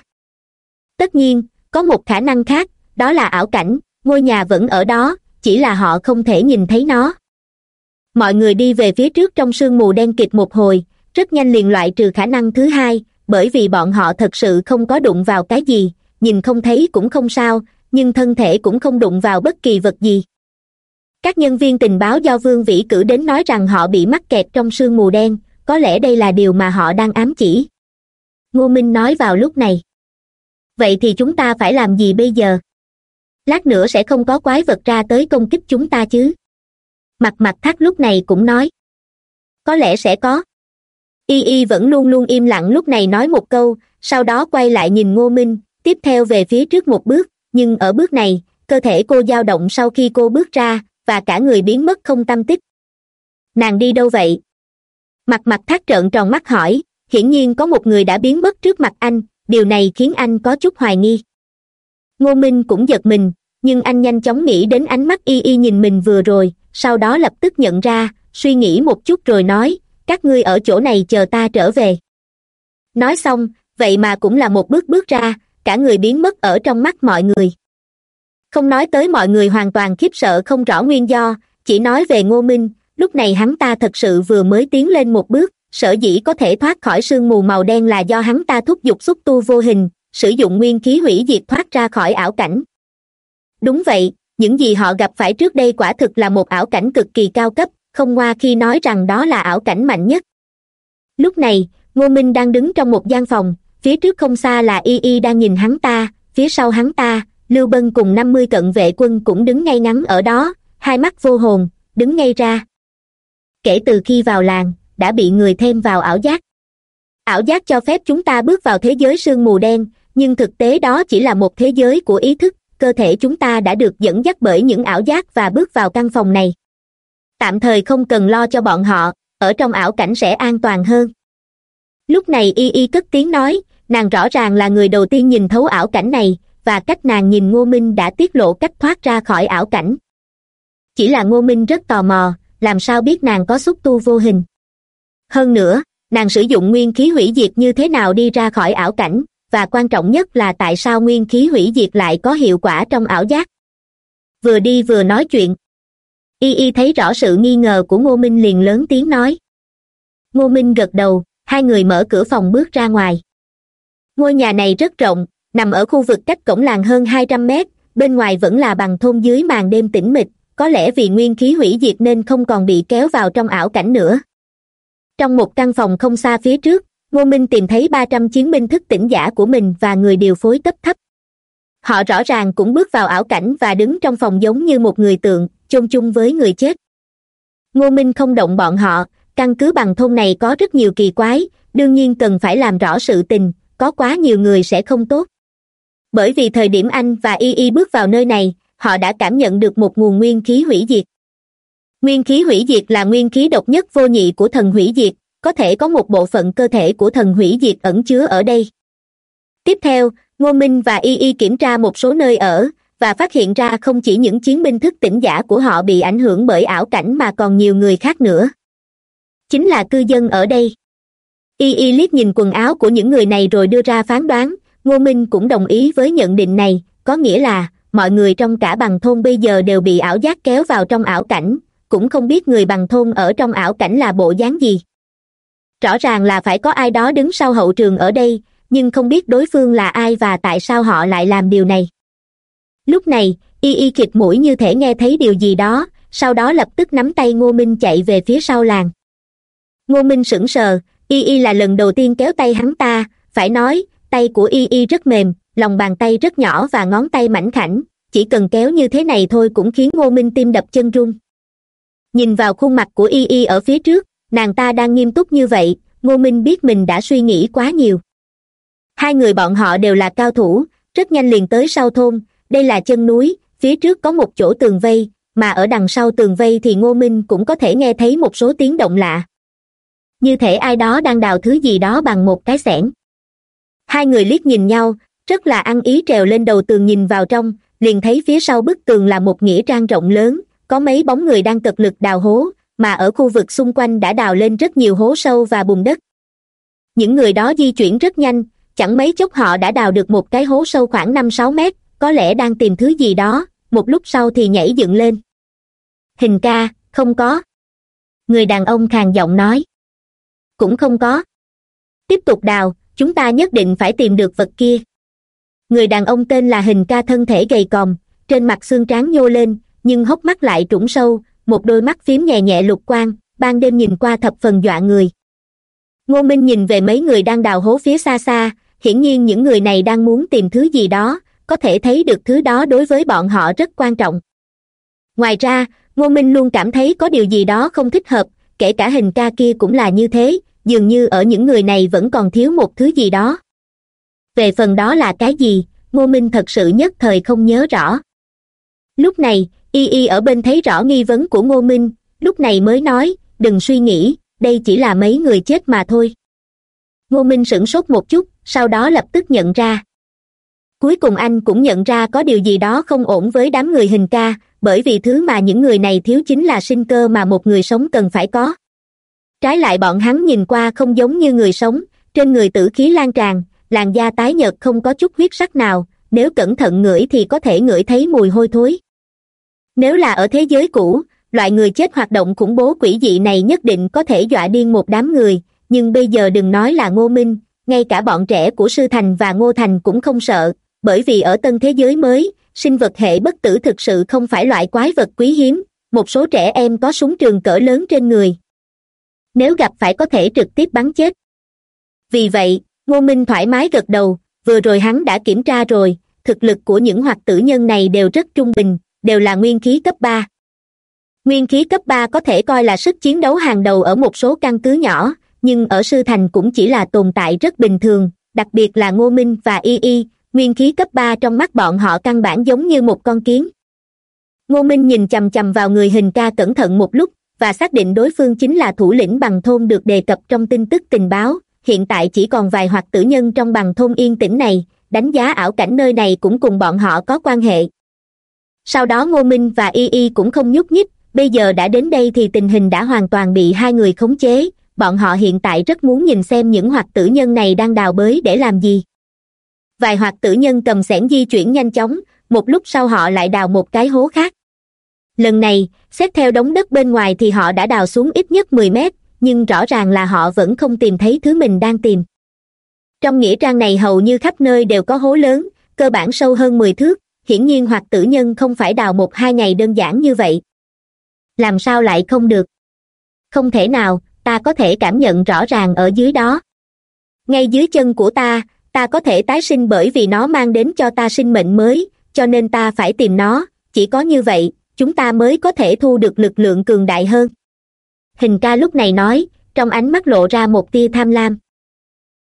Tất nhiên, có một khả năng khác, đó là ảo cảnh, ngôi nhà vẫn ở đó, chỉ là họ không thể nhìn thấy nó. Mọi người đi về phía trước trong sương mù đen kịt một hồi, rất nhanh liền loại trừ khả năng thứ hai, bởi vì bọn họ thật sự không có đụng vào cái gì, nhìn không thấy cũng không sao, nhưng thân thể cũng không đụng vào bất kỳ vật gì các nhân viên tình báo do vương vĩ cử đến nói rằng họ bị mắc kẹt trong sương mù đen, có lẽ đây là điều mà họ đang ám chỉ. Ngô minh nói vào lúc này. Vậy thì chúng ta phải làm gì bây giờ? Lát nữa sẽ không có quái vật ra tới công kích chúng ta chứ? Mặt mặt thắt lúc này cũng nói. Có lẽ sẽ có. Y y vẫn luôn luôn im lặng lúc này nói một câu, sau đó quay lại nhìn ngô minh, tiếp theo về phía trước một bước, nhưng ở bước này, cơ thể cô dao động sau khi cô bước ra và cả người biến mất không tâm tích. Nàng đi đâu vậy? Mặt mặt thác trợn tròn mắt hỏi, hiển nhiên có một người đã biến mất trước mặt anh, điều này khiến anh có chút hoài nghi. Ngô minh cũng giật mình, nhưng anh nhanh chóng nghĩ đến ánh mắt y y nhìn mình vừa rồi, sau đó lập tức nhận ra, suy nghĩ một chút rồi nói, các ngươi ở chỗ này chờ ta trở về. Nói xong, vậy mà cũng là một bước bước ra, cả người biến mất ở trong mắt mọi người không nói tới mọi người hoàn toàn khiếp sợ không rõ nguyên do, chỉ nói về ngô minh, lúc này hắn ta thật sự vừa mới tiến lên một bước, sở dĩ có thể thoát khỏi sương mù màu đen là do hắn ta thúc giục xúc tu vô hình, sử dụng nguyên khí hủy diệt thoát ra khỏi ảo cảnh. Đúng vậy, những gì họ gặp phải trước đây quả thực là một ảo cảnh cực kỳ cao cấp, không ngoa khi nói rằng đó là ảo cảnh mạnh nhất. Lúc này, ngô minh đang đứng trong một gian phòng, phía trước không xa là y y đang nhìn hắn ta, phía sau hắn ta lưu bân cùng năm mươi cận vệ quân cũng đứng ngay ngắn ở đó, hai mắt vô hồn, đứng ngay ra. Kể từ khi vào làng, đã bị người thêm vào ảo giác. Ảo giác cho phép chúng ta bước vào thế giới sương mù đen, nhưng thực tế đó chỉ là một thế giới của ý thức, cơ thể chúng ta đã được dẫn dắt bởi những ảo giác và bước vào căn phòng này. Tạm thời không cần lo cho bọn họ, ở trong ảo cảnh sẽ an toàn hơn. Lúc này y y cất tiếng nói, nàng rõ ràng là người đầu tiên nhìn thấu ảo cảnh này và cách nàng nhìn ngô minh đã tiết lộ cách thoát ra khỏi ảo cảnh. Chỉ là ngô minh rất tò mò, làm sao biết nàng có xúc tu vô hình. Hơn nữa, nàng sử dụng nguyên khí hủy diệt như thế nào đi ra khỏi ảo cảnh, và quan trọng nhất là tại sao nguyên khí hủy diệt lại có hiệu quả trong ảo giác. Vừa đi vừa nói chuyện. Y y thấy rõ sự nghi ngờ của ngô minh liền lớn tiếng nói. Ngô minh gật đầu, hai người mở cửa phòng bước ra ngoài. Ngôi nhà này rất rộng nằm ở khu vực cách cổng làng hơn hai trăm mét, bên ngoài vẫn là bằng thôn dưới màn đêm tĩnh mịch, có lẽ vì nguyên khí hủy diệt nên không còn bị kéo vào trong ảo cảnh nữa. Trong một căn phòng không xa phía trước, ngô minh tìm thấy ba trăm chiến binh thức tỉnh giả của mình và người điều phối cấp thấp. Họ rõ ràng cũng bước vào ảo cảnh và đứng trong phòng giống như một người tượng, chôn chung với người chết. Ngô minh không động bọn họ, căn cứ bằng thôn này có rất nhiều kỳ quái, đương nhiên cần phải làm rõ sự tình, có quá nhiều người sẽ không tốt bởi vì thời điểm anh và y y bước vào nơi này, họ đã cảm nhận được một nguồn nguyên khí hủy diệt. Nguyên khí hủy diệt là nguyên khí độc nhất vô nhị của thần hủy diệt, có thể có một bộ phận cơ thể của thần hủy diệt ẩn chứa ở đây. Tiếp theo, ngô minh và y y kiểm tra một số nơi ở, và phát hiện ra không chỉ những chiến binh thức tỉnh giả của họ bị ảnh hưởng bởi ảo cảnh mà còn nhiều người khác nữa. Chính là cư dân ở đây. Y y liếc nhìn quần áo của những người này rồi đưa ra phán đoán ngô minh cũng đồng ý với nhận định này, có nghĩa là mọi người trong cả bằng thôn bây giờ đều bị ảo giác kéo vào trong ảo cảnh, cũng không biết người bằng thôn ở trong ảo cảnh là bộ dáng gì. Rõ ràng là phải có ai đó đứng sau hậu trường ở đây, nhưng không biết đối phương là ai và tại sao họ lại làm điều này. Lúc này, y y kịp mũi như thể nghe thấy điều gì đó, sau đó lập tức nắm tay ngô minh chạy về phía sau làng. Ngô minh sững sờ, y y là lần đầu tiên kéo tay hắn ta, phải nói tay của y y rất mềm, lòng bàn tay rất nhỏ và ngón tay mảnh khảnh, chỉ cần kéo như thế này thôi cũng khiến ngô minh tim đập chân run. Nhìn vào khuôn mặt của y y ở phía trước, nàng ta đang nghiêm túc như vậy, ngô minh biết mình đã suy nghĩ quá nhiều. Hai người bọn họ đều là cao thủ, rất nhanh liền tới sau thôn, đây là chân núi, phía trước có một chỗ tường vây, mà ở đằng sau tường vây thì ngô minh cũng có thể nghe thấy một số tiếng động lạ. Như thể ai đó đang đào thứ gì đó bằng một cái xẻng hai người liếc nhìn nhau, rất là ăn ý trèo lên đầu tường nhìn vào trong, liền thấy phía sau bức tường là một nghĩa trang rộng lớn, có mấy bóng người đang cật lực đào hố, mà ở khu vực xung quanh đã đào lên rất nhiều hố sâu và bùn đất. Những người đó di chuyển rất nhanh, chẳng mấy chốc họ đã đào được một cái hố sâu khoảng năm sáu mét, có lẽ đang tìm thứ gì đó, một lúc sau thì nhảy dựng lên. Hình ca, không có. Người đàn ông khàn giọng nói. Cũng không có. Tiếp tục đào chúng ta nhất định phải tìm được vật kia. Người đàn ông tên là hình ca thân thể gầy còm, trên mặt xương trán nhô lên, nhưng hốc mắt lại trũng sâu, một đôi mắt phím nhẹ nhẹ lục quang, ban đêm nhìn qua thập phần dọa người. Ngô minh nhìn về mấy người đang đào hố phía xa xa, hiển nhiên những người này đang muốn tìm thứ gì đó, có thể thấy được thứ đó đối với bọn họ rất quan trọng. Ngoài ra, ngô minh luôn cảm thấy có điều gì đó không thích hợp, kể cả hình ca kia cũng là như thế dường như ở những người này vẫn còn thiếu một thứ gì đó. Về phần đó là cái gì, ngô minh thật sự nhất thời không nhớ rõ. Lúc này, y y ở bên thấy rõ nghi vấn của ngô minh, lúc này mới nói, đừng suy nghĩ, đây chỉ là mấy người chết mà thôi. Ngô minh sửng sốt một chút, sau đó lập tức nhận ra. Cuối cùng anh cũng nhận ra có điều gì đó không ổn với đám người hình ca, bởi vì thứ mà những người này thiếu chính là sinh cơ mà một người sống cần phải có trái lại bọn hắn nhìn qua không giống như người sống, trên người tử khí lan tràn, làn da tái nhợt không có chút huyết sắc nào, nếu cẩn thận ngửi thì có thể ngửi thấy mùi hôi thối. Nếu là ở thế giới cũ, loại người chết hoạt động khủng bố quỷ dị này nhất định có thể dọa điên một đám người, nhưng bây giờ đừng nói là ngô minh, ngay cả bọn trẻ của sư thành và ngô thành cũng không sợ, bởi vì ở tân thế giới mới, sinh vật hệ bất tử thực sự không phải loại quái vật quý hiếm, một số trẻ em có súng trường cỡ lớn trên người nếu gặp phải có thể trực tiếp bắn chết. Vì vậy, ngô minh thoải mái gật đầu, vừa rồi hắn đã kiểm tra rồi, thực lực của những hoạt tử nhân này đều rất trung bình, đều là nguyên khí cấp ba. Nguyên khí cấp ba có thể coi là sức chiến đấu hàng đầu ở một số căn cứ nhỏ, nhưng ở sư thành cũng chỉ là tồn tại rất bình thường, đặc biệt là ngô minh và y y, nguyên khí cấp ba trong mắt bọn họ căn bản giống như một con kiến. Ngô minh nhìn chằm chằm vào người hình ca cẩn thận một lúc và xác định đối phương chính là thủ lĩnh bằng thôn được đề cập trong tin tức tình báo. Hiện tại chỉ còn vài hoạt tử nhân trong bằng thôn yên tĩnh này, đánh giá ảo cảnh nơi này cũng cùng bọn họ có quan hệ. Sau đó ngô minh và y y cũng không nhúc nhích, bây giờ đã đến đây thì tình hình đã hoàn toàn bị hai người khống chế, bọn họ hiện tại rất muốn nhìn xem những hoạt tử nhân này đang đào bới để làm gì. Vài hoạt tử nhân cầm xẻng di chuyển nhanh chóng, một lúc sau họ lại đào một cái hố khác lần này, xét theo đống đất bên ngoài thì họ đã đào xuống ít nhất mười mét, nhưng rõ ràng là họ vẫn không tìm thấy thứ mình đang tìm. Trong nghĩa trang này hầu như khắp nơi đều có hố lớn, cơ bản sâu hơn mười thước, hiển nhiên hoặc tử nhân không phải đào một hai ngày đơn giản như vậy. Làm sao lại không được? Không thể nào, ta có thể cảm nhận rõ ràng ở dưới đó. Ngay dưới chân của ta ta có thể tái sinh bởi vì nó mang đến cho ta sinh mệnh mới, cho nên ta phải tìm nó, chỉ có như vậy chúng ta mới có thể thu được lực lượng cường đại hơn. Hình ca lúc này nói, trong ánh mắt lộ ra một tia tham lam.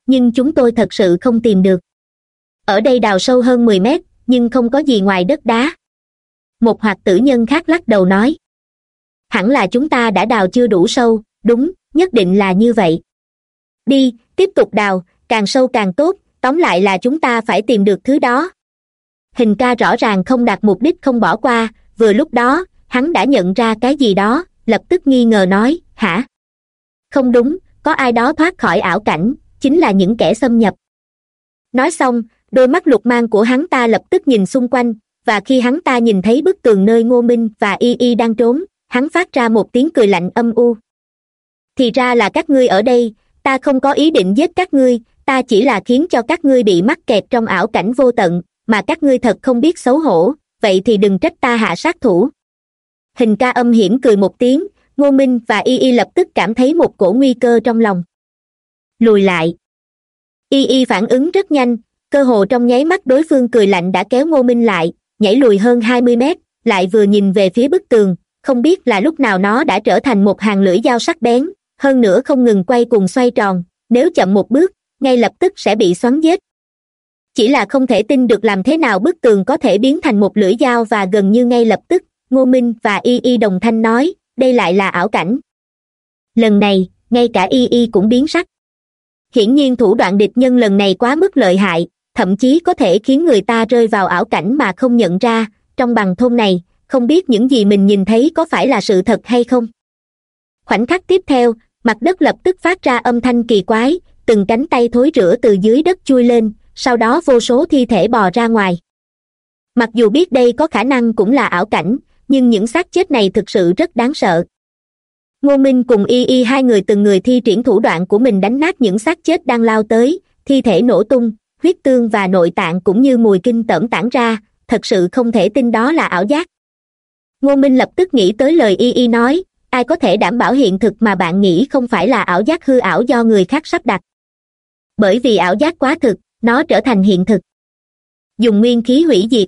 Nhưng chúng tôi thật sự không tìm được. Ở đây đào sâu hơn mười mét, nhưng không có gì ngoài đất đá. Một hoạt tử nhân khác lắc đầu nói. Hẳn là chúng ta đã đào chưa đủ sâu, đúng, nhất định là như vậy. Đi, tiếp tục đào, càng sâu càng tốt, tóm lại là chúng ta phải tìm được thứ đó. Hình ca rõ ràng không đạt mục đích không bỏ qua vừa lúc đó, hắn đã nhận ra cái gì đó, lập tức nghi ngờ nói, hả? Không đúng, có ai đó thoát khỏi ảo cảnh, chính là những kẻ xâm nhập. Nói xong, đôi mắt lục mang của hắn ta lập tức nhìn xung quanh, và khi hắn ta nhìn thấy bức tường nơi ngô minh và y y đang trốn, hắn phát ra một tiếng cười lạnh âm u. Thì ra là các ngươi ở đây, ta không có ý định giết các ngươi, ta chỉ là khiến cho các ngươi bị mắc kẹt trong ảo cảnh vô tận, mà các ngươi thật không biết xấu hổ vậy thì đừng trách ta hạ sát thủ. Hình ca âm hiểm cười một tiếng, ngô minh và y y lập tức cảm thấy một cổ nguy cơ trong lòng. Lùi lại. Y y phản ứng rất nhanh, cơ hồ trong nháy mắt đối phương cười lạnh đã kéo ngô minh lại, nhảy lùi hơn hai mươi mét, lại vừa nhìn về phía bức tường, không biết là lúc nào nó đã trở thành một hàng lưỡi dao sắc bén, hơn nữa không ngừng quay cùng xoay tròn, nếu chậm một bước, ngay lập tức sẽ bị xoắn giết chỉ là không thể tin được làm thế nào bức tường có thể biến thành một lưỡi dao và gần như ngay lập tức, ngô minh và y y đồng thanh nói, đây lại là ảo cảnh. Lần này, ngay cả y y cũng biến sắc. Hiển nhiên thủ đoạn địch nhân lần này quá mức lợi hại, thậm chí có thể khiến người ta rơi vào ảo cảnh mà không nhận ra, trong bằng thôn này, không biết những gì mình nhìn thấy có phải là sự thật hay không. Khoảnh khắc tiếp theo, mặt đất lập tức phát ra âm thanh kỳ quái, từng cánh tay thối rữa từ dưới đất chui lên sau đó vô số thi thể bò ra ngoài. Mặc dù biết đây có khả năng cũng là ảo cảnh, nhưng những xác chết này thực sự rất đáng sợ. Ngô minh cùng y y hai người từng người thi triển thủ đoạn của mình đánh nát những xác chết đang lao tới, thi thể nổ tung, huyết tương và nội tạng cũng như mùi kinh tởm tản ra, thật sự không thể tin đó là ảo giác. Ngô minh lập tức nghĩ tới lời y y nói, ai có thể đảm bảo hiện thực mà bạn nghĩ không phải là ảo giác hư ảo do người khác sắp đặt? Bởi vì ảo giác quá thực nó trở thành hiện thực. Dùng nguyên khí hủy diệt.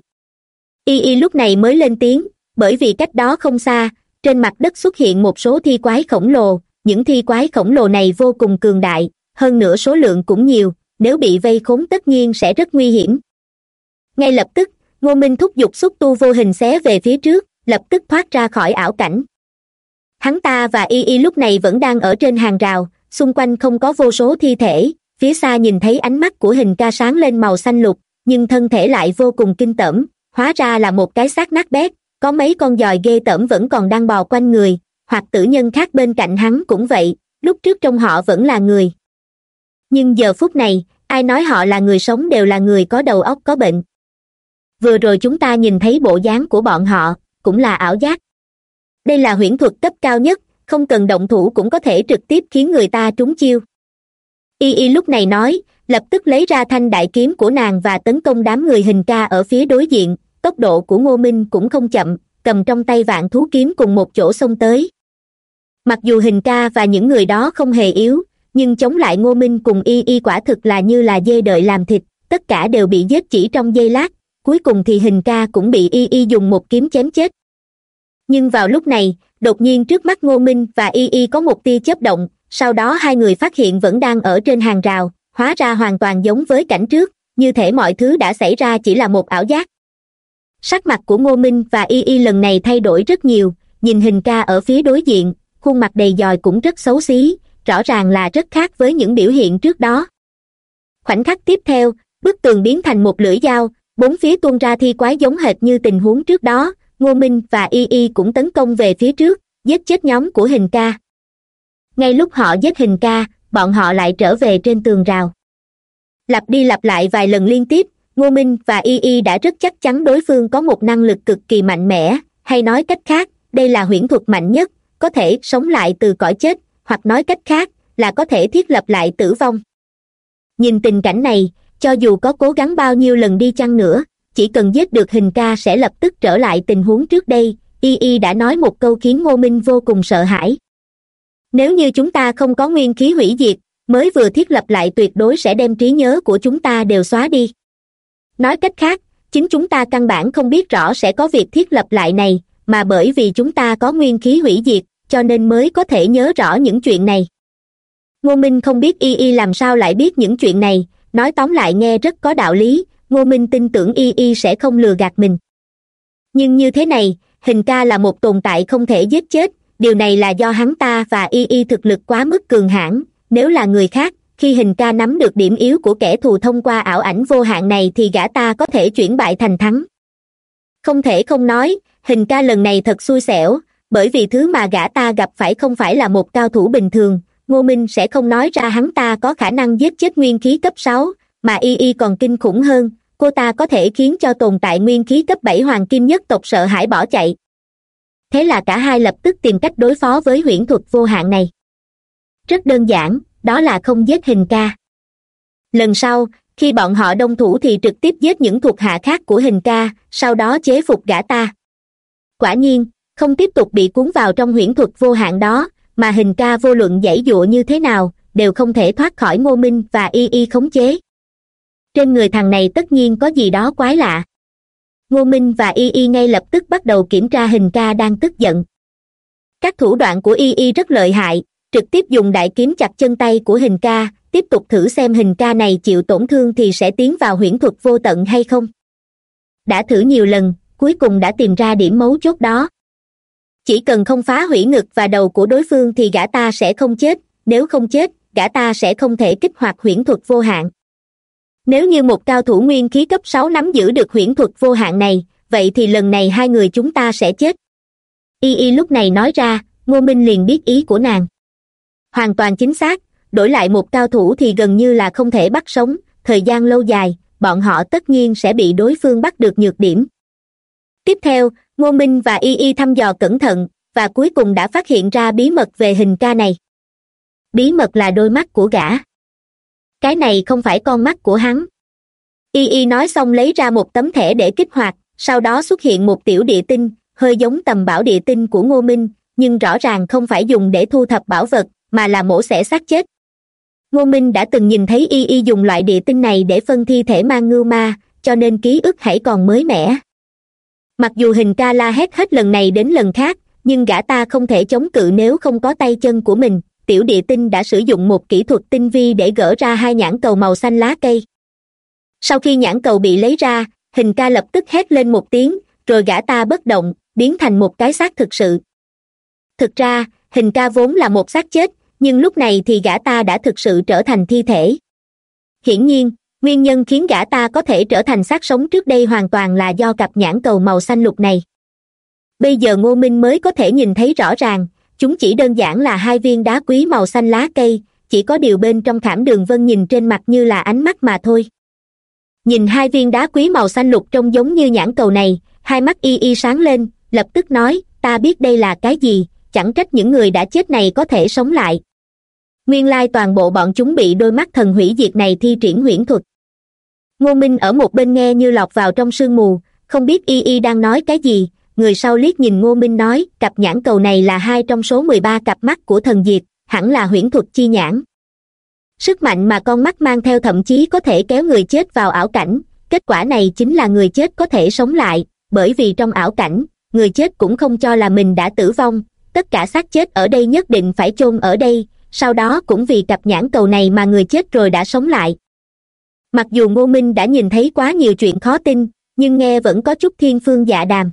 Y y lúc này mới lên tiếng, bởi vì cách đó không xa, trên mặt đất xuất hiện một số thi quái khổng lồ, những thi quái khổng lồ này vô cùng cường đại, hơn nữa số lượng cũng nhiều, nếu bị vây khốn tất nhiên sẽ rất nguy hiểm. Ngay lập tức, ngô minh thúc giục xúc tu vô hình xé về phía trước, lập tức thoát ra khỏi ảo cảnh. Hắn ta và y y lúc này vẫn đang ở trên hàng rào, xung quanh không có vô số thi thể phía xa nhìn thấy ánh mắt của hình ca sáng lên màu xanh lục, nhưng thân thể lại vô cùng kinh tởm, hóa ra là một cái xác nát bét, có mấy con giòi ghê tởm vẫn còn đang bò quanh người, hoặc tử nhân khác bên cạnh hắn cũng vậy, lúc trước trong họ vẫn là người. Nhưng giờ phút này, ai nói họ là người sống đều là người có đầu óc có bệnh. Vừa rồi chúng ta nhìn thấy bộ dáng của bọn họ, cũng là ảo giác. Đây là huyễn thuật cấp cao nhất, không cần động thủ cũng có thể trực tiếp khiến người ta trúng chiêu y y lúc này nói, lập tức lấy ra thanh đại kiếm của nàng và tấn công đám người hình ca ở phía đối diện, tốc độ của ngô minh cũng không chậm, cầm trong tay vạn thú kiếm cùng một chỗ xông tới. Mặc dù hình ca và những người đó không hề yếu, nhưng chống lại ngô minh cùng y y quả thực là như là dê đợi làm thịt, tất cả đều bị giết chỉ trong giây lát, cuối cùng thì hình ca cũng bị y y dùng một kiếm chém chết. Nhưng vào lúc này, đột nhiên trước mắt ngô minh và y y có một tia chớp động sau đó hai người phát hiện vẫn đang ở trên hàng rào, hóa ra hoàn toàn giống với cảnh trước, như thể mọi thứ đã xảy ra chỉ là một ảo giác. Sắc mặt của ngô minh và y y lần này thay đổi rất nhiều, nhìn hình ca ở phía đối diện, khuôn mặt đầy dòi cũng rất xấu xí, rõ ràng là rất khác với những biểu hiện trước đó. Khoảnh khắc tiếp theo, bức tường biến thành một lưỡi dao, bốn phía tuôn ra thi quái giống hệt như tình huống trước đó, ngô minh và y y cũng tấn công về phía trước, giết chết nhóm của hình ca ngay lúc họ giết hình ca, bọn họ lại trở về trên tường rào. Lặp đi lặp lại vài lần liên tiếp, ngô minh và y y đã rất chắc chắn đối phương có một năng lực cực kỳ mạnh mẽ, hay nói cách khác, đây là huyễn thuật mạnh nhất, có thể sống lại từ cõi chết, hoặc nói cách khác, là có thể thiết lập lại tử vong. Nhìn tình cảnh này, cho dù có cố gắng bao nhiêu lần đi chăng nữa, chỉ cần giết được hình ca sẽ lập tức trở lại tình huống trước đây, y y đã nói một câu khiến ngô minh vô cùng sợ hãi nếu như chúng ta không có nguyên khí hủy diệt, mới vừa thiết lập lại tuyệt đối sẽ đem trí nhớ của chúng ta đều xóa đi. Nói cách khác, chính chúng ta căn bản không biết rõ sẽ có việc thiết lập lại này, mà bởi vì chúng ta có nguyên khí hủy diệt, cho nên mới có thể nhớ rõ những chuyện này. Ngô minh không biết y y làm sao lại biết những chuyện này, nói tóm lại nghe rất có đạo lý, ngô minh tin tưởng y y sẽ không lừa gạt mình. Nhưng như thế này, hình ca là một tồn tại không thể giết chết điều này là do hắn ta và y y thực lực quá mức cường hãn. Nếu là người khác, khi hình ca nắm được điểm yếu của kẻ thù thông qua ảo ảnh vô hạn này thì gã ta có thể chuyển bại thành thắng. Không thể không nói, hình ca lần này thật xui xẻo, bởi vì thứ mà gã ta gặp phải không phải là một cao thủ bình thường. Ngô minh sẽ không nói ra hắn ta có khả năng giết chết nguyên khí cấp sáu, mà y y còn kinh khủng hơn. Cô ta có thể khiến cho tồn tại nguyên khí cấp bảy hoàng kim nhất tộc sợ hãi bỏ chạy thế là cả hai lập tức tìm cách đối phó với huyễn thuật vô hạn này. Rất đơn giản, đó là không giết hình ca. Lần sau, khi bọn họ đông thủ thì trực tiếp giết những thuộc hạ khác của hình ca, sau đó chế phục gã ta. Quả nhiên, không tiếp tục bị cuốn vào trong huyễn thuật vô hạn đó, mà hình ca vô luận dãy dụa như thế nào, đều không thể thoát khỏi ngô minh và y y khống chế. Trên người thằng này tất nhiên có gì đó quái lạ ngô minh và y y ngay lập tức bắt đầu kiểm tra hình ca đang tức giận. Các thủ đoạn của y y rất lợi hại, trực tiếp dùng đại kiếm chặt chân tay của hình ca, tiếp tục thử xem hình ca này chịu tổn thương thì sẽ tiến vào huyễn thuật vô tận hay không. Đã thử nhiều lần, cuối cùng đã tìm ra điểm mấu chốt đó. Chỉ cần không phá hủy ngực và đầu của đối phương thì gã ta sẽ không chết, nếu không chết, gã ta sẽ không thể kích hoạt huyễn thuật vô hạn nếu như một cao thủ nguyên khí cấp sáu nắm giữ được huyễn thuật vô hạn này, vậy thì lần này hai người chúng ta sẽ chết. Y y lúc này nói ra, ngô minh liền biết ý của nàng. Hoàn toàn chính xác, đổi lại một cao thủ thì gần như là không thể bắt sống, thời gian lâu dài, bọn họ tất nhiên sẽ bị đối phương bắt được nhược điểm. Tiếp theo, ngô minh và y y thăm dò cẩn thận, và cuối cùng đã phát hiện ra bí mật về hình ca này. Bí mật là đôi mắt của gã cái này không phải con mắt của hắn. Y y nói xong lấy ra một tấm thẻ để kích hoạt, sau đó xuất hiện một tiểu địa tinh, hơi giống tầm bảo địa tinh của ngô minh, nhưng rõ ràng không phải dùng để thu thập bảo vật, mà là mổ xẻ xác chết. Ngô minh đã từng nhìn thấy y y dùng loại địa tinh này để phân thi thể mang ngưu ma, cho nên ký ức hãy còn mới mẻ. Mặc dù hình ca la hét hết lần này đến lần khác, nhưng gã ta không thể chống cự nếu không có tay chân của mình tiểu địa tinh đã sử dụng một kỹ thuật tinh vi để gỡ ra hai nhãn cầu màu xanh lá cây. Sau khi nhãn cầu bị lấy ra, hình ca lập tức hét lên một tiếng, rồi gã ta bất động, biến thành một cái xác thực sự. Thực ra, hình ca vốn là một xác chết, nhưng lúc này thì gã ta đã thực sự trở thành thi thể. Hiển nhiên, nguyên nhân khiến gã ta có thể trở thành xác sống trước đây hoàn toàn là do cặp nhãn cầu màu xanh lục này. Bây giờ ngô minh mới có thể nhìn thấy rõ ràng chúng chỉ đơn giản là hai viên đá quý màu xanh lá cây, chỉ có điều bên trong khảm đường vân nhìn trên mặt như là ánh mắt mà thôi. Nhìn hai viên đá quý màu xanh lục trông giống như nhãn cầu này, hai mắt y y sáng lên, lập tức nói, ta biết đây là cái gì, chẳng trách những người đã chết này có thể sống lại. Nguyên lai toàn bộ bọn chúng bị đôi mắt thần hủy diệt này thi triển huyễn thuật. Ngô minh ở một bên nghe như lọt vào trong sương mù, không biết y y đang nói cái gì người sau liếc nhìn ngô minh nói, cặp nhãn cầu này là hai trong số mười ba cặp mắt của thần diệt hẳn là huyễn thuật chi nhãn. Sức mạnh mà con mắt mang theo thậm chí có thể kéo người chết vào ảo cảnh, kết quả này chính là người chết có thể sống lại, bởi vì trong ảo cảnh, người chết cũng không cho là mình đã tử vong, tất cả xác chết ở đây nhất định phải chôn ở đây, sau đó cũng vì cặp nhãn cầu này mà người chết rồi đã sống lại. Mặc dù ngô minh đã nhìn thấy quá nhiều chuyện khó tin, nhưng nghe vẫn có chút thiên phương dạ đàm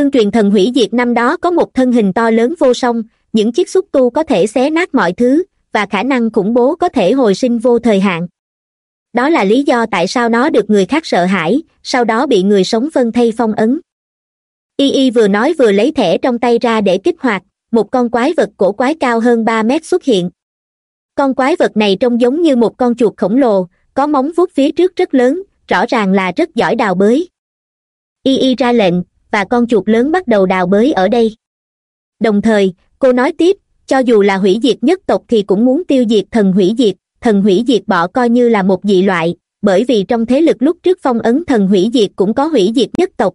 tương truyền thần hủy diệt năm đó có một thân hình to lớn vô song, những chiếc xúc tu có thể xé nát mọi thứ, và khả năng khủng bố có thể hồi sinh vô thời hạn. Đó là lý do tại sao nó được người khác sợ hãi, sau đó bị người sống phân thay phong ấn. Y y vừa nói vừa lấy thẻ trong tay ra để kích hoạt, một con quái vật cổ quái cao hơn ba mét xuất hiện. Con quái vật này trông giống như một con chuột khổng lồ, có móng vuốt phía trước rất lớn, rõ ràng là rất giỏi đào bới. Y y ra lệnh và con chuột lớn bắt đầu đào bới ở đây. Đồng thời, cô nói tiếp, cho dù là hủy diệt nhất tộc thì cũng muốn tiêu diệt thần hủy diệt, thần hủy diệt bọ coi như là một dị loại, bởi vì trong thế lực lúc trước phong ấn thần hủy diệt cũng có hủy diệt nhất tộc.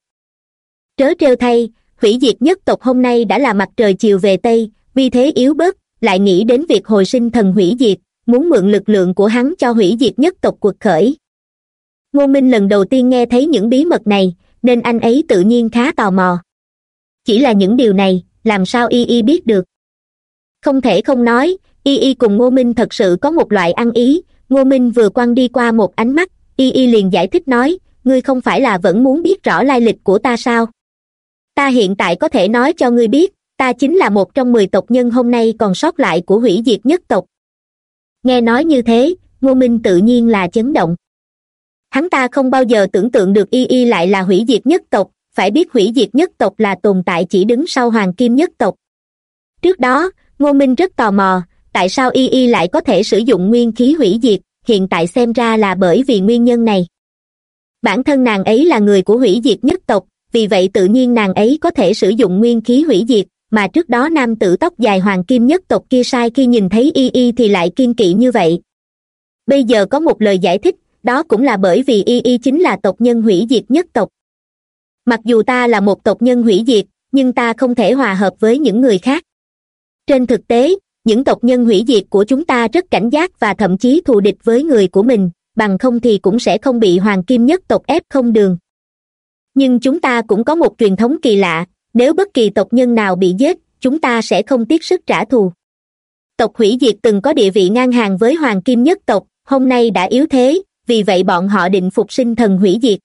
Trớ trêu thay, hủy diệt nhất tộc hôm nay đã là mặt trời chiều về tây, vì thế yếu bớt, lại nghĩ đến việc hồi sinh thần hủy diệt, muốn mượn lực lượng của hắn cho hủy diệt nhất tộc cuộc khởi. Ngô minh lần đầu tiên nghe thấy những bí mật này nên anh ấy tự nhiên khá tò mò. Chỉ là những điều này, làm sao y y biết được? Không thể không nói, y y cùng ngô minh thật sự có một loại ăn ý. Ngô minh vừa quăng đi qua một ánh mắt, y y liền giải thích nói, ngươi không phải là vẫn muốn biết rõ lai lịch của ta sao? Ta hiện tại có thể nói cho ngươi biết, ta chính là một trong mười tộc nhân hôm nay còn sót lại của hủy diệt nhất tộc. Nghe nói như thế, ngô minh tự nhiên là chấn động hắn ta không bao giờ tưởng tượng được y y lại là hủy diệt nhất tộc, phải biết hủy diệt nhất tộc là tồn tại chỉ đứng sau hoàng kim nhất tộc. Trước đó, ngô minh rất tò mò, tại sao y y lại có thể sử dụng nguyên khí hủy diệt, hiện tại xem ra là bởi vì nguyên nhân này. Bản thân nàng ấy là người của hủy diệt nhất tộc, vì vậy tự nhiên nàng ấy có thể sử dụng nguyên khí hủy diệt, mà trước đó nam tử tóc dài hoàng kim nhất tộc kia sai khi nhìn thấy y y thì lại kiên kỵ như vậy. Bây giờ có một lời giải thích đó cũng là bởi vì y y chính là tộc nhân hủy diệt nhất tộc. Mặc dù ta là một tộc nhân hủy diệt, nhưng ta không thể hòa hợp với những người khác. Trên thực tế, những tộc nhân hủy diệt của chúng ta rất cảnh giác và thậm chí thù địch với người của mình, bằng không thì cũng sẽ không bị hoàng kim nhất tộc ép không đường. Nhưng chúng ta cũng có một truyền thống kỳ lạ, nếu bất kỳ tộc nhân nào bị giết, chúng ta sẽ không tiếc sức trả thù. Tộc hủy diệt từng có địa vị ngang hàng với hoàng kim nhất tộc, hôm nay đã yếu thế vì vậy bọn họ định phục sinh thần hủy diệt.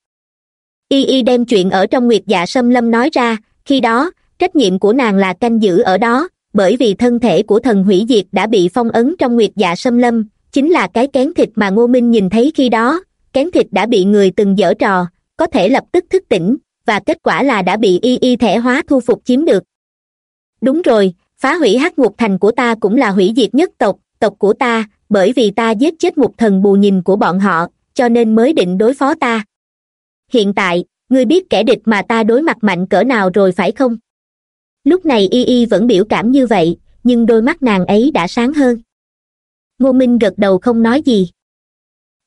Y y đem chuyện ở trong nguyệt dạ sâm lâm nói ra, khi đó, trách nhiệm của nàng là canh giữ ở đó, bởi vì thân thể của thần hủy diệt đã bị phong ấn trong nguyệt dạ sâm lâm, chính là cái kén thịt mà ngô minh nhìn thấy khi đó, kén thịt đã bị người từng dở trò, có thể lập tức thức tỉnh, và kết quả là đã bị y y thể hóa thu phục chiếm được. Đúng rồi, phá hủy hắc ngục thành của ta cũng là hủy diệt nhất tộc tộc của ta, bởi vì ta giết chết một thần bù nhìn của bọn họ, cho nên mới định đối phó ta. Hiện tại, ngươi biết kẻ địch mà ta đối mặt mạnh cỡ nào rồi phải không? Lúc này y y vẫn biểu cảm như vậy, nhưng đôi mắt nàng ấy đã sáng hơn. Ngô minh gật đầu không nói gì.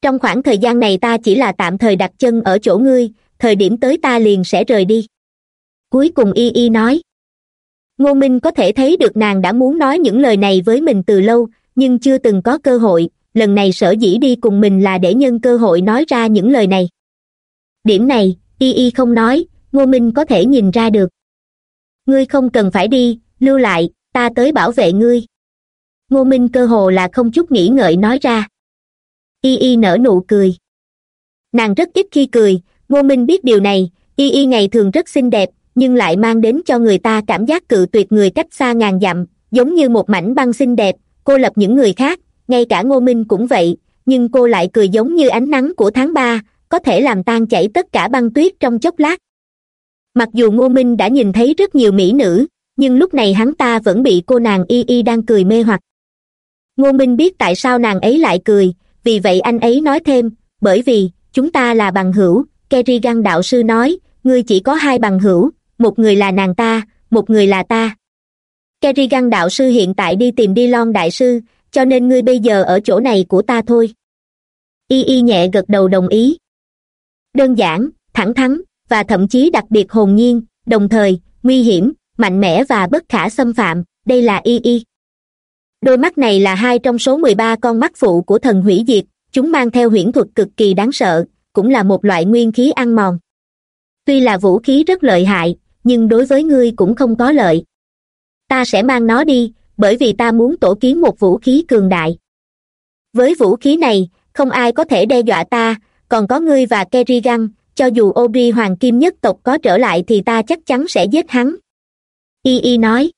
Trong khoảng thời gian này ta chỉ là tạm thời đặt chân ở chỗ ngươi, thời điểm tới ta liền sẽ rời đi. Cuối cùng y y nói. Ngô minh có thể thấy được nàng đã muốn nói những lời này với mình từ lâu nhưng chưa từng có cơ hội, lần này sở dĩ đi cùng mình là để nhân cơ hội nói ra những lời này. Điểm này, y y không nói, ngô minh có thể nhìn ra được. Ngươi không cần phải đi, lưu lại, ta tới bảo vệ ngươi. Ngô minh cơ hồ là không chút nghĩ ngợi nói ra. Y y nở nụ cười. Nàng rất ít khi cười, ngô minh biết điều này, y y ngày thường rất xinh đẹp, nhưng lại mang đến cho người ta cảm giác cự tuyệt người cách xa ngàn dặm, giống như một mảnh băng xinh đẹp cô lập những người khác, ngay cả ngô minh cũng vậy, nhưng cô lại cười giống như ánh nắng của tháng ba, có thể làm tan chảy tất cả băng tuyết trong chốc lát. Mặc dù ngô minh đã nhìn thấy rất nhiều mỹ nữ, nhưng lúc này hắn ta vẫn bị cô nàng y y đang cười mê hoặc. Ngô minh biết tại sao nàng ấy lại cười, vì vậy anh ấy nói thêm, bởi vì, chúng ta là bằng hữu kerrigan đạo sư nói, ngươi chỉ có hai bằng hữu, một người là nàng ta, một người là ta kerrigan đạo sư hiện tại đi tìm đi lon đại sư, cho nên ngươi bây giờ ở chỗ này của ta thôi. Y y nhẹ gật đầu đồng ý. Đơn giản, thẳng thắn, và thậm chí đặc biệt hồn nhiên, đồng thời, nguy hiểm, mạnh mẽ và bất khả xâm phạm, đây là y y. Đôi mắt này là hai trong số mười ba con mắt phụ của thần hủy diệt, chúng mang theo huyễn thuật cực kỳ đáng sợ, cũng là một loại nguyên khí ăn mòn. Tuy là vũ khí rất lợi hại, nhưng đối với ngươi cũng không có lợi ta sẽ mang nó đi, bởi vì ta muốn tổ kiến một vũ khí cường đại. Với vũ khí này, không ai có thể đe dọa ta, còn có ngươi và kerrigan, cho dù obi hoàng kim nhất tộc có trở lại thì ta chắc chắn sẽ giết hắn. Y y nói.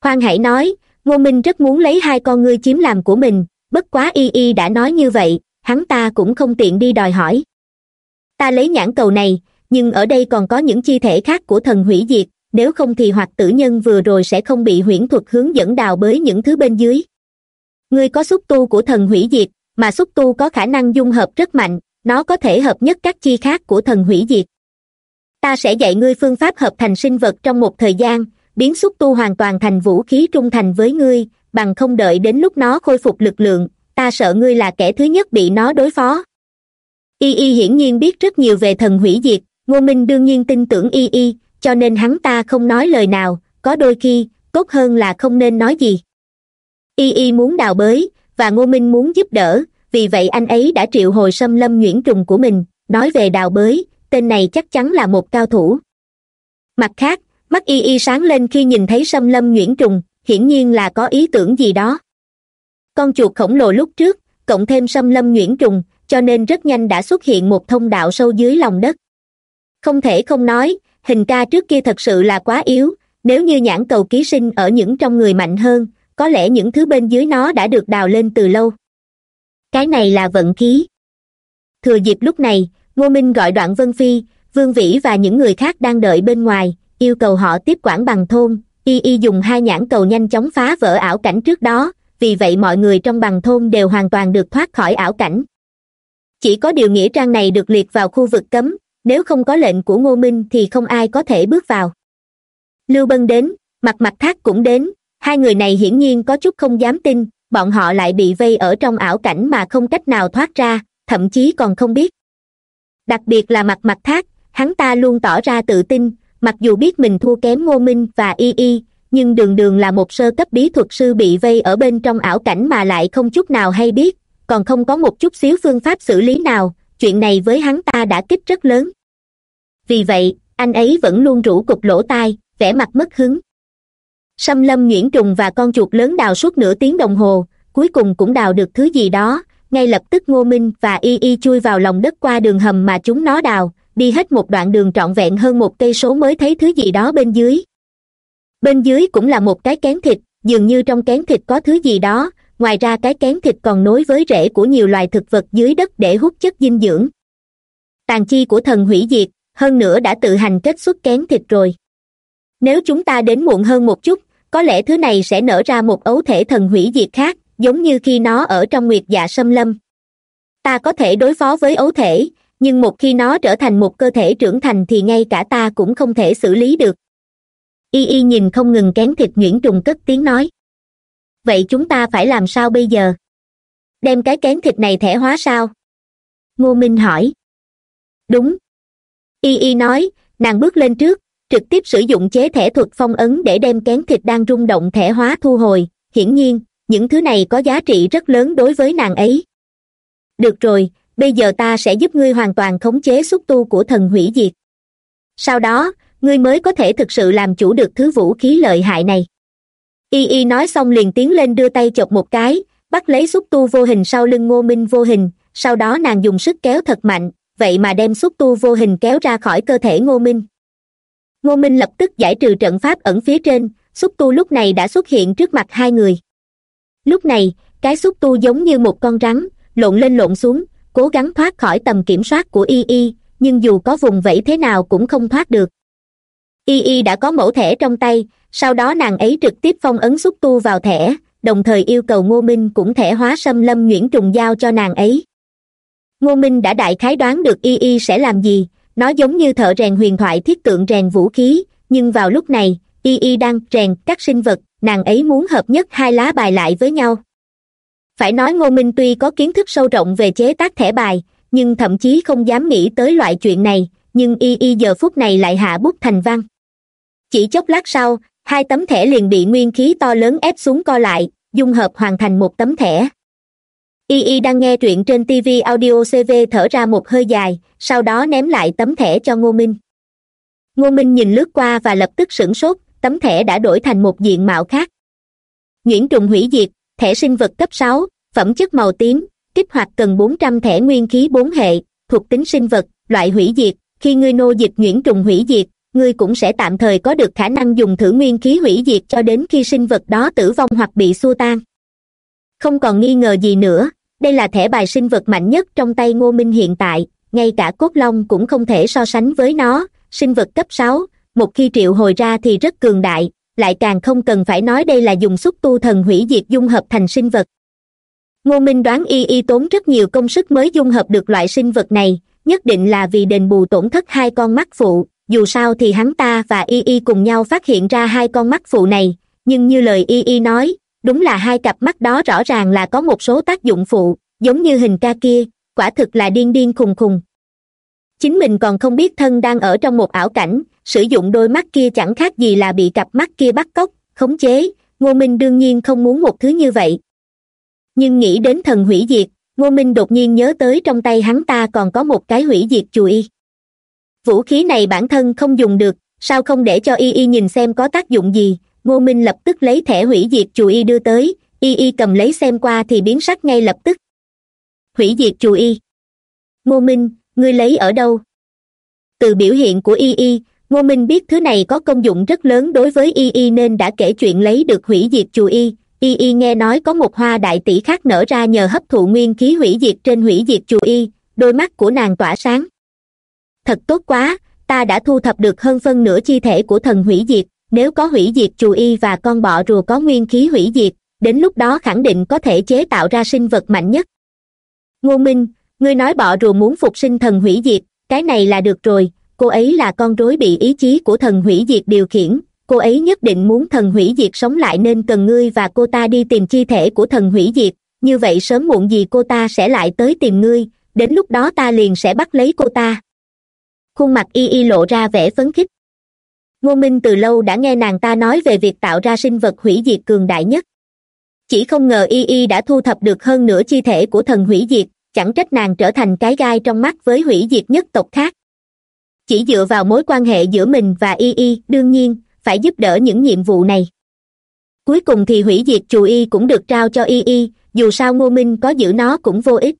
Khoan hãy nói, ngô minh rất muốn lấy hai con ngươi chiếm làm của mình, bất quá y y đã nói như vậy, hắn ta cũng không tiện đi đòi hỏi. Ta lấy nhãn cầu này, nhưng ở đây còn có những chi thể khác của thần hủy diệt nếu không thì hoặc tử nhân vừa rồi sẽ không bị huyễn thuật hướng dẫn đào bới những thứ bên dưới. Ngươi có xúc tu của thần hủy diệt, mà xúc tu có khả năng dung hợp rất mạnh, nó có thể hợp nhất các chi khác của thần hủy diệt. Ta sẽ dạy ngươi phương pháp hợp thành sinh vật trong một thời gian, biến xúc tu hoàn toàn thành vũ khí trung thành với ngươi, bằng không đợi đến lúc nó khôi phục lực lượng, ta sợ ngươi là kẻ thứ nhất bị nó đối phó. Y y hiển nhiên biết rất nhiều về thần hủy diệt, ngô minh đương nhiên tin tưởng y y cho nên hắn ta không nói lời nào, có đôi khi, tốt hơn là không nên nói gì. Y y muốn đào bới, và ngô minh muốn giúp đỡ, vì vậy anh ấy đã triệu hồi xâm lâm nhuyễn trùng của mình, nói về đào bới, tên này chắc chắn là một cao thủ. Mặt khác, mắt y y sáng lên khi nhìn thấy xâm lâm nhuyễn trùng, hiển nhiên là có ý tưởng gì đó. Con chuột khổng lồ lúc trước, cộng thêm xâm lâm nhuyễn trùng, cho nên rất nhanh đã xuất hiện một thông đạo sâu dưới lòng đất. Không thể không nói hình ca trước kia thật sự là quá yếu, nếu như nhãn cầu ký sinh ở những trong người mạnh hơn, có lẽ những thứ bên dưới nó đã được đào lên từ lâu. Cái này là vận khí. Thừa dịp lúc này, ngô minh gọi đoạn vân phi, vương vĩ và những người khác đang đợi bên ngoài, yêu cầu họ tiếp quản bằng thôn, y y dùng hai nhãn cầu nhanh chóng phá vỡ ảo cảnh trước đó, vì vậy mọi người trong bằng thôn đều hoàn toàn được thoát khỏi ảo cảnh. Chỉ có điều nghĩa trang này được liệt vào khu vực cấm nếu không có lệnh của ngô minh thì không ai có thể bước vào. Lưu bân đến, mặt mặt thác cũng đến, hai người này hiển nhiên có chút không dám tin, bọn họ lại bị vây ở trong ảo cảnh mà không cách nào thoát ra, thậm chí còn không biết. Đặc biệt là mặt mặt thác, hắn ta luôn tỏ ra tự tin, mặc dù biết mình thua kém ngô minh và y y, nhưng đường đường là một sơ cấp bí thuật sư bị vây ở bên trong ảo cảnh mà lại không chút nào hay biết, còn không có một chút xíu phương pháp xử lý nào chuyện này với hắn ta đã kích rất lớn. Vì vậy, anh ấy vẫn luôn rủ cục lỗ tai, vẻ mặt mất hứng. Xâm lâm nhuyễn trùng và con chuột lớn đào suốt nửa tiếng đồng hồ, cuối cùng cũng đào được thứ gì đó, ngay lập tức ngô minh và y y chui vào lòng đất qua đường hầm mà chúng nó đào, đi hết một đoạn đường trọn vẹn hơn một cây số mới thấy thứ gì đó bên dưới. Bên dưới cũng là một cái kén thịt, dường như trong kén thịt có thứ gì đó ngoài ra cái kén thịt còn nối với rễ của nhiều loài thực vật dưới đất để hút chất dinh dưỡng. Tàn chi của thần hủy diệt, hơn nữa đã tự hành kết xuất kén thịt rồi. Nếu chúng ta đến muộn hơn một chút, có lẽ thứ này sẽ nở ra một ấu thể thần hủy diệt khác, giống như khi nó ở trong nguyệt dạ xâm lâm. Ta có thể đối phó với ấu thể, nhưng một khi nó trở thành một cơ thể trưởng thành thì ngay cả ta cũng không thể xử lý được. Y y nhìn không ngừng kén thịt nhuyễn trùng cất tiếng nói vậy chúng ta phải làm sao bây giờ? Đem cái kén thịt này thẻ hóa sao? Ngô minh hỏi. Đúng. Y y nói, nàng bước lên trước, trực tiếp sử dụng chế thẻ thuật phong ấn để đem kén thịt đang rung động thẻ hóa thu hồi. Hiển nhiên, những thứ này có giá trị rất lớn đối với nàng ấy. Được rồi, bây giờ ta sẽ giúp ngươi hoàn toàn khống chế xúc tu của thần hủy diệt. Sau đó, ngươi mới có thể thực sự làm chủ được thứ vũ khí lợi hại này y y nói xong liền tiến lên đưa tay chộp một cái, bắt lấy xúc tu vô hình sau lưng ngô minh vô hình, sau đó nàng dùng sức kéo thật mạnh, vậy mà đem xúc tu vô hình kéo ra khỏi cơ thể ngô minh. Ngô minh lập tức giải trừ trận pháp ẩn phía trên, xúc tu lúc này đã xuất hiện trước mặt hai người. Lúc này, cái xúc tu giống như một con rắn, lộn lên lộn xuống, cố gắng thoát khỏi tầm kiểm soát của y y, nhưng dù có vùng vẫy thế nào cũng không thoát được. Y y đã có mẫu thẻ trong tay sau đó nàng ấy trực tiếp phong ấn xúc tu vào thẻ, đồng thời yêu cầu ngô minh cũng thẻ hóa xâm lâm nhuyễn trùng giao cho nàng ấy. Ngô minh đã đại khái đoán được y y sẽ làm gì, nó giống như thợ rèn huyền thoại thiết tượng rèn vũ khí, nhưng vào lúc này, y y đang rèn các sinh vật, nàng ấy muốn hợp nhất hai lá bài lại với nhau. Phải nói ngô minh tuy có kiến thức sâu rộng về chế tác thẻ bài, nhưng thậm chí không dám nghĩ tới loại chuyện này, nhưng y y giờ phút này lại hạ bút thành văn. Chỉ chốc lát sau hai tấm thẻ liền bị nguyên khí to lớn ép xuống co lại, dung hợp hoàn thành một tấm thẻ. Y y đang nghe truyện trên tv audio cv thở ra một hơi dài, sau đó ném lại tấm thẻ cho ngô minh. Ngô minh nhìn lướt qua và lập tức sửng sốt, tấm thẻ đã đổi thành một diện mạo khác. Nhuyễn trùng hủy diệt, thẻ sinh vật cấp sáu, phẩm chất màu tím, kích hoạt cần bốn trăm thẻ nguyên khí bốn hệ, thuộc tính sinh vật, loại hủy diệt, khi ngươi nô dịch nhuyễn trùng hủy diệt ngươi cũng sẽ tạm thời có được khả năng dùng thử nguyên khí hủy diệt cho đến khi sinh vật đó tử vong hoặc bị xua tan. Không còn nghi ngờ gì nữa, đây là thẻ bài sinh vật mạnh nhất trong tay ngô minh hiện tại, ngay cả cốt long cũng không thể so sánh với nó, sinh vật cấp sáu, một khi triệu hồi ra thì rất cường đại, lại càng không cần phải nói đây là dùng xúc tu thần hủy diệt dung hợp thành sinh vật. Ngô minh đoán y y tốn rất nhiều công sức mới dung hợp được loại sinh vật này, nhất định là vì đền bù tổn thất hai con mắt phụ dù sao thì hắn ta và y y cùng nhau phát hiện ra hai con mắt phụ này, nhưng như lời y y nói, đúng là hai cặp mắt đó rõ ràng là có một số tác dụng phụ, giống như hình ca kia, quả thực là điên điên khùng khùng. Chính mình còn không biết thân đang ở trong một ảo cảnh, sử dụng đôi mắt kia chẳng khác gì là bị cặp mắt kia bắt cóc, khống chế, ngô minh đương nhiên không muốn một thứ như vậy. Nhưng nghĩ đến thần hủy diệt, ngô minh đột nhiên nhớ tới trong tay hắn ta còn có một cái hủy diệt chùi vũ khí này bản thân không dùng được, sao không để cho y y nhìn xem có tác dụng gì? Ngô minh lập tức lấy thẻ hủy diệt chù y đưa tới. Y y cầm lấy xem qua thì biến sắc ngay lập tức. Hủy diệt chù y. Ngô minh, ngươi lấy ở đâu? Từ biểu hiện của y y, ngô minh biết thứ này có công dụng rất lớn đối với y y nên đã kể chuyện lấy được hủy diệt chù y. Y y nghe nói có một hoa đại tỷ khác nở ra nhờ hấp thụ nguyên khí hủy diệt trên hủy diệt chù y. Đôi mắt của nàng tỏa sáng thật tốt quá, ta đã thu thập được hơn phân nửa chi thể của thần hủy diệt, nếu có hủy diệt chù y và con bọ rùa có nguyên khí hủy diệt, đến lúc đó khẳng định có thể chế tạo ra sinh vật mạnh nhất. Ngô minh, ngươi nói bọ rùa muốn phục sinh thần hủy diệt, cái này là được rồi, cô ấy là con rối bị ý chí của thần hủy diệt điều khiển, cô ấy nhất định muốn thần hủy diệt sống lại nên cần ngươi và cô ta đi tìm chi thể của thần hủy diệt, như vậy sớm muộn gì cô ta sẽ lại tới tìm ngươi, đến lúc đó ta liền sẽ bắt lấy cô ta khuôn mặt y y lộ ra vẻ phấn khích. Ngô minh từ lâu đã nghe nàng ta nói về việc tạo ra sinh vật hủy diệt cường đại nhất. Chỉ không ngờ y y đã thu thập được hơn nửa chi thể của thần hủy diệt, chẳng trách nàng trở thành cái gai trong mắt với hủy diệt nhất tộc khác. Chỉ dựa vào mối quan hệ giữa mình và y y, đương nhiên, phải giúp đỡ những nhiệm vụ này. Cuối cùng thì hủy diệt chù y cũng được trao cho y y, dù sao ngô minh có giữ nó cũng vô ích.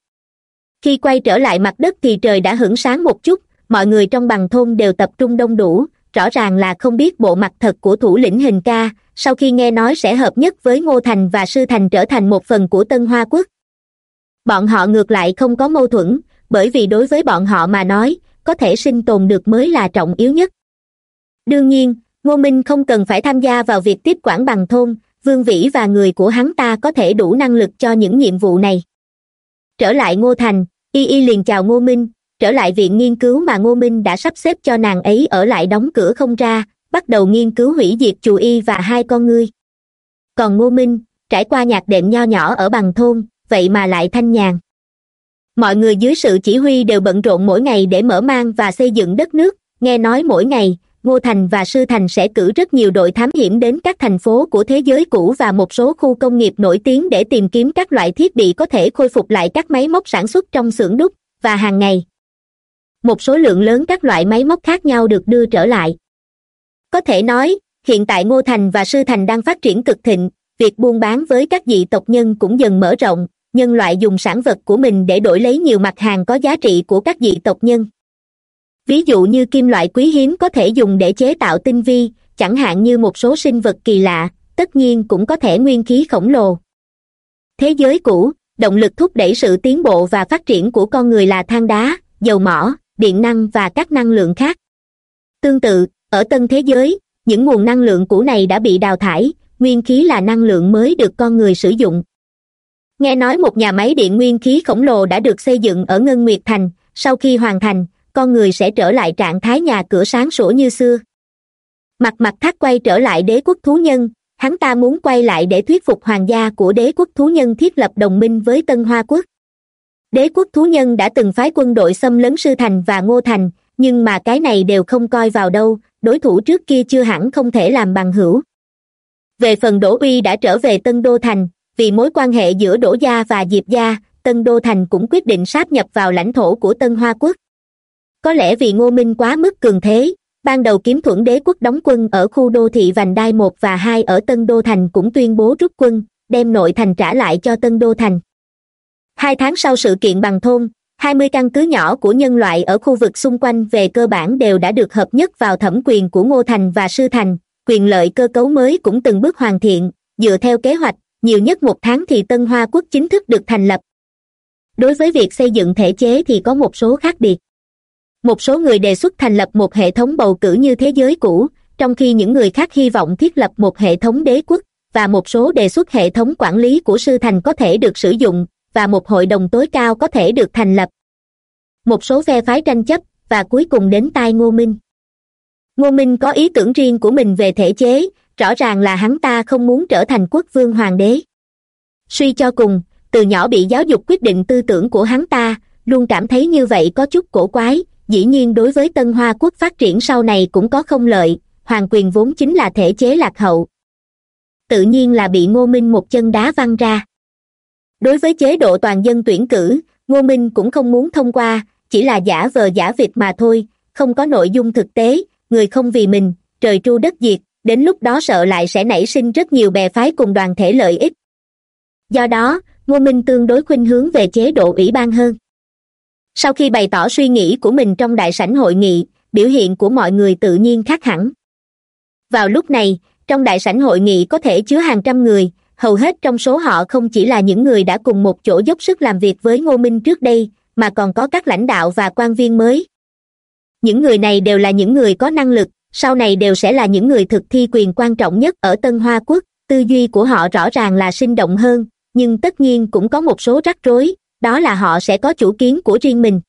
Khi quay trở lại mặt đất thì trời đã hửng sáng một chút mọi người trong bằng thôn đều tập trung đông đủ, rõ ràng là không biết bộ mặt thật của thủ lĩnh hình ca, sau khi nghe nói sẽ hợp nhất với ngô thành và sư thành trở thành một phần của tân hoa quốc. Bọn họ ngược lại không có mâu thuẫn, bởi vì đối với bọn họ mà nói, có thể sinh tồn được mới là trọng yếu nhất. Đương nhiên, ngô minh không cần phải tham gia vào việc tiếp quản bằng thôn, vương vĩ và người của hắn ta có thể đủ năng lực cho những nhiệm vụ này. Trở lại ngô thành, y y liền chào ngô minh trở lại viện nghiên cứu mà ngô minh đã sắp xếp cho nàng ấy ở lại đóng cửa không ra, bắt đầu nghiên cứu hủy diệt chù y và hai con ngươi. Còn ngô minh, trải qua nhạc đệm nho nhỏ ở bằng thôn, vậy mà lại thanh nhàn. Mọi người dưới sự chỉ huy đều bận rộn mỗi ngày để mở mang và xây dựng đất nước, nghe nói mỗi ngày, ngô thành và sư thành sẽ cử rất nhiều đội thám hiểm đến các thành phố của thế giới cũ và một số khu công nghiệp nổi tiếng để tìm kiếm các loại thiết bị có thể khôi phục lại các máy móc sản xuất trong xưởng đúc, và hàng ngày một số lượng lớn các loại máy móc khác nhau được đưa trở lại. Có thể nói, hiện tại ngô thành và sư thành đang phát triển cực thịnh, việc buôn bán với các dị tộc nhân cũng dần mở rộng, nhân loại dùng sản vật của mình để đổi lấy nhiều mặt hàng có giá trị của các dị tộc nhân. Ví dụ như kim loại quý hiếm có thể dùng để chế tạo tinh vi, chẳng hạn như một số sinh vật kỳ lạ, tất nhiên cũng có thể nguyên khí khổng lồ. Thế giới cũ, động lực thúc đẩy sự tiến bộ và phát triển của con người là than đá, dầu mỏ điện năng và các năng lượng khác. Tương tự, ở tân thế giới, những nguồn năng lượng cũ này đã bị đào thải, nguyên khí là năng lượng mới được con người sử dụng. Nghe nói một nhà máy điện nguyên khí khổng lồ đã được xây dựng ở ngân nguyệt thành, sau khi hoàn thành, con người sẽ trở lại trạng thái nhà cửa sáng sủa như xưa. Mặt mặt thác quay trở lại đế quốc thú nhân, hắn ta muốn quay lại để thuyết phục hoàng gia của đế quốc thú nhân thiết lập đồng minh với tân hoa quốc đế quốc thú nhân đã từng phái quân đội xâm lấn sư thành và ngô thành, nhưng mà cái này đều không coi vào đâu, đối thủ trước kia chưa hẳn không thể làm bằng hữu. Về phần đỗ uy đã trở về tân đô thành, vì mối quan hệ giữa đỗ gia và diệp gia, tân đô thành cũng quyết định sáp nhập vào lãnh thổ của tân hoa quốc. Có lẽ vì ngô minh quá mức cường thế, ban đầu kiếm thuẫn đế quốc đóng quân ở khu đô thị vành đai một và hai ở tân đô thành cũng tuyên bố rút quân, đem nội thành trả lại cho tân đô thành hai tháng sau sự kiện bằng thôn, hai mươi căn cứ nhỏ của nhân loại ở khu vực xung quanh về cơ bản đều đã được hợp nhất vào thẩm quyền của ngô thành và sư thành, quyền lợi cơ cấu mới cũng từng bước hoàn thiện, dựa theo kế hoạch, nhiều nhất một tháng thì tân hoa quốc chính thức được thành lập. Đối với việc xây dựng thể chế thì có một số khác biệt. Một số người đề xuất thành lập một hệ thống bầu cử như thế giới cũ, trong khi những người khác hy vọng thiết lập một hệ thống đế quốc, và một số đề xuất hệ thống quản lý của sư thành có thể được sử dụng và một hội đồng tối cao có thể được thành lập. Một số phe phái tranh chấp, và cuối cùng đến tai ngô minh. Ngô minh có ý tưởng riêng của mình về thể chế, rõ ràng là hắn ta không muốn trở thành quốc vương hoàng đế. Suy cho cùng, từ nhỏ bị giáo dục quyết định tư tưởng của hắn ta, luôn cảm thấy như vậy có chút cổ quái, dĩ nhiên đối với tân hoa quốc phát triển sau này cũng có không lợi, hoàng quyền vốn chính là thể chế lạc hậu. Tự nhiên là bị ngô minh một chân đá văng ra đối với chế độ toàn dân tuyển cử, ngô minh cũng không muốn thông qua, chỉ là giả vờ giả vịt mà thôi, không có nội dung thực tế, người không vì mình, trời tru đất diệt, đến lúc đó sợ lại sẽ nảy sinh rất nhiều bè phái cùng đoàn thể lợi ích. Do đó, ngô minh tương đối khuynh hướng về chế độ ủy ban hơn. Sau khi bày tỏ suy nghĩ của mình trong đại sảnh hội nghị, biểu hiện của mọi người tự nhiên khác hẳn. Vào lúc này, trong đại sảnh hội nghị có thể chứa hàng trăm người hầu hết trong số họ không chỉ là những người đã cùng một chỗ dốc sức làm việc với ngô minh trước đây, mà còn có các lãnh đạo và quan viên mới. Những người này đều là những người có năng lực, sau này đều sẽ là những người thực thi quyền quan trọng nhất ở tân hoa quốc. Tư duy của họ rõ ràng là sinh động hơn, nhưng tất nhiên cũng có một số rắc rối, đó là họ sẽ có chủ kiến của riêng mình.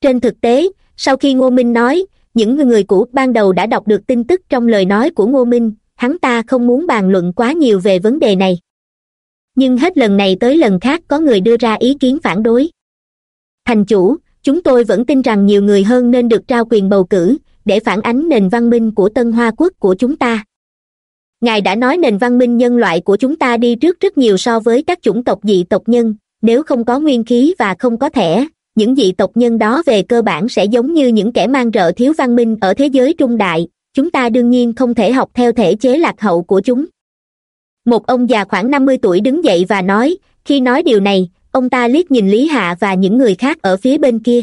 Trên thực tế, sau khi ngô minh nói, những người cũ ban đầu đã đọc được tin tức trong lời nói của ngô minh hắn ta không muốn bàn luận quá nhiều về vấn đề này. Nhưng hết lần này tới lần khác có người đưa ra ý kiến phản đối. Thành chủ, chúng tôi vẫn tin rằng nhiều người hơn nên được trao quyền bầu cử, để phản ánh nền văn minh của tân hoa quốc của chúng ta. Ngài đã nói nền văn minh nhân loại của chúng ta đi trước rất nhiều so với các chủng tộc dị tộc nhân, nếu không có nguyên khí và không có thẻ, những dị tộc nhân đó về cơ bản sẽ giống như những kẻ mang rợ thiếu văn minh ở thế giới trung đại chúng ta đương nhiên không thể học theo thể chế lạc hậu của chúng. Một ông già khoảng năm mươi tuổi đứng dậy và nói, khi nói điều này, ông ta liếc nhìn lý hạ và những người khác ở phía bên kia.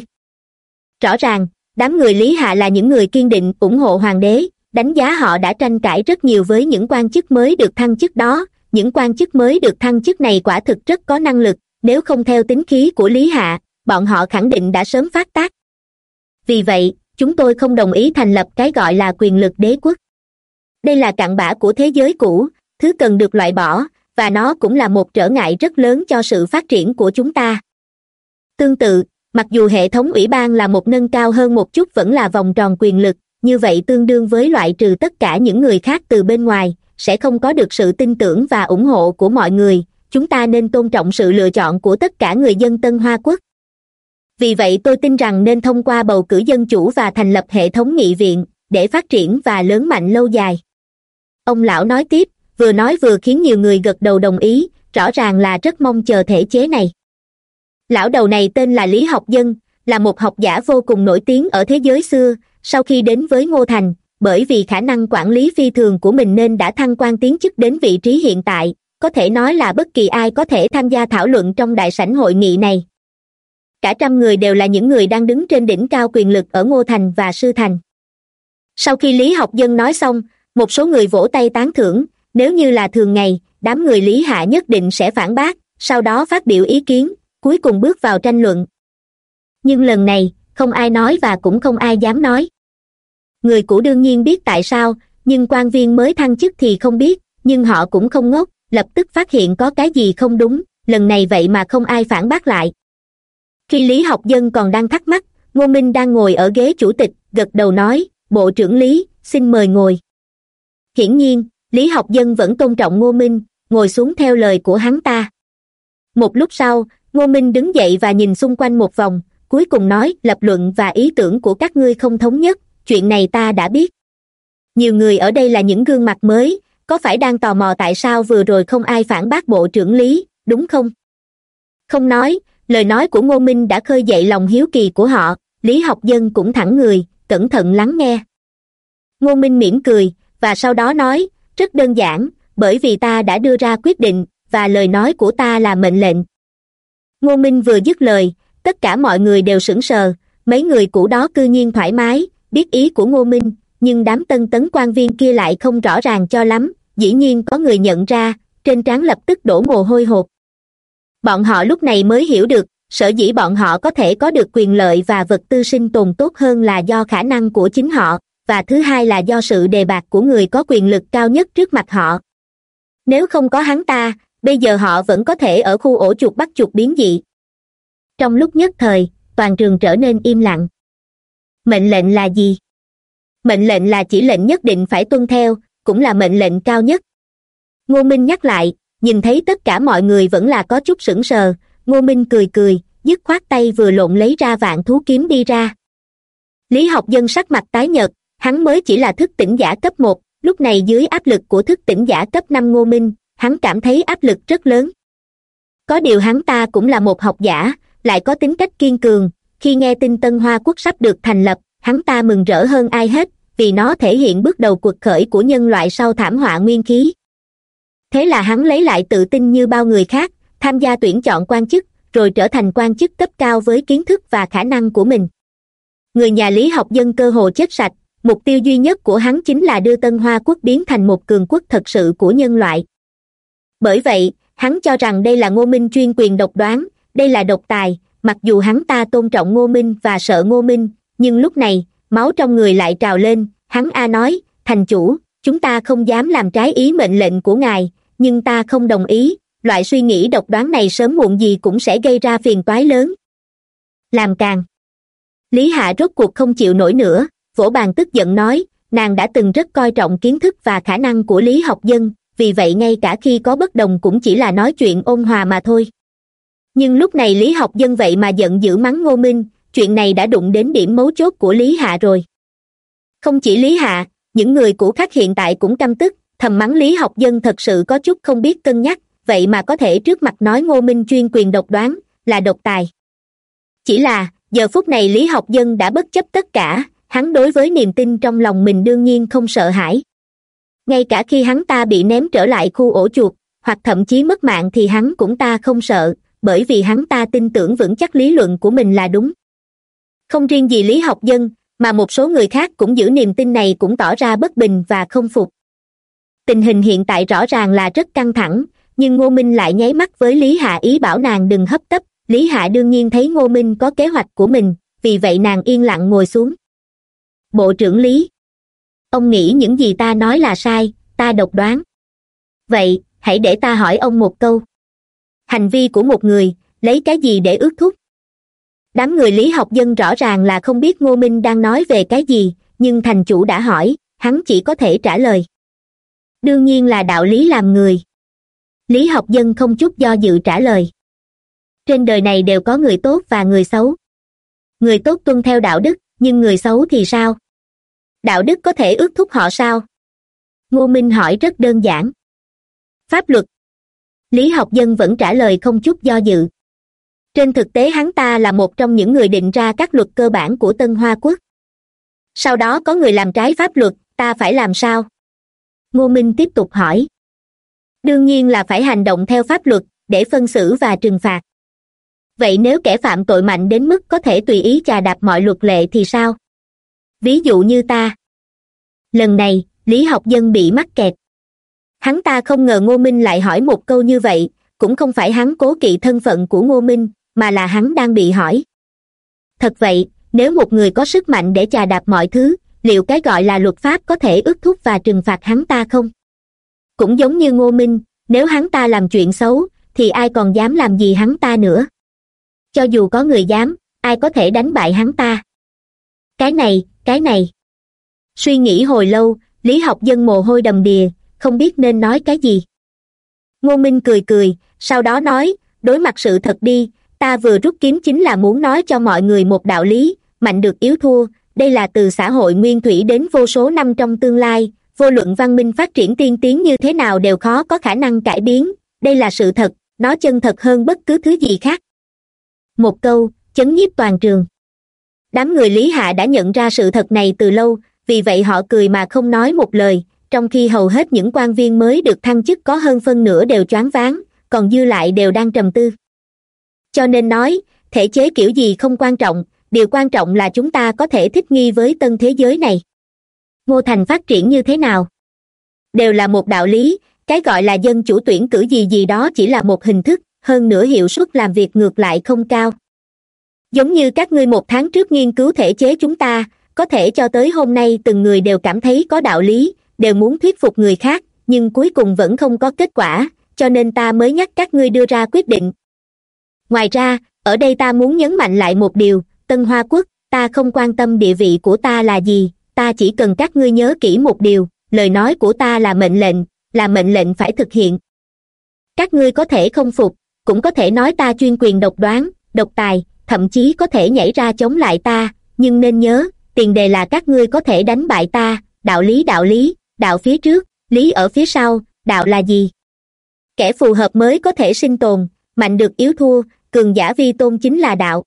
Rõ ràng, đám người lý hạ là những người kiên định, ủng hộ hoàng đế, đánh giá họ đã tranh cãi rất nhiều với những quan chức mới được thăng chức đó. Những quan chức mới được thăng chức này quả thực rất có năng lực, nếu không theo tính khí của lý hạ, bọn họ khẳng định đã sớm phát tác. Vì vậy chúng tôi không đồng ý thành lập cái gọi là quyền lực đế quốc. Đây là cặn bã của thế giới cũ, thứ cần được loại bỏ, và nó cũng là một trở ngại rất lớn cho sự phát triển của chúng ta. Tương tự, mặc dù hệ thống ủy ban là một nâng cao hơn một chút vẫn là vòng tròn quyền lực, như vậy tương đương với loại trừ tất cả những người khác từ bên ngoài, sẽ không có được sự tin tưởng và ủng hộ của mọi người. Chúng ta nên tôn trọng sự lựa chọn của tất cả người dân tân hoa quốc vì vậy tôi tin rằng nên thông qua bầu cử dân chủ và thành lập hệ thống nghị viện để phát triển và lớn mạnh lâu dài. Ông lão nói tiếp, vừa nói vừa khiến nhiều người gật đầu đồng ý, rõ ràng là rất mong chờ thể chế này. Lão đầu này tên là lý học dân, là một học giả vô cùng nổi tiếng ở thế giới xưa, sau khi đến với ngô thành, bởi vì khả năng quản lý phi thường của mình nên đã thăng quan tiến chức đến vị trí hiện tại, có thể nói là bất kỳ ai có thể tham gia thảo luận trong đại sảnh hội nghị này cả trăm người đều là những người đang đứng trên đỉnh cao quyền lực ở ngô thành và sư thành. Sau khi lý học dân nói xong, một số người vỗ tay tán thưởng, nếu như là thường ngày, đám người lý hạ nhất định sẽ phản bác, sau đó phát biểu ý kiến, cuối cùng bước vào tranh luận. Nhưng lần này, không ai nói và cũng không ai dám nói. Người cũ đương nhiên biết tại sao, nhưng quan viên mới thăng chức thì không biết, nhưng họ cũng không ngốc, lập tức phát hiện có cái gì không đúng, lần này vậy mà không ai phản bác lại khi lý học dân còn đang thắc mắc, ngô minh đang ngồi ở ghế chủ tịch, gật đầu nói, bộ trưởng lý, xin mời ngồi. Hiển nhiên, lý học dân vẫn tôn trọng ngô minh, ngồi xuống theo lời của hắn ta. Một lúc sau, ngô minh đứng dậy và nhìn xung quanh một vòng, cuối cùng nói, lập luận và ý tưởng của các ngươi không thống nhất, chuyện này ta đã biết. Nhiều người ở đây là những gương mặt mới, có phải đang tò mò tại sao vừa rồi không ai phản bác bộ trưởng lý, đúng không? Không nói lời nói của ngô minh đã khơi dậy lòng hiếu kỳ của họ, lý học dân cũng thẳng người, cẩn thận lắng nghe. Ngô minh mỉm cười, và sau đó nói, rất đơn giản, bởi vì ta đã đưa ra quyết định, và lời nói của ta là mệnh lệnh. Ngô minh vừa dứt lời, tất cả mọi người đều sững sờ, mấy người cũ đó cư nhiên thoải mái, biết ý của ngô minh, nhưng đám tân tấn quan viên kia lại không rõ ràng cho lắm, dĩ nhiên có người nhận ra, trên trán lập tức đổ mồ hôi hột bọn họ lúc này mới hiểu được, sở dĩ bọn họ có thể có được quyền lợi và vật tư sinh tồn tốt hơn là do khả năng của chính họ, và thứ hai là do sự đề bạt của người có quyền lực cao nhất trước mặt họ. Nếu không có hắn ta, bây giờ họ vẫn có thể ở khu ổ chuột bắt chuột biến dị. Trong lúc nhất thời, toàn trường trở nên im lặng. Mệnh lệnh là gì? Mệnh lệnh là chỉ lệnh nhất định phải tuân theo, cũng là mệnh lệnh cao nhất. Ngô minh nhắc lại nhìn thấy tất cả mọi người vẫn là có chút sững sờ, ngô minh cười cười, dứt khoát tay vừa lộn lấy ra vạn thú kiếm đi ra. Lý học dân sắc mặt tái nhợt, hắn mới chỉ là thức tỉnh giả cấp một, lúc này dưới áp lực của thức tỉnh giả cấp năm ngô minh, hắn cảm thấy áp lực rất lớn. Có điều hắn ta cũng là một học giả, lại có tính cách kiên cường, khi nghe tin tân hoa quốc sắp được thành lập, hắn ta mừng rỡ hơn ai hết, vì nó thể hiện bước đầu cuộc khởi của nhân loại sau thảm họa nguyên khí thế là hắn lấy lại tự tin như bao người khác, tham gia tuyển chọn quan chức, rồi trở thành quan chức cấp cao với kiến thức và khả năng của mình. Người nhà lý học dân cơ hồ chết sạch, mục tiêu duy nhất của hắn chính là đưa tân hoa quốc biến thành một cường quốc thật sự của nhân loại. Bởi vậy, hắn cho rằng đây là ngô minh chuyên quyền độc đoán, đây là độc tài, mặc dù hắn ta tôn trọng ngô minh và sợ ngô minh, nhưng lúc này, máu trong người lại trào lên, hắn a nói, thành chủ, chúng ta không dám làm trái ý mệnh lệnh của ngài nhưng ta không đồng ý, loại suy nghĩ độc đoán này sớm muộn gì cũng sẽ gây ra phiền toái lớn. Làm càng. Lý hạ rốt cuộc không chịu nổi nữa, vỗ bàn tức giận nói, nàng đã từng rất coi trọng kiến thức và khả năng của lý học dân, vì vậy ngay cả khi có bất đồng cũng chỉ là nói chuyện ôn hòa mà thôi. Nhưng lúc này lý học dân vậy mà giận dữ mắng ngô minh, chuyện này đã đụng đến điểm mấu chốt của lý hạ rồi. Không chỉ lý hạ, những người của khắc hiện tại cũng căm tức thầm mắng lý học dân thật sự có chút không biết cân nhắc, vậy mà có thể trước mặt nói ngô minh chuyên quyền độc đoán, là độc tài. Chỉ là, giờ phút này lý học dân đã bất chấp tất cả, hắn đối với niềm tin trong lòng mình đương nhiên không sợ hãi. Ngay cả khi hắn ta bị ném trở lại khu ổ chuột, hoặc thậm chí mất mạng thì hắn cũng ta không sợ, bởi vì hắn ta tin tưởng vững chắc lý luận của mình là đúng. Không riêng gì lý học dân, mà một số người khác cũng giữ niềm tin này cũng tỏ ra bất bình và không phục tình hình hiện tại rõ ràng là rất căng thẳng, nhưng ngô minh lại nháy mắt với lý hạ ý bảo nàng đừng hấp tấp. Lý hạ đương nhiên thấy ngô minh có kế hoạch của mình, vì vậy nàng yên lặng ngồi xuống. Bộ trưởng lý, ông nghĩ những gì ta nói là sai, ta độc đoán. Vậy, hãy để ta hỏi ông một câu. Hành vi của một người, lấy cái gì để ước thúc? Đám người lý học dân rõ ràng là không biết ngô minh đang nói về cái gì, nhưng thành chủ đã hỏi, hắn chỉ có thể trả lời đương nhiên là đạo lý làm người. Lý học dân không chút do dự trả lời. Trên đời này đều có người tốt và người xấu. Người tốt tuân theo đạo đức, nhưng người xấu thì sao? Đạo đức có thể ước thúc họ sao? Ngô minh hỏi rất đơn giản. Pháp luật. Lý học dân vẫn trả lời không chút do dự. Trên thực tế hắn ta là một trong những người định ra các luật cơ bản của tân hoa quốc. Sau đó có người làm trái pháp luật, ta phải làm sao? Ngô minh tiếp tục hỏi. Đương nhiên là phải hành động theo pháp luật, để phân xử và trừng phạt. Vậy nếu kẻ phạm tội mạnh đến mức có thể tùy ý chà đạp mọi luật lệ thì sao? Ví dụ như ta. Lần này, lý học dân bị mắc kẹt. Hắn ta không ngờ ngô minh lại hỏi một câu như vậy, cũng không phải hắn cố kỵ thân phận của ngô minh, mà là hắn đang bị hỏi. Thật vậy, nếu một người có sức mạnh để chà đạp mọi thứ liệu cái gọi là luật pháp có thể ước thúc và trừng phạt hắn ta không? Cũng giống như ngô minh, nếu hắn ta làm chuyện xấu, thì ai còn dám làm gì hắn ta nữa? Cho dù có người dám, ai có thể đánh bại hắn ta? Cái này cái này. Suy nghĩ hồi lâu, lý học dân mồ hôi đầm đìa, không biết nên nói cái gì. Ngô minh cười cười, sau đó nói, đối mặt sự thật đi, ta vừa rút kiếm chính là muốn nói cho mọi người một đạo lý, mạnh được yếu thua đây là từ xã hội nguyên thủy đến vô số năm trong tương lai. Vô luận văn minh phát triển tiên tiến như thế nào đều khó có khả năng cải biến. Đây là sự thật, nó chân thật hơn bất cứ thứ gì khác. Một câu, chấn nhiếp toàn trường. Đám người lý hạ đã nhận ra sự thật này từ lâu, vì vậy họ cười mà không nói một lời, trong khi hầu hết những quan viên mới được thăng chức có hơn phân nửa đều choáng váng, còn dư lại đều đang trầm tư. Cho nên nói, thể chế kiểu gì không quan trọng điều quan trọng là chúng ta có thể thích nghi với tân thế giới này. Ngô thành phát triển như thế nào? Đều là một đạo lý, cái gọi là dân chủ tuyển cử gì gì đó chỉ là một hình thức, hơn nữa hiệu suất làm việc ngược lại không cao. Giống như các ngươi một tháng trước nghiên cứu thể chế chúng ta, có thể cho tới hôm nay từng người đều cảm thấy có đạo lý, đều muốn thuyết phục người khác, nhưng cuối cùng vẫn không có kết quả, cho nên ta mới nhắc các ngươi đưa ra quyết định. Ngoài ra, ở đây ta muốn nhấn mạnh lại một điều tân hoa quốc, ta không quan tâm địa vị của ta là gì, ta chỉ cần các ngươi nhớ kỹ một điều, lời nói của ta là mệnh lệnh, là mệnh lệnh phải thực hiện. Các ngươi có thể không phục, cũng có thể nói ta chuyên quyền độc đoán, độc tài, thậm chí có thể nhảy ra chống lại ta, nhưng nên nhớ, tiền đề là các ngươi có thể đánh bại ta, đạo lý đạo lý, đạo phía trước, lý ở phía sau, đạo là gì? Kẻ phù hợp mới có thể sinh tồn, mạnh được yếu thua, cường giả vi tôn chính là đạo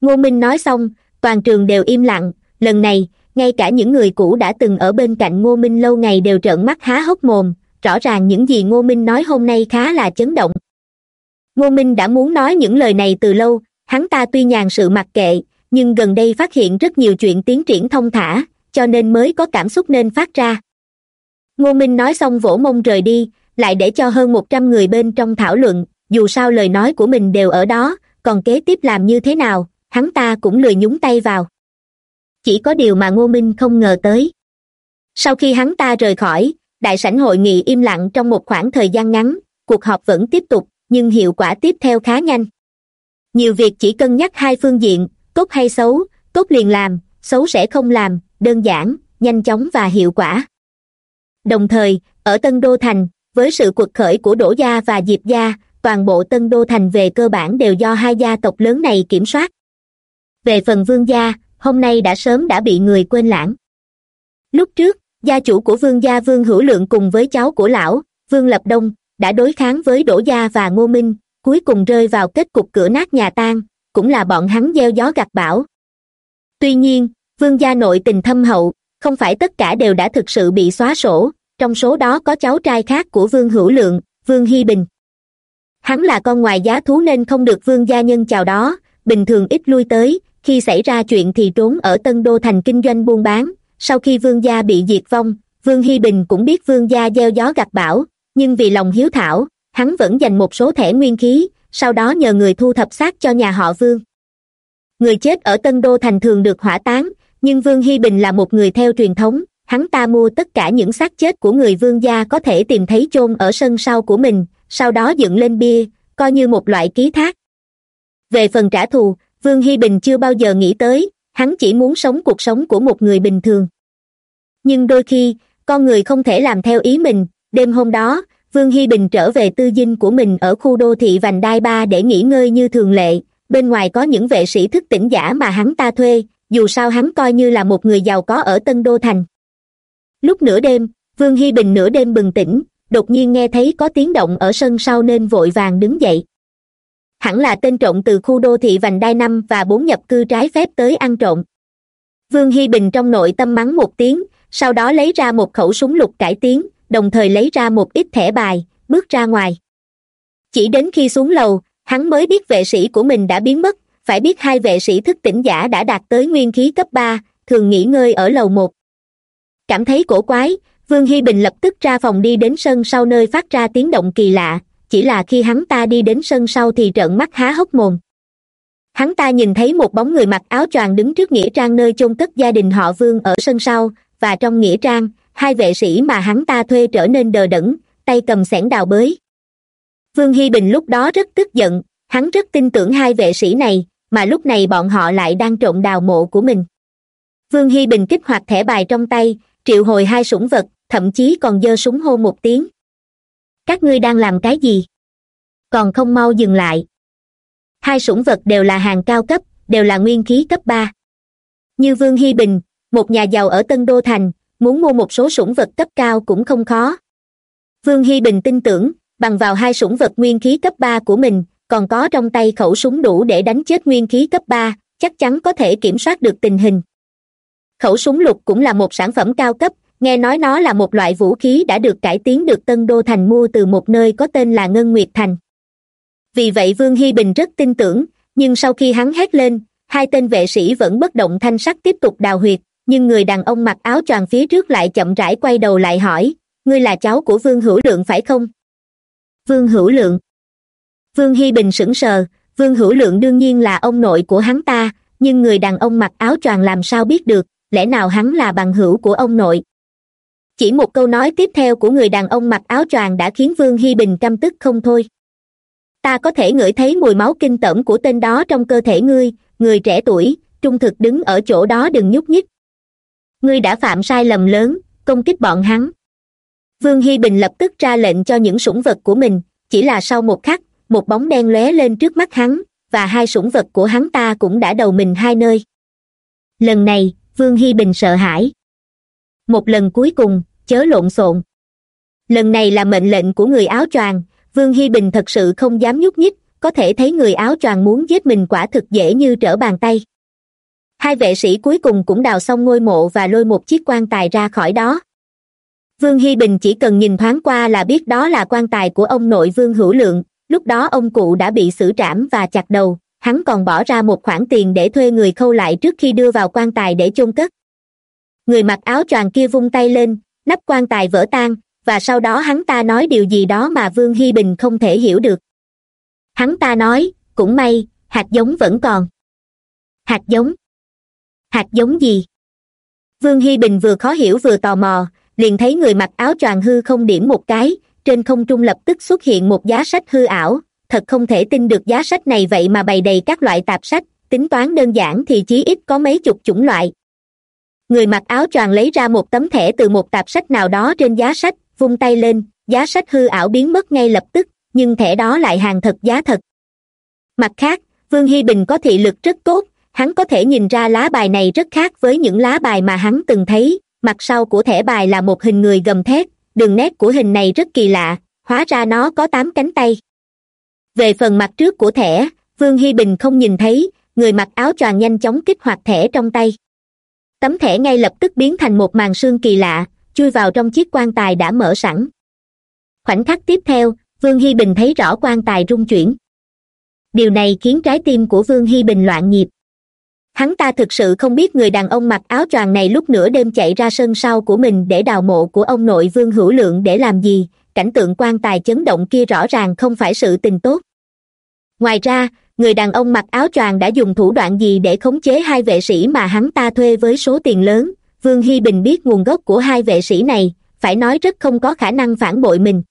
ngô minh nói xong, toàn trường đều im lặng. Lần này, ngay cả những người cũ đã từng ở bên cạnh ngô minh lâu ngày đều trợn mắt há hốc mồm. Rõ ràng những gì ngô minh nói hôm nay khá là chấn động. Ngô minh đã muốn nói những lời này từ lâu, hắn ta tuy nhàn sự mặc kệ, nhưng gần đây phát hiện rất nhiều chuyện tiến triển thông thả, cho nên mới có cảm xúc nên phát ra. Ngô minh nói xong vỗ mông rời đi, lại để cho hơn một trăm người bên trong thảo luận, dù sao lời nói của mình đều ở đó, còn kế tiếp làm như thế nào? Hắn ta cũng lười nhúng tay vào. Chỉ có điều mà ngô minh không ngờ tới. Sau khi hắn ta rời khỏi, đại sảnh hội nghị im lặng trong một khoảng thời gian ngắn, cuộc họp vẫn tiếp tục, nhưng hiệu quả tiếp theo khá nhanh. Nhiều việc chỉ cân nhắc hai phương diện, tốt hay xấu, tốt liền làm, xấu sẽ không làm, đơn giản, nhanh chóng và hiệu quả. Đồng thời, ở tân đô thành, với sự cuộc khởi của đỗ gia và diệp gia, toàn bộ tân đô thành về cơ bản đều do hai gia tộc lớn này kiểm soát về phần vương gia, hôm nay đã sớm đã bị người quên lãng. Lúc trước, gia chủ của vương gia vương hữu lượng cùng với cháu của lão, vương lập đông, đã đối kháng với đỗ gia và ngô minh, cuối cùng rơi vào kết cục cửa nát nhà tan cũng là bọn hắn gieo gió gặt bão. Tuy nhiên, vương gia nội tình thâm hậu, không phải tất cả đều đã thực sự bị xóa sổ, trong số đó có cháu trai khác của vương hữu lượng, vương hy bình. Hắn là con ngoài giá thú nên không được vương gia nhân chào đó, bình thường ít lui tới khi xảy ra chuyện thì trốn ở tân đô thành kinh doanh buôn bán. Sau khi vương gia bị diệt vong, vương hy bình cũng biết vương gia gieo gió gặt bão, nhưng vì lòng hiếu thảo, hắn vẫn dành một số thẻ nguyên khí, sau đó nhờ người thu thập xác cho nhà họ vương. Người chết ở tân đô thành thường được hỏa táng, nhưng vương hy bình là một người theo truyền thống, hắn ta mua tất cả những xác chết của người vương gia có thể tìm thấy chôn ở sân sau của mình, sau đó dựng lên bia, coi như một loại ký thác. Về phần trả thù vương hy bình chưa bao giờ nghĩ tới, hắn chỉ muốn sống cuộc sống của một người bình thường. Nhưng đôi khi, con người không thể làm theo ý mình. Đêm hôm đó, vương hy bình trở về tư dinh của mình ở khu đô thị vành đai ba để nghỉ ngơi như thường lệ. Bên ngoài có những vệ sĩ thức tỉnh giả mà hắn ta thuê, dù sao hắn coi như là một người giàu có ở tân đô thành. Lúc nửa đêm, vương hy bình nửa đêm bừng tỉnh, đột nhiên nghe thấy có tiếng động ở sân sau nên vội vàng đứng dậy hẳn là tên trộm từ khu đô thị vành đai năm và bốn nhập cư trái phép tới ăn trộm. Vương hy bình trong nội tâm mắng một tiếng, sau đó lấy ra một khẩu súng lục cải tiến, đồng thời lấy ra một ít thẻ bài, bước ra ngoài. Chỉ đến khi xuống lầu, hắn mới biết vệ sĩ của mình đã biến mất, phải biết hai vệ sĩ thức tỉnh giả đã đạt tới nguyên khí cấp ba, thường nghỉ ngơi ở lầu một. Cảm thấy cổ quái, vương hy bình lập tức ra phòng đi đến sân sau nơi phát ra tiếng động kỳ lạ chỉ là khi hắn ta đi đến sân sau thì trợn mắt há hốc mồm. Hắn ta nhìn thấy một bóng người mặc áo choàng đứng trước nghĩa trang nơi chôn cất gia đình họ vương ở sân sau, và trong nghĩa trang, hai vệ sĩ mà hắn ta thuê trở nên đờ đẫn, tay cầm xẻng đào bới. Vương hy bình lúc đó rất tức giận, hắn rất tin tưởng hai vệ sĩ này, mà lúc này bọn họ lại đang trộm đào mộ của mình. Vương hy bình kích hoạt thẻ bài trong tay, triệu hồi hai sủng vật, thậm chí còn giơ súng hô một tiếng các ngươi đang làm cái gì? Còn không mau dừng lại. Hai sủng vật đều là hàng cao cấp, đều là nguyên khí cấp ba. Như vương hy bình, một nhà giàu ở tân đô thành, muốn mua một số sủng vật cấp cao cũng không khó. Vương hy bình tin tưởng, bằng vào hai sủng vật nguyên khí cấp ba của mình, còn có trong tay khẩu súng đủ để đánh chết nguyên khí cấp ba, chắc chắn có thể kiểm soát được tình hình. Khẩu súng lục cũng là một sản phẩm cao cấp nghe nói nó là một loại vũ khí đã được cải tiến được tân đô thành mua từ một nơi có tên là ngân nguyệt thành. Vì vậy vương hy bình rất tin tưởng, nhưng sau khi hắn hét lên, hai tên vệ sĩ vẫn bất động thanh sắc tiếp tục đào huyệt, nhưng người đàn ông mặc áo choàng phía trước lại chậm rãi quay đầu lại hỏi, ngươi là cháu của vương hữu lượng phải không? Vương hữu lượng. Vương hy bình sững sờ, vương hữu lượng đương nhiên là ông nội của hắn ta, nhưng người đàn ông mặc áo choàng làm sao biết được, lẽ nào hắn là bằng hữu của ông nội? Chỉ một câu nói tiếp theo của người đàn ông mặc áo choàng đã khiến vương hy bình căm tức không thôi. Ta có thể ngửi thấy mùi máu kinh tởm của tên đó trong cơ thể ngươi, người trẻ tuổi, trung thực đứng ở chỗ đó đừng nhúc nhích. Ngươi đã phạm sai lầm lớn, công kích bọn hắn. Vương hy bình lập tức ra lệnh cho những sủng vật của mình, chỉ là sau một khắc, một bóng đen lóe lên trước mắt hắn, và hai sủng vật của hắn ta cũng đã đầu mình hai nơi. Lần này, vương hy bình sợ hãi. Một lần cuối cùng chớ lộn xộn. Lần này là mệnh lệnh của người áo choàng, vương hy bình thật sự không dám nhúc nhích, có thể thấy người áo choàng muốn giết mình quả thực dễ như trở bàn tay. Hai vệ sĩ cuối cùng cũng đào xong ngôi mộ và lôi một chiếc quan tài ra khỏi đó. Vương hy bình chỉ cần nhìn thoáng qua là biết đó là quan tài của ông nội vương hữu lượng, lúc đó ông cụ đã bị xử trảm và chặt đầu, hắn còn bỏ ra một khoản tiền để thuê người khâu lại trước khi đưa vào quan tài để chôn cất. Người mặc áo choàng kia vung tay lên nắp quan tài vỡ tan, và sau đó hắn ta nói điều gì đó mà vương hy bình không thể hiểu được. Hắn ta nói, cũng may, hạt giống vẫn còn. Hạt giống? Hạt giống gì? Vương hy bình vừa khó hiểu vừa tò mò, liền thấy người mặc áo choàng hư không điểm một cái, trên không trung lập tức xuất hiện một giá sách hư ảo. Thật không thể tin được giá sách này vậy mà bày đầy các loại tạp sách, tính toán đơn giản thì chí ít có mấy chục chủng loại người mặc áo choàng lấy ra một tấm thẻ từ một tạp sách nào đó trên giá sách, vung tay lên, giá sách hư ảo biến mất ngay lập tức, nhưng thẻ đó lại hàng thật giá thật. Mặt khác, vương hy bình có thị lực rất tốt, hắn có thể nhìn ra lá bài này rất khác với những lá bài mà hắn từng thấy, mặt sau của thẻ bài là một hình người gầm thét, đường nét của hình này rất kỳ lạ, hóa ra nó có tám cánh tay. Về phần mặt trước của thẻ, vương hy bình không nhìn thấy, người mặc áo choàng nhanh chóng kích hoạt thẻ trong tay tấm thẻ ngay lập tức biến thành một màn xương kỳ lạ, chui vào trong chiếc quan tài đã mở sẵn. Khoảnh khắc tiếp theo, vương hy bình thấy rõ quan tài rung chuyển. Điều này khiến trái tim của vương hy bình loạn nhịp. Hắn ta thực sự không biết người đàn ông mặc áo choàng này lúc nửa đêm chạy ra sân sau của mình để đào mộ của ông nội vương hữu lượng để làm gì, cảnh tượng quan tài chấn động kia rõ ràng không phải sự tình tốt. Ngoài ra người đàn ông mặc áo choàng đã dùng thủ đoạn gì để khống chế hai vệ sĩ mà hắn ta thuê với số tiền lớn? Vương hy bình biết nguồn gốc của hai vệ sĩ này, phải nói rất không có khả năng phản bội mình.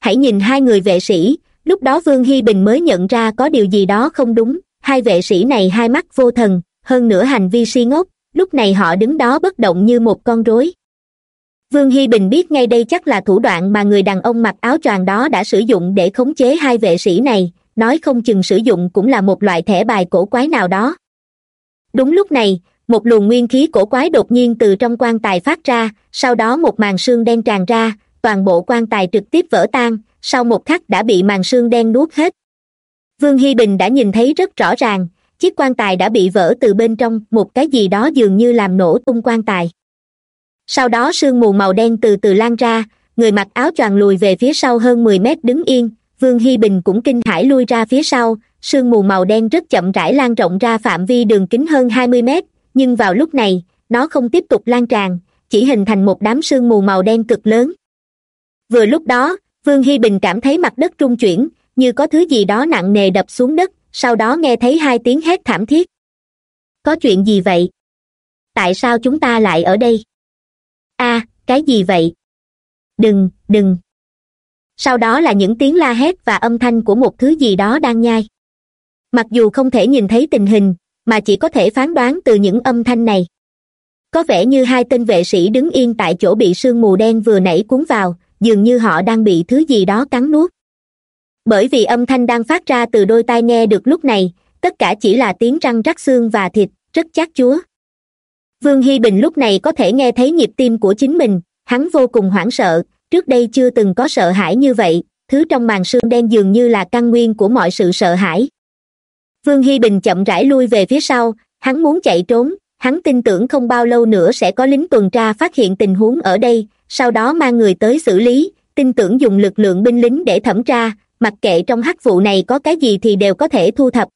Hãy nhìn hai người vệ sĩ, lúc đó vương hy bình mới nhận ra có điều gì đó không đúng. Hai vệ sĩ này hai mắt vô thần, hơn nữa hành vi si ngốc, lúc này họ đứng đó bất động như một con rối. Vương hy bình biết ngay đây chắc là thủ đoạn mà người đàn ông mặc áo choàng đó đã sử dụng để khống chế hai vệ sĩ này nói không chừng sử dụng cũng là một loại thẻ bài cổ quái nào đó. Đúng lúc này, một luồng nguyên khí cổ quái đột nhiên từ trong quan tài phát ra, sau đó một màn xương đen tràn ra, toàn bộ quan tài trực tiếp vỡ tan, sau một khắc đã bị màn xương đen nuốt hết. Vương hy bình đã nhìn thấy rất rõ ràng, chiếc quan tài đã bị vỡ từ bên trong, một cái gì đó dường như làm nổ tung quan tài. Sau đó sương mù màu đen từ từ lan ra, người mặc áo choàng lùi về phía sau hơn mười mét đứng yên vương hy bình cũng kinh hãi lui ra phía sau, sương mù màu đen rất chậm rãi lan rộng ra phạm vi đường kính hơn hai mươi mét, nhưng vào lúc này, nó không tiếp tục lan tràn, chỉ hình thành một đám sương mù màu đen cực lớn. Vừa lúc đó, vương hy bình cảm thấy mặt đất rung chuyển, như có thứ gì đó nặng nề đập xuống đất, sau đó nghe thấy hai tiếng hét thảm thiết. Có chuyện gì vậy? Tại sao chúng ta lại ở đây? A cái gì vậy? Đừng đừng sau đó là những tiếng la hét và âm thanh của một thứ gì đó đang nhai. Mặc dù không thể nhìn thấy tình hình, mà chỉ có thể phán đoán từ những âm thanh này. Có vẻ như hai tên vệ sĩ đứng yên tại chỗ bị sương mù đen vừa nãy cuốn vào, dường như họ đang bị thứ gì đó cắn nuốt. Bởi vì âm thanh đang phát ra từ đôi tai nghe được lúc này, tất cả chỉ là tiếng răng rắc xương và thịt, rất chát chúa. Vương hy bình lúc này có thể nghe thấy nhịp tim của chính mình, hắn vô cùng hoảng sợ trước đây chưa từng có sợ hãi như vậy, thứ trong màn sương đen dường như là căn nguyên của mọi sự sợ hãi. Vương hy bình chậm rãi lui về phía sau, hắn muốn chạy trốn, hắn tin tưởng không bao lâu nữa sẽ có lính tuần tra phát hiện tình huống ở đây, sau đó mang người tới xử lý, tin tưởng dùng lực lượng binh lính để thẩm tra, mặc kệ trong hắc vụ này có cái gì thì đều có thể thu thập.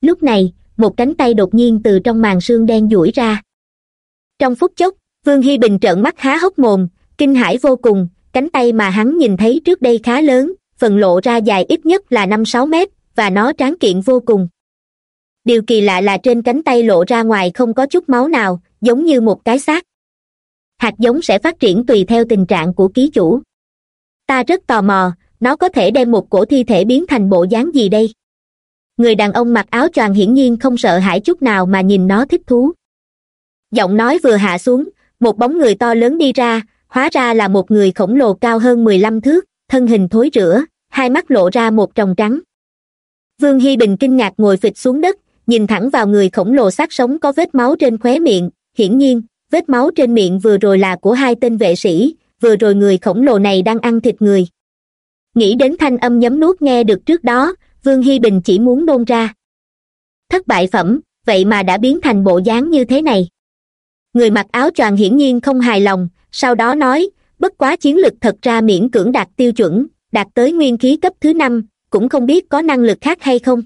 Lúc này, một cánh tay đột nhiên từ trong màn sương đen duỗi ra. Trong phút chốc, vương hy bình trợn mắt há hốc mồm kinh hãi vô cùng, cánh tay mà hắn nhìn thấy trước đây khá lớn, phần lộ ra dài ít nhất là năm sáu mét, và nó tráng kiện vô cùng. Điều kỳ lạ là trên cánh tay lộ ra ngoài không có chút máu nào, giống như một cái xác. Hạt giống sẽ phát triển tùy theo tình trạng của ký chủ. Ta rất tò mò, nó có thể đem một cổ thi thể biến thành bộ dáng gì đây? Người đàn ông mặc áo choàng hiển nhiên không sợ hãi chút nào mà nhìn nó thích thú. Giọng nói vừa hạ xuống, một bóng người to lớn đi ra hóa ra là một người khổng lồ cao hơn mười lăm thước, thân hình thối rữa hai mắt lộ ra một tròng trắng. Vương hy bình kinh ngạc ngồi phịch xuống đất, nhìn thẳng vào người khổng lồ sát sống có vết máu trên khóe miệng. Hiển nhiên, vết máu trên miệng vừa rồi là của hai tên vệ sĩ, vừa rồi người khổng lồ này đang ăn thịt người. Nghĩ đến thanh âm nhấm nuốt nghe được trước đó, vương hy bình chỉ muốn nôn ra. Thất bại phẩm, vậy mà đã biến thành bộ dáng như thế này. Người mặc áo choàng hiển nhiên không hài lòng sau đó nói, bất quá chiến lực thật ra miễn cưỡng đạt tiêu chuẩn, đạt tới nguyên khí cấp thứ năm, cũng không biết có năng lực khác hay không.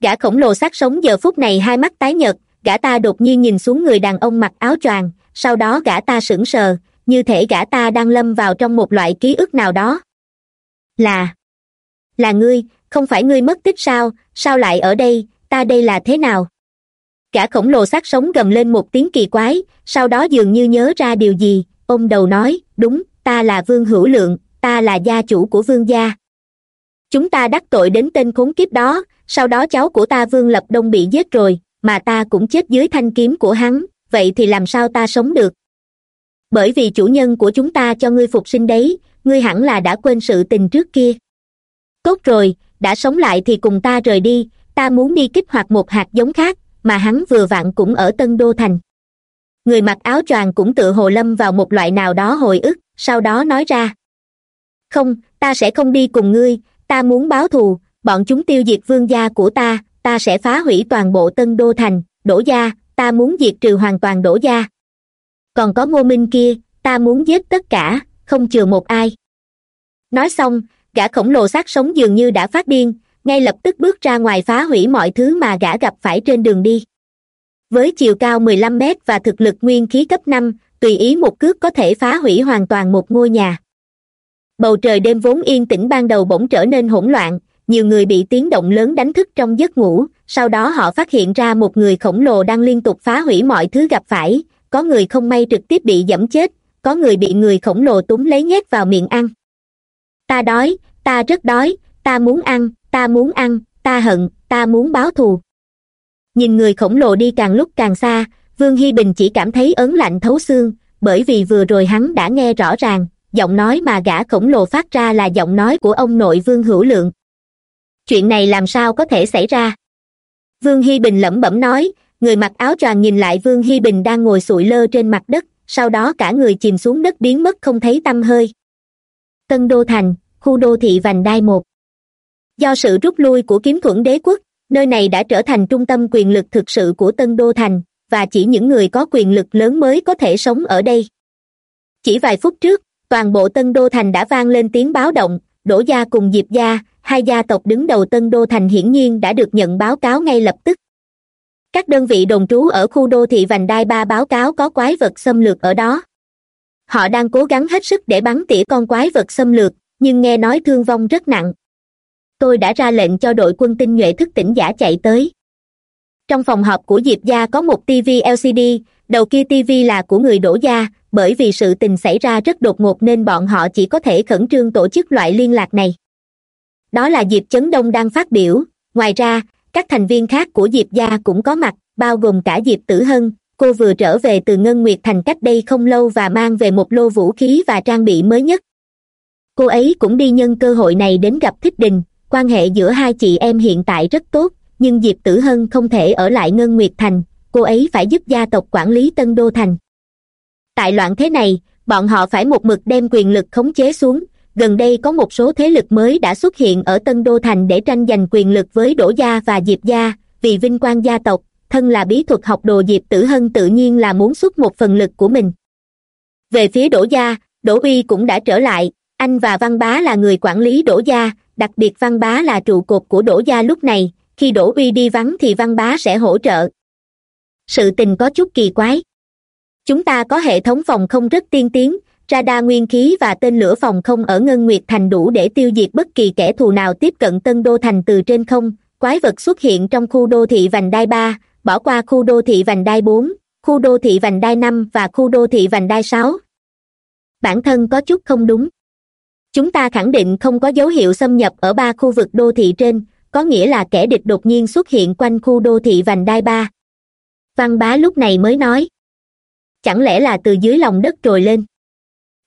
Gã khổng lồ sát sống giờ phút này hai mắt tái nhợt, gã ta đột nhiên nhìn xuống người đàn ông mặc áo choàng, sau đó gã ta sững sờ, như thể gã ta đang lâm vào trong một loại ký ức nào đó. Là là ngươi, không phải ngươi mất tích sao sao lại ở đây, ta đây là thế nào? Gã khổng lồ sát sống gầm lên một tiếng kỳ quái, sau đó dường như nhớ ra điều gì. Ông đầu nói, đúng, ta là vương hữu lượng, ta là gia chủ của vương gia. Chúng ta đắc tội đến tên khốn kiếp đó, sau đó cháu của ta vương lập đông bị giết rồi, mà ta cũng chết dưới thanh kiếm của hắn, vậy thì làm sao ta sống được? Bởi vì chủ nhân của chúng ta cho ngươi phục sinh đấy, ngươi hẳn là đã quên sự tình trước kia. Tốt rồi, đã sống lại thì cùng ta rời đi, ta muốn đi kích hoạt một hạt giống khác mà hắn vừa vặn cũng ở tân đô thành. Người mặc áo choàng cũng tự hồ lâm vào một loại nào đó hồi ức, sau đó nói ra. Không, ta sẽ không đi cùng ngươi, ta muốn báo thù, bọn chúng tiêu diệt vương gia của ta ta sẽ phá hủy toàn bộ tân đô thành, đổ gia, ta muốn diệt trừ hoàn toàn đổ gia. Còn có ngô minh kia, ta muốn giết tất cả, không chừa một ai. Nói xong, gã khổng lồ sát sống dường như đã phát điên ngay lập tức bước ra ngoài phá hủy mọi thứ mà gã gặp phải trên đường đi. Với chiều cao mười lăm mét và thực lực nguyên khí cấp năm, tùy ý một cước có thể phá hủy hoàn toàn một ngôi nhà. Bầu trời đêm vốn yên tĩnh ban đầu bỗng trở nên hỗn loạn, nhiều người bị tiếng động lớn đánh thức trong giấc ngủ, sau đó họ phát hiện ra một người khổng lồ đang liên tục phá hủy mọi thứ gặp phải, có người không may trực tiếp bị dẫm chết, có người bị người khổng lồ túm lấy nhét vào miệng ăn. Ta đói, ta rất đói, ta muốn ăn ta muốn ăn, ta hận, ta muốn báo thù. Nhìn người khổng lồ đi càng lúc càng xa, vương hy bình chỉ cảm thấy ớn lạnh thấu xương, bởi vì vừa rồi hắn đã nghe rõ ràng, giọng nói mà gã khổng lồ phát ra là giọng nói của ông nội vương hữu lượng. Chuyện này làm sao có thể xảy ra? Vương hy bình lẩm bẩm nói, người mặc áo choàng nhìn lại vương hy bình đang ngồi sụi lơ trên mặt đất, sau đó cả người chìm xuống đất biến mất không thấy tăm hơi. Tân đô thành, khu đô thị vành đai một do sự rút lui của kiếm thuẫn đế quốc, nơi này đã trở thành trung tâm quyền lực thực sự của tân đô thành, và chỉ những người có quyền lực lớn mới có thể sống ở đây. Chỉ vài phút trước, toàn bộ tân đô thành đã vang lên tiếng báo động đỗ gia cùng diệp gia, hai gia tộc đứng đầu tân đô thành hiển nhiên đã được nhận báo cáo ngay lập tức. Các đơn vị đồn trú ở khu đô thị vành đai ba báo cáo có quái vật xâm lược ở đó. Họ đang cố gắng hết sức để bắn tỉa con quái vật xâm lược, nhưng nghe nói thương vong rất nặng tôi đã ra lệnh cho đội quân tinh nhuệ thức tỉnh giả chạy tới. Trong phòng họp của diệp gia có một tv lcd đầu kia tv là của người đổ gia, bởi vì sự tình xảy ra rất đột ngột nên bọn họ chỉ có thể khẩn trương tổ chức loại liên lạc này. Đó là diệp chấn đông đang phát biểu. Ngoài ra, các thành viên khác của diệp gia cũng có mặt, bao gồm cả diệp tử hân. Cô vừa trở về từ ngân nguyệt thành cách đây không lâu và mang về một lô vũ khí và trang bị mới nhất. Cô ấy cũng đi nhân cơ hội này đến gặp thích đình quan hệ giữa hai chị em hiện tại rất tốt, nhưng diệp tử hân không thể ở lại ngân nguyệt thành, cô ấy phải giúp gia tộc quản lý tân đô thành. Tại loạn thế này, bọn họ phải một mực đem quyền lực khống chế xuống, gần đây có một số thế lực mới đã xuất hiện ở tân đô thành để tranh giành quyền lực với đỗ gia và diệp gia, vì vinh quang gia tộc, thân là bí thuật học đồ diệp tử hân tự nhiên là muốn xuất một phần lực của mình. Về phía đỗ gia, đỗ uy cũng đã trở lại, anh và văn bá là người quản lý đỗ gia đặc biệt văn bá là trụ cột của đỗ gia lúc này, khi đỗ uy đi vắng thì văn bá sẽ hỗ trợ. Sự tình có chút kỳ quái. Chúng ta có hệ thống phòng không rất tiên tiến, radar nguyên khí và tên lửa phòng không ở ngân nguyệt thành đủ để tiêu diệt bất kỳ kẻ thù nào tiếp cận tân đô thành từ trên không. Quái vật xuất hiện trong khu đô thị vành đai ba, bỏ qua khu đô thị vành đai bốn, khu đô thị vành đai năm và khu đô thị vành đai sáu. Bản thân có chút không đúng chúng ta khẳng định không có dấu hiệu xâm nhập ở ba khu vực đô thị trên, có nghĩa là kẻ địch đột nhiên xuất hiện quanh khu đô thị vành đai ba. Văn bá lúc này mới nói. Chẳng lẽ là từ dưới lòng đất trồi lên?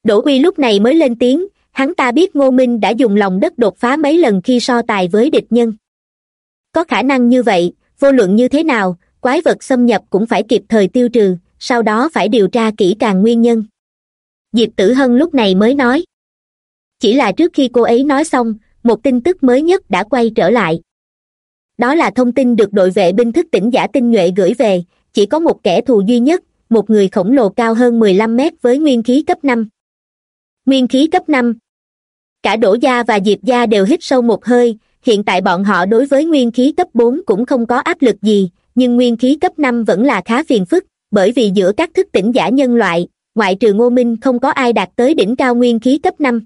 Đỗ uy lúc này mới lên tiếng, hắn ta biết ngô minh đã dùng lòng đất đột phá mấy lần khi so tài với địch nhân. Có khả năng như vậy, vô luận như thế nào, quái vật xâm nhập cũng phải kịp thời tiêu trừ, sau đó phải điều tra kỹ càng nguyên nhân. Diệp tử hân lúc này mới nói chỉ là trước khi cô ấy nói xong, một tin tức mới nhất đã quay trở lại. Đó là thông tin được đội vệ binh thức tỉnh giả tinh nhuệ gửi về. Chỉ có một kẻ thù duy nhất, một người khổng lồ cao hơn mười lăm mét với nguyên khí cấp năm. Nguyên khí cấp năm. Cả đỗ gia và diệp gia đều hít sâu một hơi. Hiện tại bọn họ đối với nguyên khí cấp bốn cũng không có áp lực gì, nhưng nguyên khí cấp năm vẫn là khá phiền phức, bởi vì giữa các thức tỉnh giả nhân loại, ngoại trừ ngô minh không có ai đạt tới đỉnh cao nguyên khí cấp năm